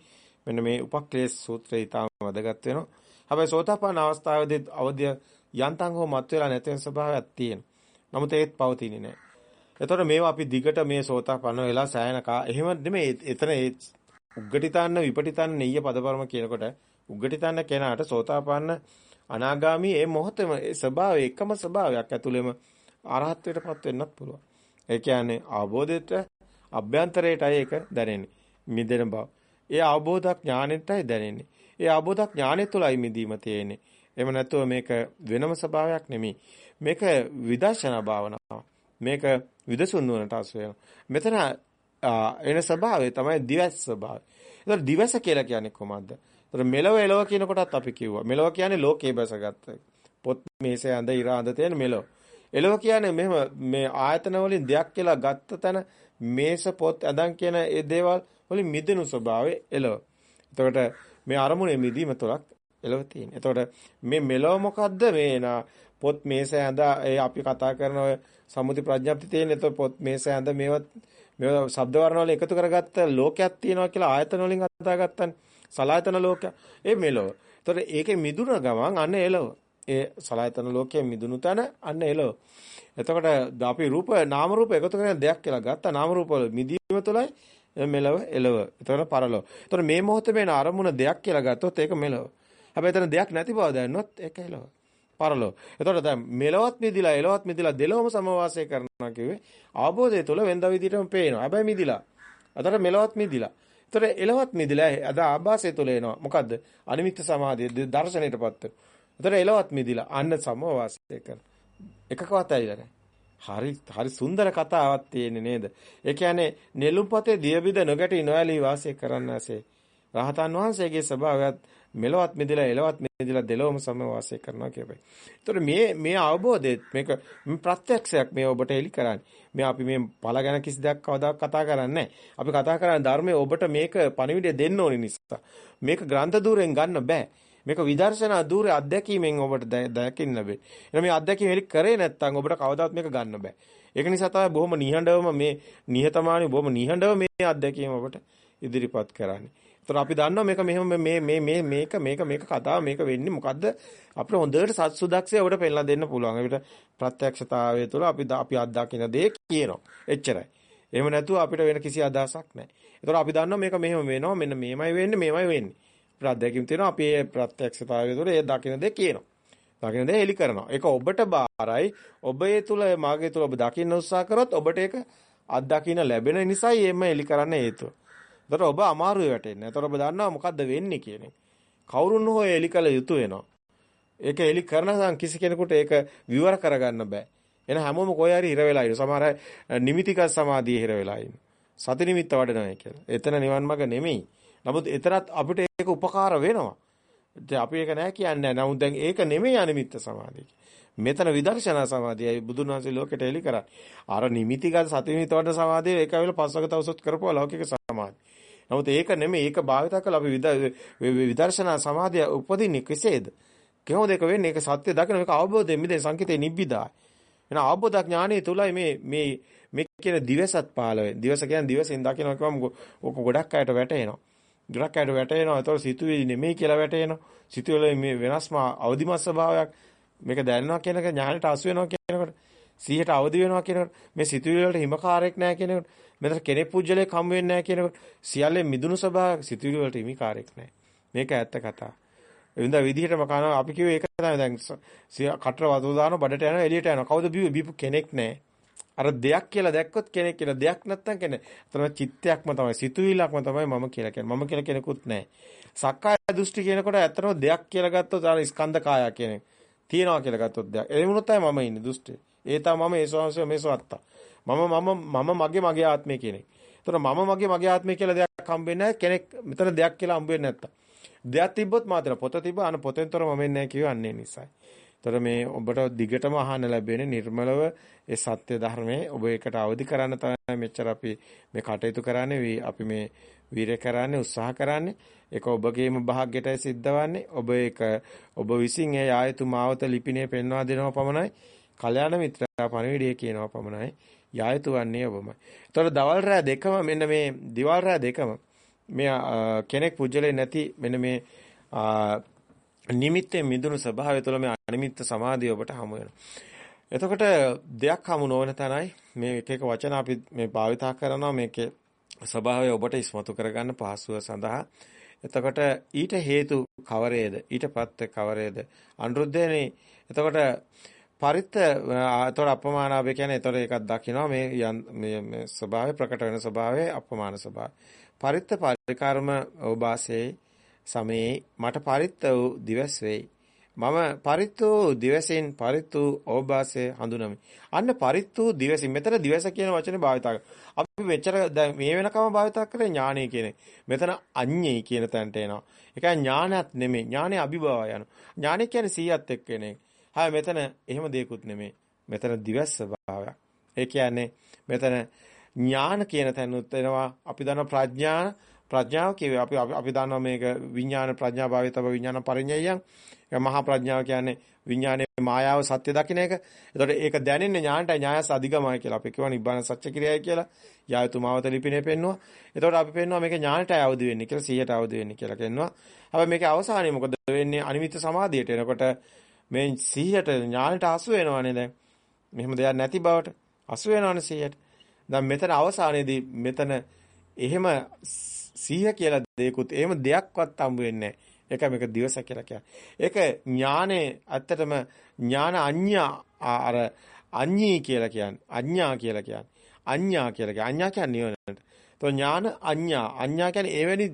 S1: මෙන්න මේ උපක්ලේශ සූත්‍රය ඊටම වැදගත් වෙනවා. හැබැයි සෝතාපන්න අවස්ථාවේදී අවදිය යන්තම් හෝ මත් වෙලා නැති වෙන ස්වභාවයක් තියෙනවා. නමුත් ඒත් පවතින්නේ නැහැ. එතකොට මේවා අපි දිගට මේ සෝතාපන්න වෙලා සෑයන කා එහෙම නෙමෙයි එතන ඒ උග්ගටිතාන්න විපටිතාන්න නෙయ్య පදපරම කියනකොට උග්ගටිතාන්න කෙනාට සෝතාපන්න අනාගාමි ඒ මොහොතේම ඒ ස්වභාවය එකම ස්වභාවයක් ඇතුළෙම අරහත්ත්වයටපත් වෙන්නත් පුළුවන්. ඒ කියන්නේ අවබෝධයට අභ්‍යන්තරයටයි ඒක දැනෙන්නේ. මිදෙන බව. ඒ අවබෝධ ඥානෙටයි දැනෙන්නේ. ඒ අවබෝධ ඥානෙ තුලයි මිදීම තියෙන්නේ. එහෙම නැත්නම් මේක වෙනම ස්වභාවයක් නෙමෙයි. මේක විදර්ශනා භාවනාව. මේක විදසුන් නුවණට අසු වෙනවා. මෙතන එන ස්වභාවය තමයි දිවස් ස්වභාවය. ඒතර දිවස කියලා කියන්නේ කොහොමද? ඒතර මෙලව එලව කියන කොටත් අපි කිව්වා. මෙලව කියන්නේ ලෝකේ බැසගත්ත. පොත් මේසේ අඳ ඉර අඳ තියෙන මෙලව. එලව කියන්නේ මෙහෙම මේ ආයතන වලින් දෙයක් කියලා ගත්ත තැන මේස පොත් අඳන් කියන ඒ දේවල් වලින් මිදෙනු ස්වභාවය එලව. එතකොට මේ අරමුණේ මිදීම තුලක් එලව තියෙන. එතකොට මේ මෙලව මොකද්ද මේ පොත් මේස ඇඳ ඒ අපි කතා කරන ඔය සම්මුති ප්‍රඥප්ති තියෙන. එතකොට පොත් මේස ඇඳ මේවත් මේවා ශබ්ද වර්ණ වල එකතු කරගත්ත ලෝකයක් තියෙනවා කියලා ආයතන වලින් කතා ගත්තනේ. සලායතන ලෝකය. ඒ මෙලව. එතකොට ඒකේ මිදුන ගමන් අන්න එලව. ඒ සලායතන ලෝකයේ මිදුණු තැන අන්න එලව. එතකොට අපි රූප නාම රූප එකතු කරගෙන දෙයක් කියලා ගත්තා. නාම රූප වල මිදීම තුළයි මෙලව එලව. එතකොට පරලව. එතකොට මේ මොහොතේ වෙන අරමුණ දෙයක් කියලා ගත්තොත් ඒක මෙලව. හැබැයි එතන දෙයක් නැති බව දැනනොත් ඒක එලව. පරලෝ. එතකොට දැන් මෙලවත් මිදිලා එලවත් මිදිලා දෙලොවම සමවාසය කරනවා කිව්වේ අවබෝධය තුළ වෙනද විදිහටම පේනවා. හැබැයි මිදිලා. අතට මෙලවත් මිදිලා. එතකොට එලවත් මිදිලා අද ආభాසය තුළ එනවා. මොකද්ද? අනිමිත්ත සමාධිය දර්ශනයටපත් එතකොට එලවත් මිදිලා අන්න සමවාසය කරන. එකකවත් ඇවිල්ලා නැහැ. හරි හරි සුන්දර කතාවක් තියෙන්නේ නේද? ඒ කියන්නේ නෙළුම්පතේ දියබිද නොගැටි නොඇලී වාසය කරන්නාසේ රහතන් වහන්සේගේ ස්වභාවයත් මෙලවත් මෙදලා එලවත් මෙදලා දෙලොවම සම වාසය කරනවා කියපයි. ඒතකොට මේ මේ අවබෝධය මේක ප්‍රත්‍යක්ෂයක් මේ ඔබට එලි කරන්නේ. මේ අපි මේ පළ ගැන කිසි දෙයක් කවදාවත් කතා කරන්නේ අපි කතා කරන්නේ ධර්මයේ ඔබට මේක පණිවිඩය දෙන්න ඕනේ නිසා. මේක ග්‍රන්ථ දූරෙන් ගන්න බෑ. මේක විදර්ශනා දූරේ අත්දැකීමෙන් ඔබට දැකින්න ලැබේ. එහෙනම් මේ අත්දැකීම එලි කරේ නැත්නම් ඔබට කවදාවත් මේක ගන්න බෑ. ඒක නිසා තමයි බොහොම නිහඬවම මේ නිහතමානී බොහොම නිහඬව මේ අත්දැකීම ඔබට ඉදිරිපත් කරන්නේ. ඒතර අපි දන්නවා මේක මෙහෙම මේ මේ මේ මේක මේක මේක කතාව මේක වෙන්නේ මොකද්ද අපිට හොඳට සත්සුදක්ෂය උඩ පෙන්නලා දෙන්න පුළුවන්. අපිට ප්‍රත්‍යක්ෂතාවය තුළ අපි අපි අත්දකින්න දේ කියනවා. එච්චරයි. එහෙම නැතුව අපිට වෙන කිසි අදහසක් නැහැ. ඒතර අපි දන්නවා මේක මෙහෙම වෙනවා මෙන්න මේමයි වෙන්නේ මේමයි වෙන්නේ. ප්‍රත්‍යක්ෂින් තියෙනවා අපි ඒ ප්‍රත්‍යක්ෂතාවය තුළ ඒ දකින්න දේ කියනවා. දකින්න දේ එලි කරනවා. ඒක ඔබට බාරයි. ඔබ ඒ තුළ මාගේ තුළ ඔබ දකින්න උත්සාහ කරොත් ඔබට ඒක අත්දකින්න ලැබෙන නිසායි එම එලි කරන්න හේතුව. ඒතර ඔබ අමාරුවේ වැටෙන්නේ. ඒතර ඔබ දන්නවා මොකද්ද වෙන්නේ කියන එක. කවුරුන් හෝ එලි කළ යුතු වෙනවා. ඒක එලි කරනසම් කිසි කෙනෙකුට ඒක විවර කරගන්න බෑ. එන හැමෝම කොහේ හරි හිර වෙලා ඉන්න. සමහර අය නිමිතික සමාධිය හිර වෙලා ඉන්න. සති නිමිත්ත වඩනවා කියලා. එතන නිවන් මඟ නෙමෙයි. නමුත් එතරම් අපිට ඒක උපකාර වෙනවා. ඉතින් අපි ඒක නෑ කියන්නේ නෑ. නමුත් දැන් ඒක නෙමෙයි අනිමිත්ත සමාධිය. මෙතන විදර්ශනා සමාධියයි බුදුන් වහන්සේ ලෝකෙට එලි කරන්නේ. අර නිමිතිගත සති නිමිත්ත වඩන සමාධිය ඒක ඇවිල්ලා පස්වක තවසොත් කරපුවා ලෞකික සමාධිය. නමුත් ඒක නෙමෙයි ඒක භාවිත කළ අපි විදර්ශනා සමාධිය උපදින්නේ කෙසේද? කොහොමද ඒක වෙන්නේ? ඒක සත්‍ය දකින මේක අවබෝධයෙන් මිදෙන සංකිතේ නිබ්බිදා. එන අවබෝධ ඥානයේ තුලයි මේ මේ මේ කියන දිවසත් පාල වෙන්නේ. දිවස කියන්නේ දිවසෙන් දකිනවා කියවම ඕක ගොඩක් අයට වැටෙනවා. ගොඩක් අයට වැටෙනවා. ඒතකොට සිතුවිලි නෙමෙයි කියලා වැටෙනවා. සිතුවිලි මේ වෙනස්ම අවදිමත් ස්වභාවයක් මේක දැනනවා කියන එක ඥානයට අසු වෙනවා කියනකොට 100ට අවදි වෙනවා කියනකොට මේ සිතුවිලි වලට හිමකාරයක් නැහැ කියනකොට මෙතන කෙනෙක් පුජ්‍යලයක් හම් වෙන්නේ නැහැ කියනකොට සියල්ලේ මිදුණු ස්වභාවයක් සිතුවිලි වලට හිමිකාරයක් නැහැ. මේක ඇත්ත කතා. එවින්ද විදිහටම කනවා අපි කිව්වේ ඒක තමයි දැන් කටර වතුර දානවා බඩට යනවා එළියට යනවා. කවුද බීව බීපු කෙනෙක් නැහැ. අර දෙයක් කියලා දැක්කොත් කෙනෙක් කියලා දෙයක් නැත්තම් කෙනෙක්. අතන චිත්තයක්ම තමයි සිතුවිල්ලක්ම තමයි මම කියලා කියන්නේ. මම කියලා කෙනෙකුත් නැහැ. සක්කාය දෘෂ්ටි කියනකොට ඇත්තටම දෙයක් කියලා ගත්තොත් අර ස්කන්ධ කාය කියන්නේ. තියනවා කියලා ගත්තොත් දෙයක්. ඒ වුණොත් තමයි මම ඉන්නේ දෘෂ්ටි. ඒතා මම ඒසෝංශය මේසවත්තා. මම මම මම මගේ මගේ ආත්මය කියන එක. ඒතර මම මගේ මගේ ආත්මය කියලා දෙයක් හම්බෙන්නේ නැහැ කෙනෙක් මෙතන දෙයක් කියලා හම්බෙන්නේ නැත්තම්. දෙයක් තිබ්බොත් මාතර පොත තිබ්බ අන පොතෙන්තර මම එන්නේ නැහැ කියවන්නේ නිසායි. ඒතර මේ ඔබට දිගටම අහන්න ලැබෙන්නේ නිර්මලව ඒ සත්‍ය ධර්මයේ ඔබ ඒකට අවදි කරන්න තමයි මෙච්චර අපි මේ කටයුතු කරන්නේ අපි මේ වීරය කරන්නේ උත්සාහ කරන්නේ ඒක ඔබගේම භාග්‍යයටයි සිද්ධවන්නේ ඔබ ඒක ඔබ විසින් ඒ ආයතු මාවත ලිපිනේ පෙන්වා දෙනව පමණයි කල්‍යාණ මිත්‍රා පණවිඩය කියනවා පමණයි. යායතු වන්නේ ඔබමයි. ඒතකොට දවල් රෑ දෙකම මෙන්න මේ දිවල් රෑ දෙකම මේ කෙනෙක් පුජලේ නැති මෙන්න මේ නිමිත්තේ මිදුණු ස්වභාවය තුළ මේ අනිමිත්ත සමාධිය ඔබට හමු වෙනවා. එතකොට දෙයක් හමු නොවන තැනයි මේ එක එක වචන අපි මේ භාවිතා කරනවා. මේකේ ස්වභාවය ඔබට ඉස්මතු කරගන්න පහසුව සඳහා. එතකොට ඊට හේතු කවරේද? ඊට පත්‍ය කවරේද? අනුරුද්ධේනේ එතකොට පරිත්ත එතකොට අපමානාභය කියන්නේ එතකොට ඒකක් දකිනවා මේ මේ ස්වභාවය ප්‍රකට වෙන ස්වභාවය අපමාන ස්වභාවය පරිත්ත පරිකාරම ඕබාසේ සමේ මට පරිත්ත වූ දිවස් වෙයි මම පරිත්තු දිවසින් පරිත්තු ඕබාසය හඳුනමි. අන්න පරිත්තු දිවසින් මෙතන දිවස කියන වචනේ භාවිතා අපි මෙච්චර මේ වෙනකම භාවිතා කරේ ඥානය කියන මෙතන අඤ්ඤේ කියන තැනට එනවා. ඒක ඥානත් නෙමෙයි. ඥානේ අභිභව යන. ඥානෙ කියන්නේ 100ත් එක්ක එන එක. හැබැයි මෙතන එහෙම දෙයක්වත් නෙමෙයි. මෙතන දිවස් ස්වභාවයක්. ඒ කියන්නේ මෙතන ඥාන කියන තැනුත් එනවා. අපි දන්න ප්‍රඥාන ප්‍රඥාව කියවේ අපි අපි දන්නවා මේක විඥාන ප්‍රඥා භාවිතව විඥාන පරිඤ්ඤයයන් මහා ප්‍රඥාව කියන්නේ විඥානයේ මායාව සත්‍ය දකින්න එක. එතකොට ඒක දැනෙන්නේ ඥානටයි ඥායස අධිගමයි කියලා. අපි කියනවා නිබ්බාන සත්‍ය කිරියයි කියලා. යායතුමාවත ලිපිනේ පෙන්නවා. එතකොට අපි පෙන්නවා මේක ඥානටයි අවදි වෙන්නේ කියලා 100ට අවදි වෙන්නේ කියලා කියනවා. හැබැයි මේකේ අවසානයේ මොකද වෙන්නේ? අනිමිත්ත සමාධියට එනකොට මේ 100ට ඥානට අසු වෙනවනේ දැන්. මෙහෙම දෙයක් නැති බවට අසු වෙනවනේ 100ට. දැන් මෙතන අවසානයේදී මෙතන එහෙම 100 කියලා දෙයක්වත් එහෙම දෙයක්වත් හම්බ වෙන්නේ නැහැ. ඒකයි මේක දිවස කියලා කියන්නේ. ඒක ඥානේ ඇත්තටම ඥාන අඤ්ඤා අර අඤ්ඤී කියලා කියන්නේ. අඤ්ඤා කියලා කියන්නේ. අඤ්ඤා කියලා කියන්නේ. අඤ්ඤා කියන්නේ නිවනට. તો ඥාන අඤ්ඤා. අඤ්ඤා කියන්නේ එවැනි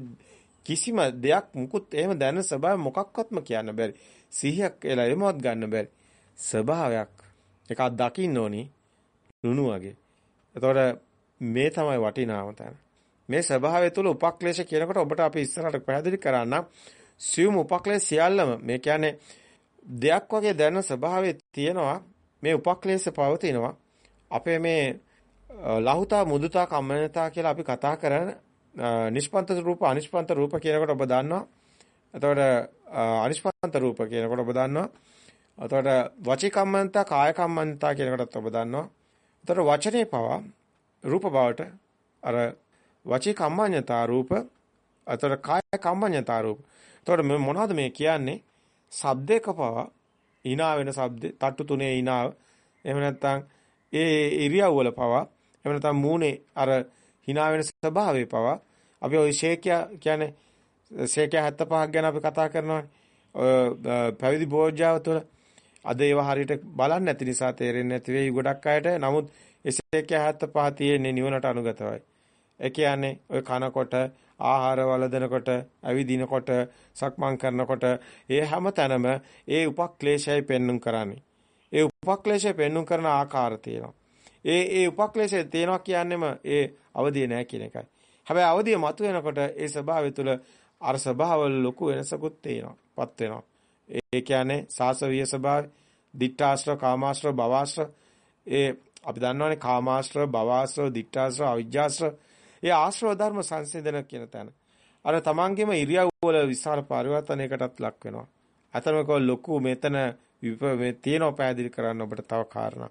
S1: කිසිම දෙයක් මුකුත් එහෙම දැනෙන ස්වභාවය මොකක්වත්ම කියන්න බැරි. සිහියක් කියලා එමවත් ගන්න බැරි. ස්වභාවයක්. ඒක දකින්න ඕනි ලුණු වගේ. එතකොට මේ තමයි වටිනාම තැන. මේ ස්වභාවය තුළ උපක්ලේශ කියනකොට ඔබට අපි ඉස්සරහට පැහැදිලි කරන්නම්. සියුම් උපක්ලේශ සියල්ලම මේ කියන්නේ දෙයක් වගේ දැනෙන ස්වභාවයේ තියෙනවා මේ උපක්ලේශ පවතිනවා අපේ මේ ලහුතා මුදුතා කම්මනතා කියලා අපි කතා කරන නිෂ්පන්ත රූප අනිෂ්පන්ත රූප කියනකොට ඔබ දන්නවා එතකොට අනිෂ්පන්ත රූප කියනකොට ඔබ දන්නවා එතකොට වචී කම්මනතා කාය කම්මනතා කියනකොටත් ඔබ දන්නවා එතකොට වචනේ පවා රූප බවට අර වචී කම්මඤ්ඤතා රූප අතර කාය කම්මඤ්ඤතා රූප එතකොට මේ මොනවද මේ කියන්නේ? ශබ්දයක පවා hina වෙන ශබ්ද, තට්ටු තුනේ hina. එහෙම නැත්නම් ඒ ඉරියව් වල පවා එහෙම නැත්නම් මූණේ අර hina වෙන ස්වභාවය පවා අපි ওই ශේකියා කියන්නේ ශේකියා 75ක් ගැන අපි කතා කරනවානේ. පැවිදි බෝධිජාව තුළ අද ඒවා හරියට බලන්නේ නැති නිසා තේරෙන්නේ නැති වෙයි ගොඩක් අයට. නමුත් ශේකියා 75 තියෙන්නේ නිවනට අනුගතවයි. ඒ කියන්නේ ඔය කනකොට ආහාර වළඳනකොට, ඇවිදිනකොට, සක්මන් කරනකොට ඒ හැම තැනම ඒ උපක්ලේශයයි පෙන්눔 කරන්නේ. ඒ උපක්ලේශය පෙන්눔 කරන ආකාර තියෙනවා. ඒ ඒ උපක්ලේශය තියෙනවා කියන්නේම ඒ අවදිය නැහැ කියන එකයි. හැබැයි අවදිය මතුවෙනකොට ඒ ස්වභාවය තුළ අර ස්වභාවවල ලොකු වෙනසකුත් තියෙනවා. පත් වෙනවා. ඒ කියන්නේ සාසවිය ස්වභාවය, දිඨාශ්‍ර, කාමාශ්‍ර, භවශ්‍ර ඒ අපි දන්නවනේ කාමාශ්‍ර, භවශ්‍ර, දිඨාශ්‍ර, අවිජ්ජාශ්‍ර ඒ ආශ්‍රව ධර්ම සංසිඳන කියන තැන. අර තමන්ගේම ඉරියව් වල විශාල පරිවර්තනයකටත් ලක් වෙනවා. අතරමක ලොකු මෙතන මේ තියෙනව පැහැදිලි කරන්න ඔබට තව කාරණා.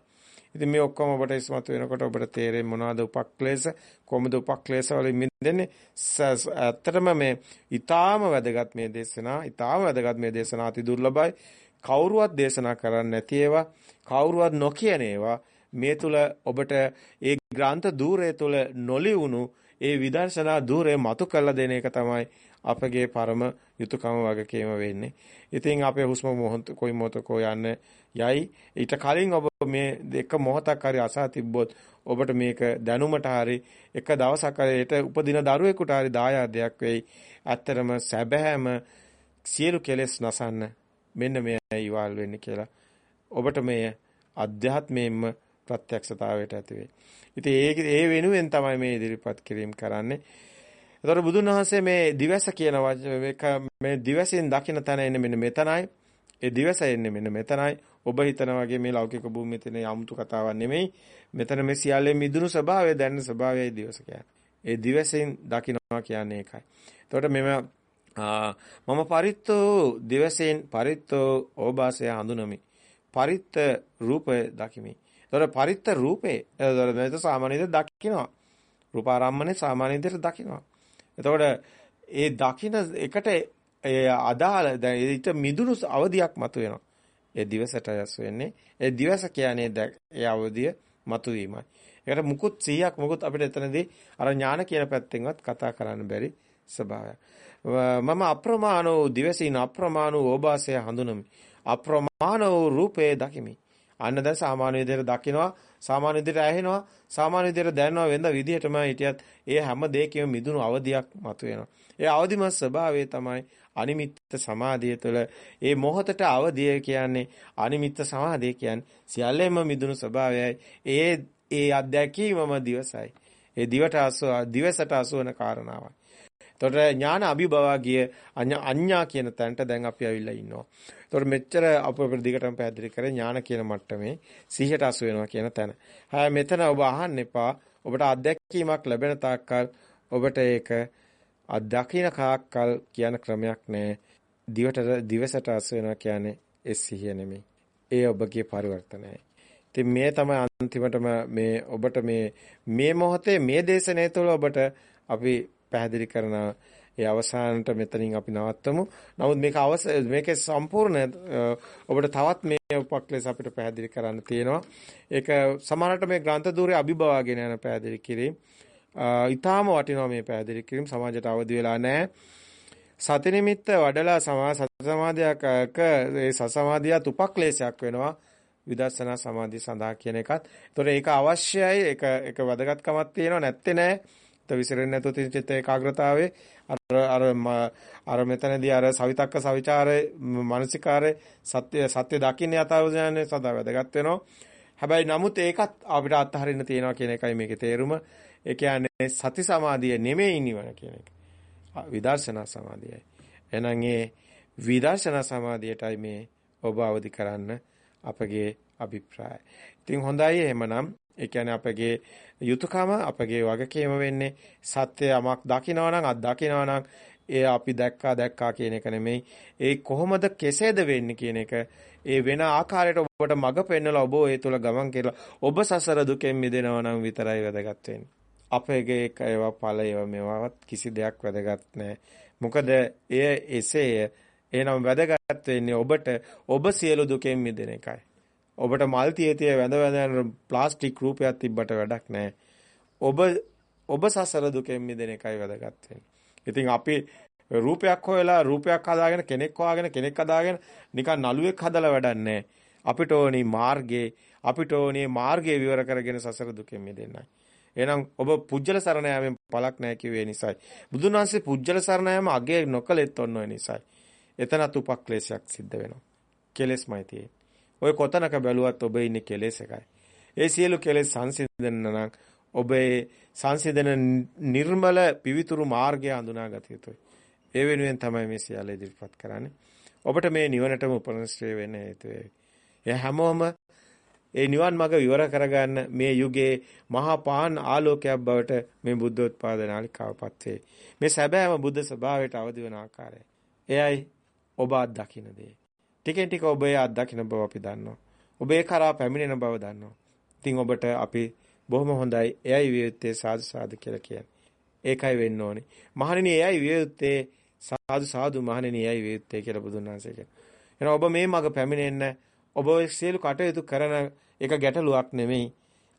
S1: ඉතින් මේ ඔක්කොම ඔබට ඉස්මතු වෙනකොට ඔබට තේරෙන්නේ මොනවද උපක්ලේශ කොහොමද උපක්ලේශ වලින් මිදෙන්නේ? ඇත්තටම මේ ඊටාම වැදගත් මේ දේශනා ඊටාම වැදගත් මේ දේශනා අති දුර්ලභයි. කවුරුවත් දේශනා කරන්නේ නැති ඒවා කවුරුවත් නොකියන ඒවා. මේ තුල ඔබට ඒ ග්‍රන්ථ ධූරය තුල නොලියුණු ඒ විදර්ශනා ධූරය මතු කළ දෙන එක තමයි අපගේ පරම යුතුයකම වගකීම වෙන්නේ. ඉතින් අපේ හුස්ම මොහොත කොයි මොහොතකෝ යන්න යයි. ඊට කලින් ඔබ මේ එක මොහොතක් හරි අසා තිබ්බොත් ඔබට මේක දැනුමට හරි එක දවසක් හරි ඒට උපදින දරුවෙකුට හරි දායාදයක් වෙයි. ඇත්තරම සැබෑම සියලු කෙලෙස් නසන්න මෙන්න මෙයයි ඉවල් වෙන්නේ කියලා. ඔබට මේ අධ්‍යාත්මයෙන්ම ප්‍රත්‍යක්ෂතාවයට ඇති වෙයි. ඉතින් ඒ ඒ වෙනුවෙන් තමයි මේ ඉදිරිපත් කිරීම කරන්නේ. එතකොට බුදුන් වහන්සේ මේ දිවස කියන මේ දිවසෙන් දකින්න තැන එන්නේ මෙන්න මෙතනයි. ඒ දිවස එන්නේ මෙන්න මෙතනයි. ඔබ හිතන වගේ මේ ලෞකික භූමියේ තියෙන යමුතු කතාවක් නෙමෙයි. මෙතන මේ සියල්ලේ මිදුණු ස්වභාවය දැනෙන ස්වභාවයයි දිවස කියන්නේ. ඒ දිවසෙන් දකින්නවා කියන්නේ ඒකයි. එතකොට මෙම මම පරිත්තෝ දිවසෙන් පරිත්තෝ ඕබාසය හඳුනමි. පරිත්ත රූපය දකිමි. එතකොට පරිත්ත රූපේ එතකොට මේක සාමාන්‍ය විදිහට දකින්නවා. රූපාරම්මනේ සාමාන්‍ය විදිහට දකින්නවා. එතකොට ඒ දකින්න එකට ඒ අදාළ දැන් ඊට මිදුණු අවධියක් මතුවෙනවා. ඒ දිවසට යස් වෙන්නේ. ඒ දිවස කියන්නේ ඒ අවධිය මතුවීමයි. ඒකට මුකුත් 100ක් මුකුත් අපිට එතනදී අර ඥාන කියන පැත්තෙන්වත් කතා කරන්න බැරි ස්වභාවයක්. මම අප්‍රමාණ වූ දිවසින් අප්‍රමාණ වූ ඕබාසය හඳුනමි. අප්‍රමාණ වූ රූපේ දකිමි. අන්න දැන් සාමාන්‍ය විදිහට දකිනවා, සාමාන්‍ය විදිහට ඇහෙනවා, සාමාන්‍ය විදිහට දැනනවා වෙනද විදිහටම හිටියත් ඒ හැම දෙයකම මිදුණු අවදියක් මතුවෙනවා. ඒ අවදිමත් ස්වභාවය තමයි අනිමිත්ත සමාධිය තුළ ඒ මොහොතට අවදිය කියන්නේ අනිමිත්ත සමාධිය කියන්නේ සියල්ලෙම මිදුණු ස්වභාවයයි. ඒ ඒ අධ්‍යක්ීමම දිවසයි. ඒ දිවට අසව දිවසට අසවන කාරණාවයි. එතකොට ඥාන අභිභවාගිය අඤ්ඤා කියන තැනට දැන් අපි ඇවිල්ලා ඉන්නවා. එතකොට මෙච්චර අපේ දිගටම පැහැදිලි කරේ ඥාන කියන මට්ටමේ 100ට අසු වෙනවා කියන තැන. හැබැයි මෙතන ඔබ අහන්න එපා. ඔබට අත්දැකීමක් ලැබෙන තාක්කල් ඔබට ඒක අත්දකින්න කාක්කල් කියන ක්‍රමයක් නෑ. දිවට දිවසට අසු වෙනවා කියන්නේ ඒ සිහිය නෙමෙයි. ඒ ඔබගේ පරිවර්තනයයි. ඉතින් මේ තමයි අන්තිමටම මේ ඔබට මේ මේ මොහොතේ මේ දේශනය තුළ ඔබට අපි පැහැදිලි කරන ඒ අවසානට මෙතනින් අපි නවත්තමු. නමුත් මේක අවස මේකේ සම්පූර්ණ ඔබට තවත් මේ උපක්ලේශ අපිට පැහැදිලි කරන්න තියෙනවා. ඒක සමහරට මේ ග්‍රන්ථ දූරේ අභිභවාගෙන යන පැහැදිලි කිරීම. ඊටාම වටිනවා මේ පැහැදිලි කිරීම සමාජයට අවදි වෙලා නැහැ. සති නිමිත්ත වඩලා සමා සමාධියක ඒ සසමාධියත් උපක්ලේශයක් වෙනවා. විදර්ශනා සමාධිය සඳහා කියන එකත්. ඒතකොට ඒක අවශ්‍යයි. ඒක ඒක වැදගත්කමක් තියෙනවා නැත්තේ නෑ. හිත විසිරෙන්නේ නැතුව තියෙන චිත්ත ඒකාග්‍රතාවයේ අර අර අර මෙතනදී අර සවිතක්ක සවිචාරයේ මානසිකාරයේ සත්‍ය සත්‍ය දකින්න යථාර්ථඥානය සදා වැදගත් වෙනවා. හැබැයි නමුත් ඒකත් අපිට අත්හරින්න තියෙනවා කියන එකයි මේකේ තේරුම. ඒ කියන්නේ සති සමාධිය නෙමෙයි නිවන කියන එක. විදර්ශනා සමාධියයි. එහෙනම් ඒ විදර්ශනා සමාධියටයි මේ ඔබ අවදි කරන්න අපගේ අභිප්‍රායය. ඉතින් හොඳයි එහෙමනම් ඒ කියන්නේ අපගේ යුතුයකම අපගේ වගකීම වෙන්නේ සත්‍ය යමක් දකිනවා නම් අත් දකිනවා නම් ඒ අපි දැක්කා දැක්කා කියන එක නෙමෙයි. ඒ කොහොමද කෙසේද වෙන්නේ කියන එක ඒ වෙන ආකාරයට ඔබට මඟ පෙන්නලා ඔබ ඒ තුල ගමන් කරලා ඔබ සසර දුකෙන් මිදෙනවා නම් විතරයි වැදගත් වෙන්නේ. අපේගේ එක ඒවා ඵල ඒවා මේවාවත් කිසි දෙයක් වැදගත් නැහැ. මොකද එය එසේය. එනම් වැදගත් වෙන්නේ ඔබට ඔබ සියලු දුකෙන් මිදෙන එකයි. ඔබට මල් තියතිය වැඳ වැඳ යන ප්ලාස්ටික් රූපයක් තිබ්බට වැඩක් නැහැ. ඔබ ඔබ සසර දුකෙන් මිදෙන එකයි වැදගත් ඉතින් අපි රූපයක් හොයලා රූපයක් හදාගෙන කෙනෙක් හොයාගෙන කෙනෙක් හදාගෙන නිකන් නළුවෙක් හදලා වැඩක් අපිට ඕනි මාර්ගේ අපිට ඕනි මාර්ගය විවර කරගෙන සසර දුකෙන් මිදෙන්නයි. එහෙනම් ඔබ පුජ්‍යල සරණ යාමෙන් පළක් නැහැ කිව්වේ නිසායි. බුදුන් වහන්සේ පුජ්‍යල සරණ යාම අගේ නොකලෙත් ඔන්න ඔය නිසායි. එතනත් උපක්ලේශයක් සිද්ධ වෙනවා. කෙලෙස්මයි තියෙන්නේ. ඔය කොතනක බැලුවත් ඔබ ඉන්නේ කෙලෙස් එකයි. ඒ සියලු කෙලෙස් සංසිඳන්න නම් ඔබේ සංසිඳන නිර්මල පිවිතුරු මාර්ගය හඳුනාගත යුතුයි. ඒ වෙනුවෙන් තමයි මේ සියල්ල ඉදිරිපත් කරන්නේ. ඔබට මේ නිවනටම උපනිශ්‍රේ වෙන්න හේතු ඒ හැමෝම ඒ නිවන් මඟ විවර කරගන්න මේ යුගයේ මහා පාන් ආලෝකයක් බවට මේ බුද්ධෝත්පාද නාලිකාවපත් වේ. මේ සැබෑම බුද්ධ ස්වභාවයට අවදි වන ආකාරය. එයයි ඔබ අත්දකින්න දේ. ටිකෙන් ටික ඔබ ඒ අත්දකින්න බව අපි දන්නවා. ඔබ ඒ කරා පැමිණෙන බව දන්නවා. ඉතින් ඔබට අපි බොහොම හොඳයි. එයයි වියුත්තේ සාදු සාදු කියලා කියන්නේ. ඒකයි වෙන්න ඕනේ. මහණෙනි එයයි වියුත්තේ සාදු සාදු මහණෙනි එයයි වියුත්තේ කියලා බුදුන් වහන්සේ කියනවා. එහෙනම් ඔබ මේ මඟ පැමිණෙන්න ඔබ සියලු කටයුතු කරන එක ගැටලුවක් නෙමෙයි.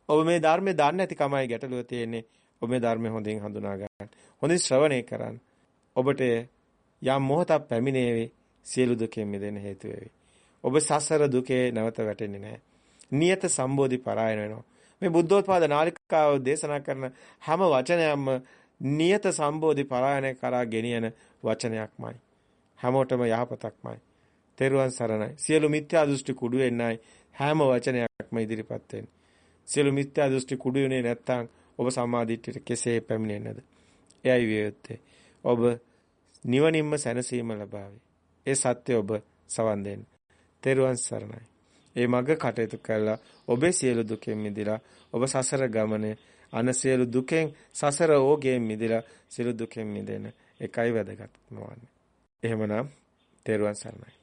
S1: ඔබ මේ ධර්මයේ දන්නේ නැති කමයි ගැටලුව තියෙන්නේ. ඔබ මේ ධර්මය හොඳින් හඳුනා ගන්න. හොඳින් ශ්‍රවණය කරන්න. ඔබට යම් මොහොතක් පැමිණේවි සියලු දුකෙන් මිදෙන්න හේතු වෙවි. ඔබ සසර දුකේ නැවත වැටෙන්නේ නැහැ. නියත සම්බෝධි පරායන වෙනවා. මේ බුද්ධෝත්පාද නාලිකාව දේශනා කරන හැම වචනයක්ම නියත සම්බෝධි පරායන කරා ගෙනියන වචනයක්මයි. හැමෝටම යහපතක්මයි. තෙරුවන් සරණයි. සියලු මිත්‍යා දෘෂ්ටි කුඩු වෙන්නයි හැම වචනයක්ම ක්‍රමයක්ම ඉදිරිපත් වෙන්නේ. සියලු මිත්‍යා දෘෂ්ටි කුඩුයුනේ නැත්තම් ඔබ සමාධිත්වයට කෙසේ පැමිණෙන්නේද? එයයි වියුත්තේ. ඔබ නිවනින්ම සැනසීම ලබාවේ. ඒ සත්‍ය ඔබ සවන් දෙන්න. තෙරුවන් සරණයි. ඒ මග කටයුතු කළා ඔබේ සියලු දුකෙන් මිදලා ඔබ සසර ගමනේ අන සියලු දුකෙන් සසර ඕගෙන් මිදලා සියලු දුකෙන් මිදෙන එකයි වැදගත්ම වන්නේ. එහෙමනම් තෙරුවන් සරණයි.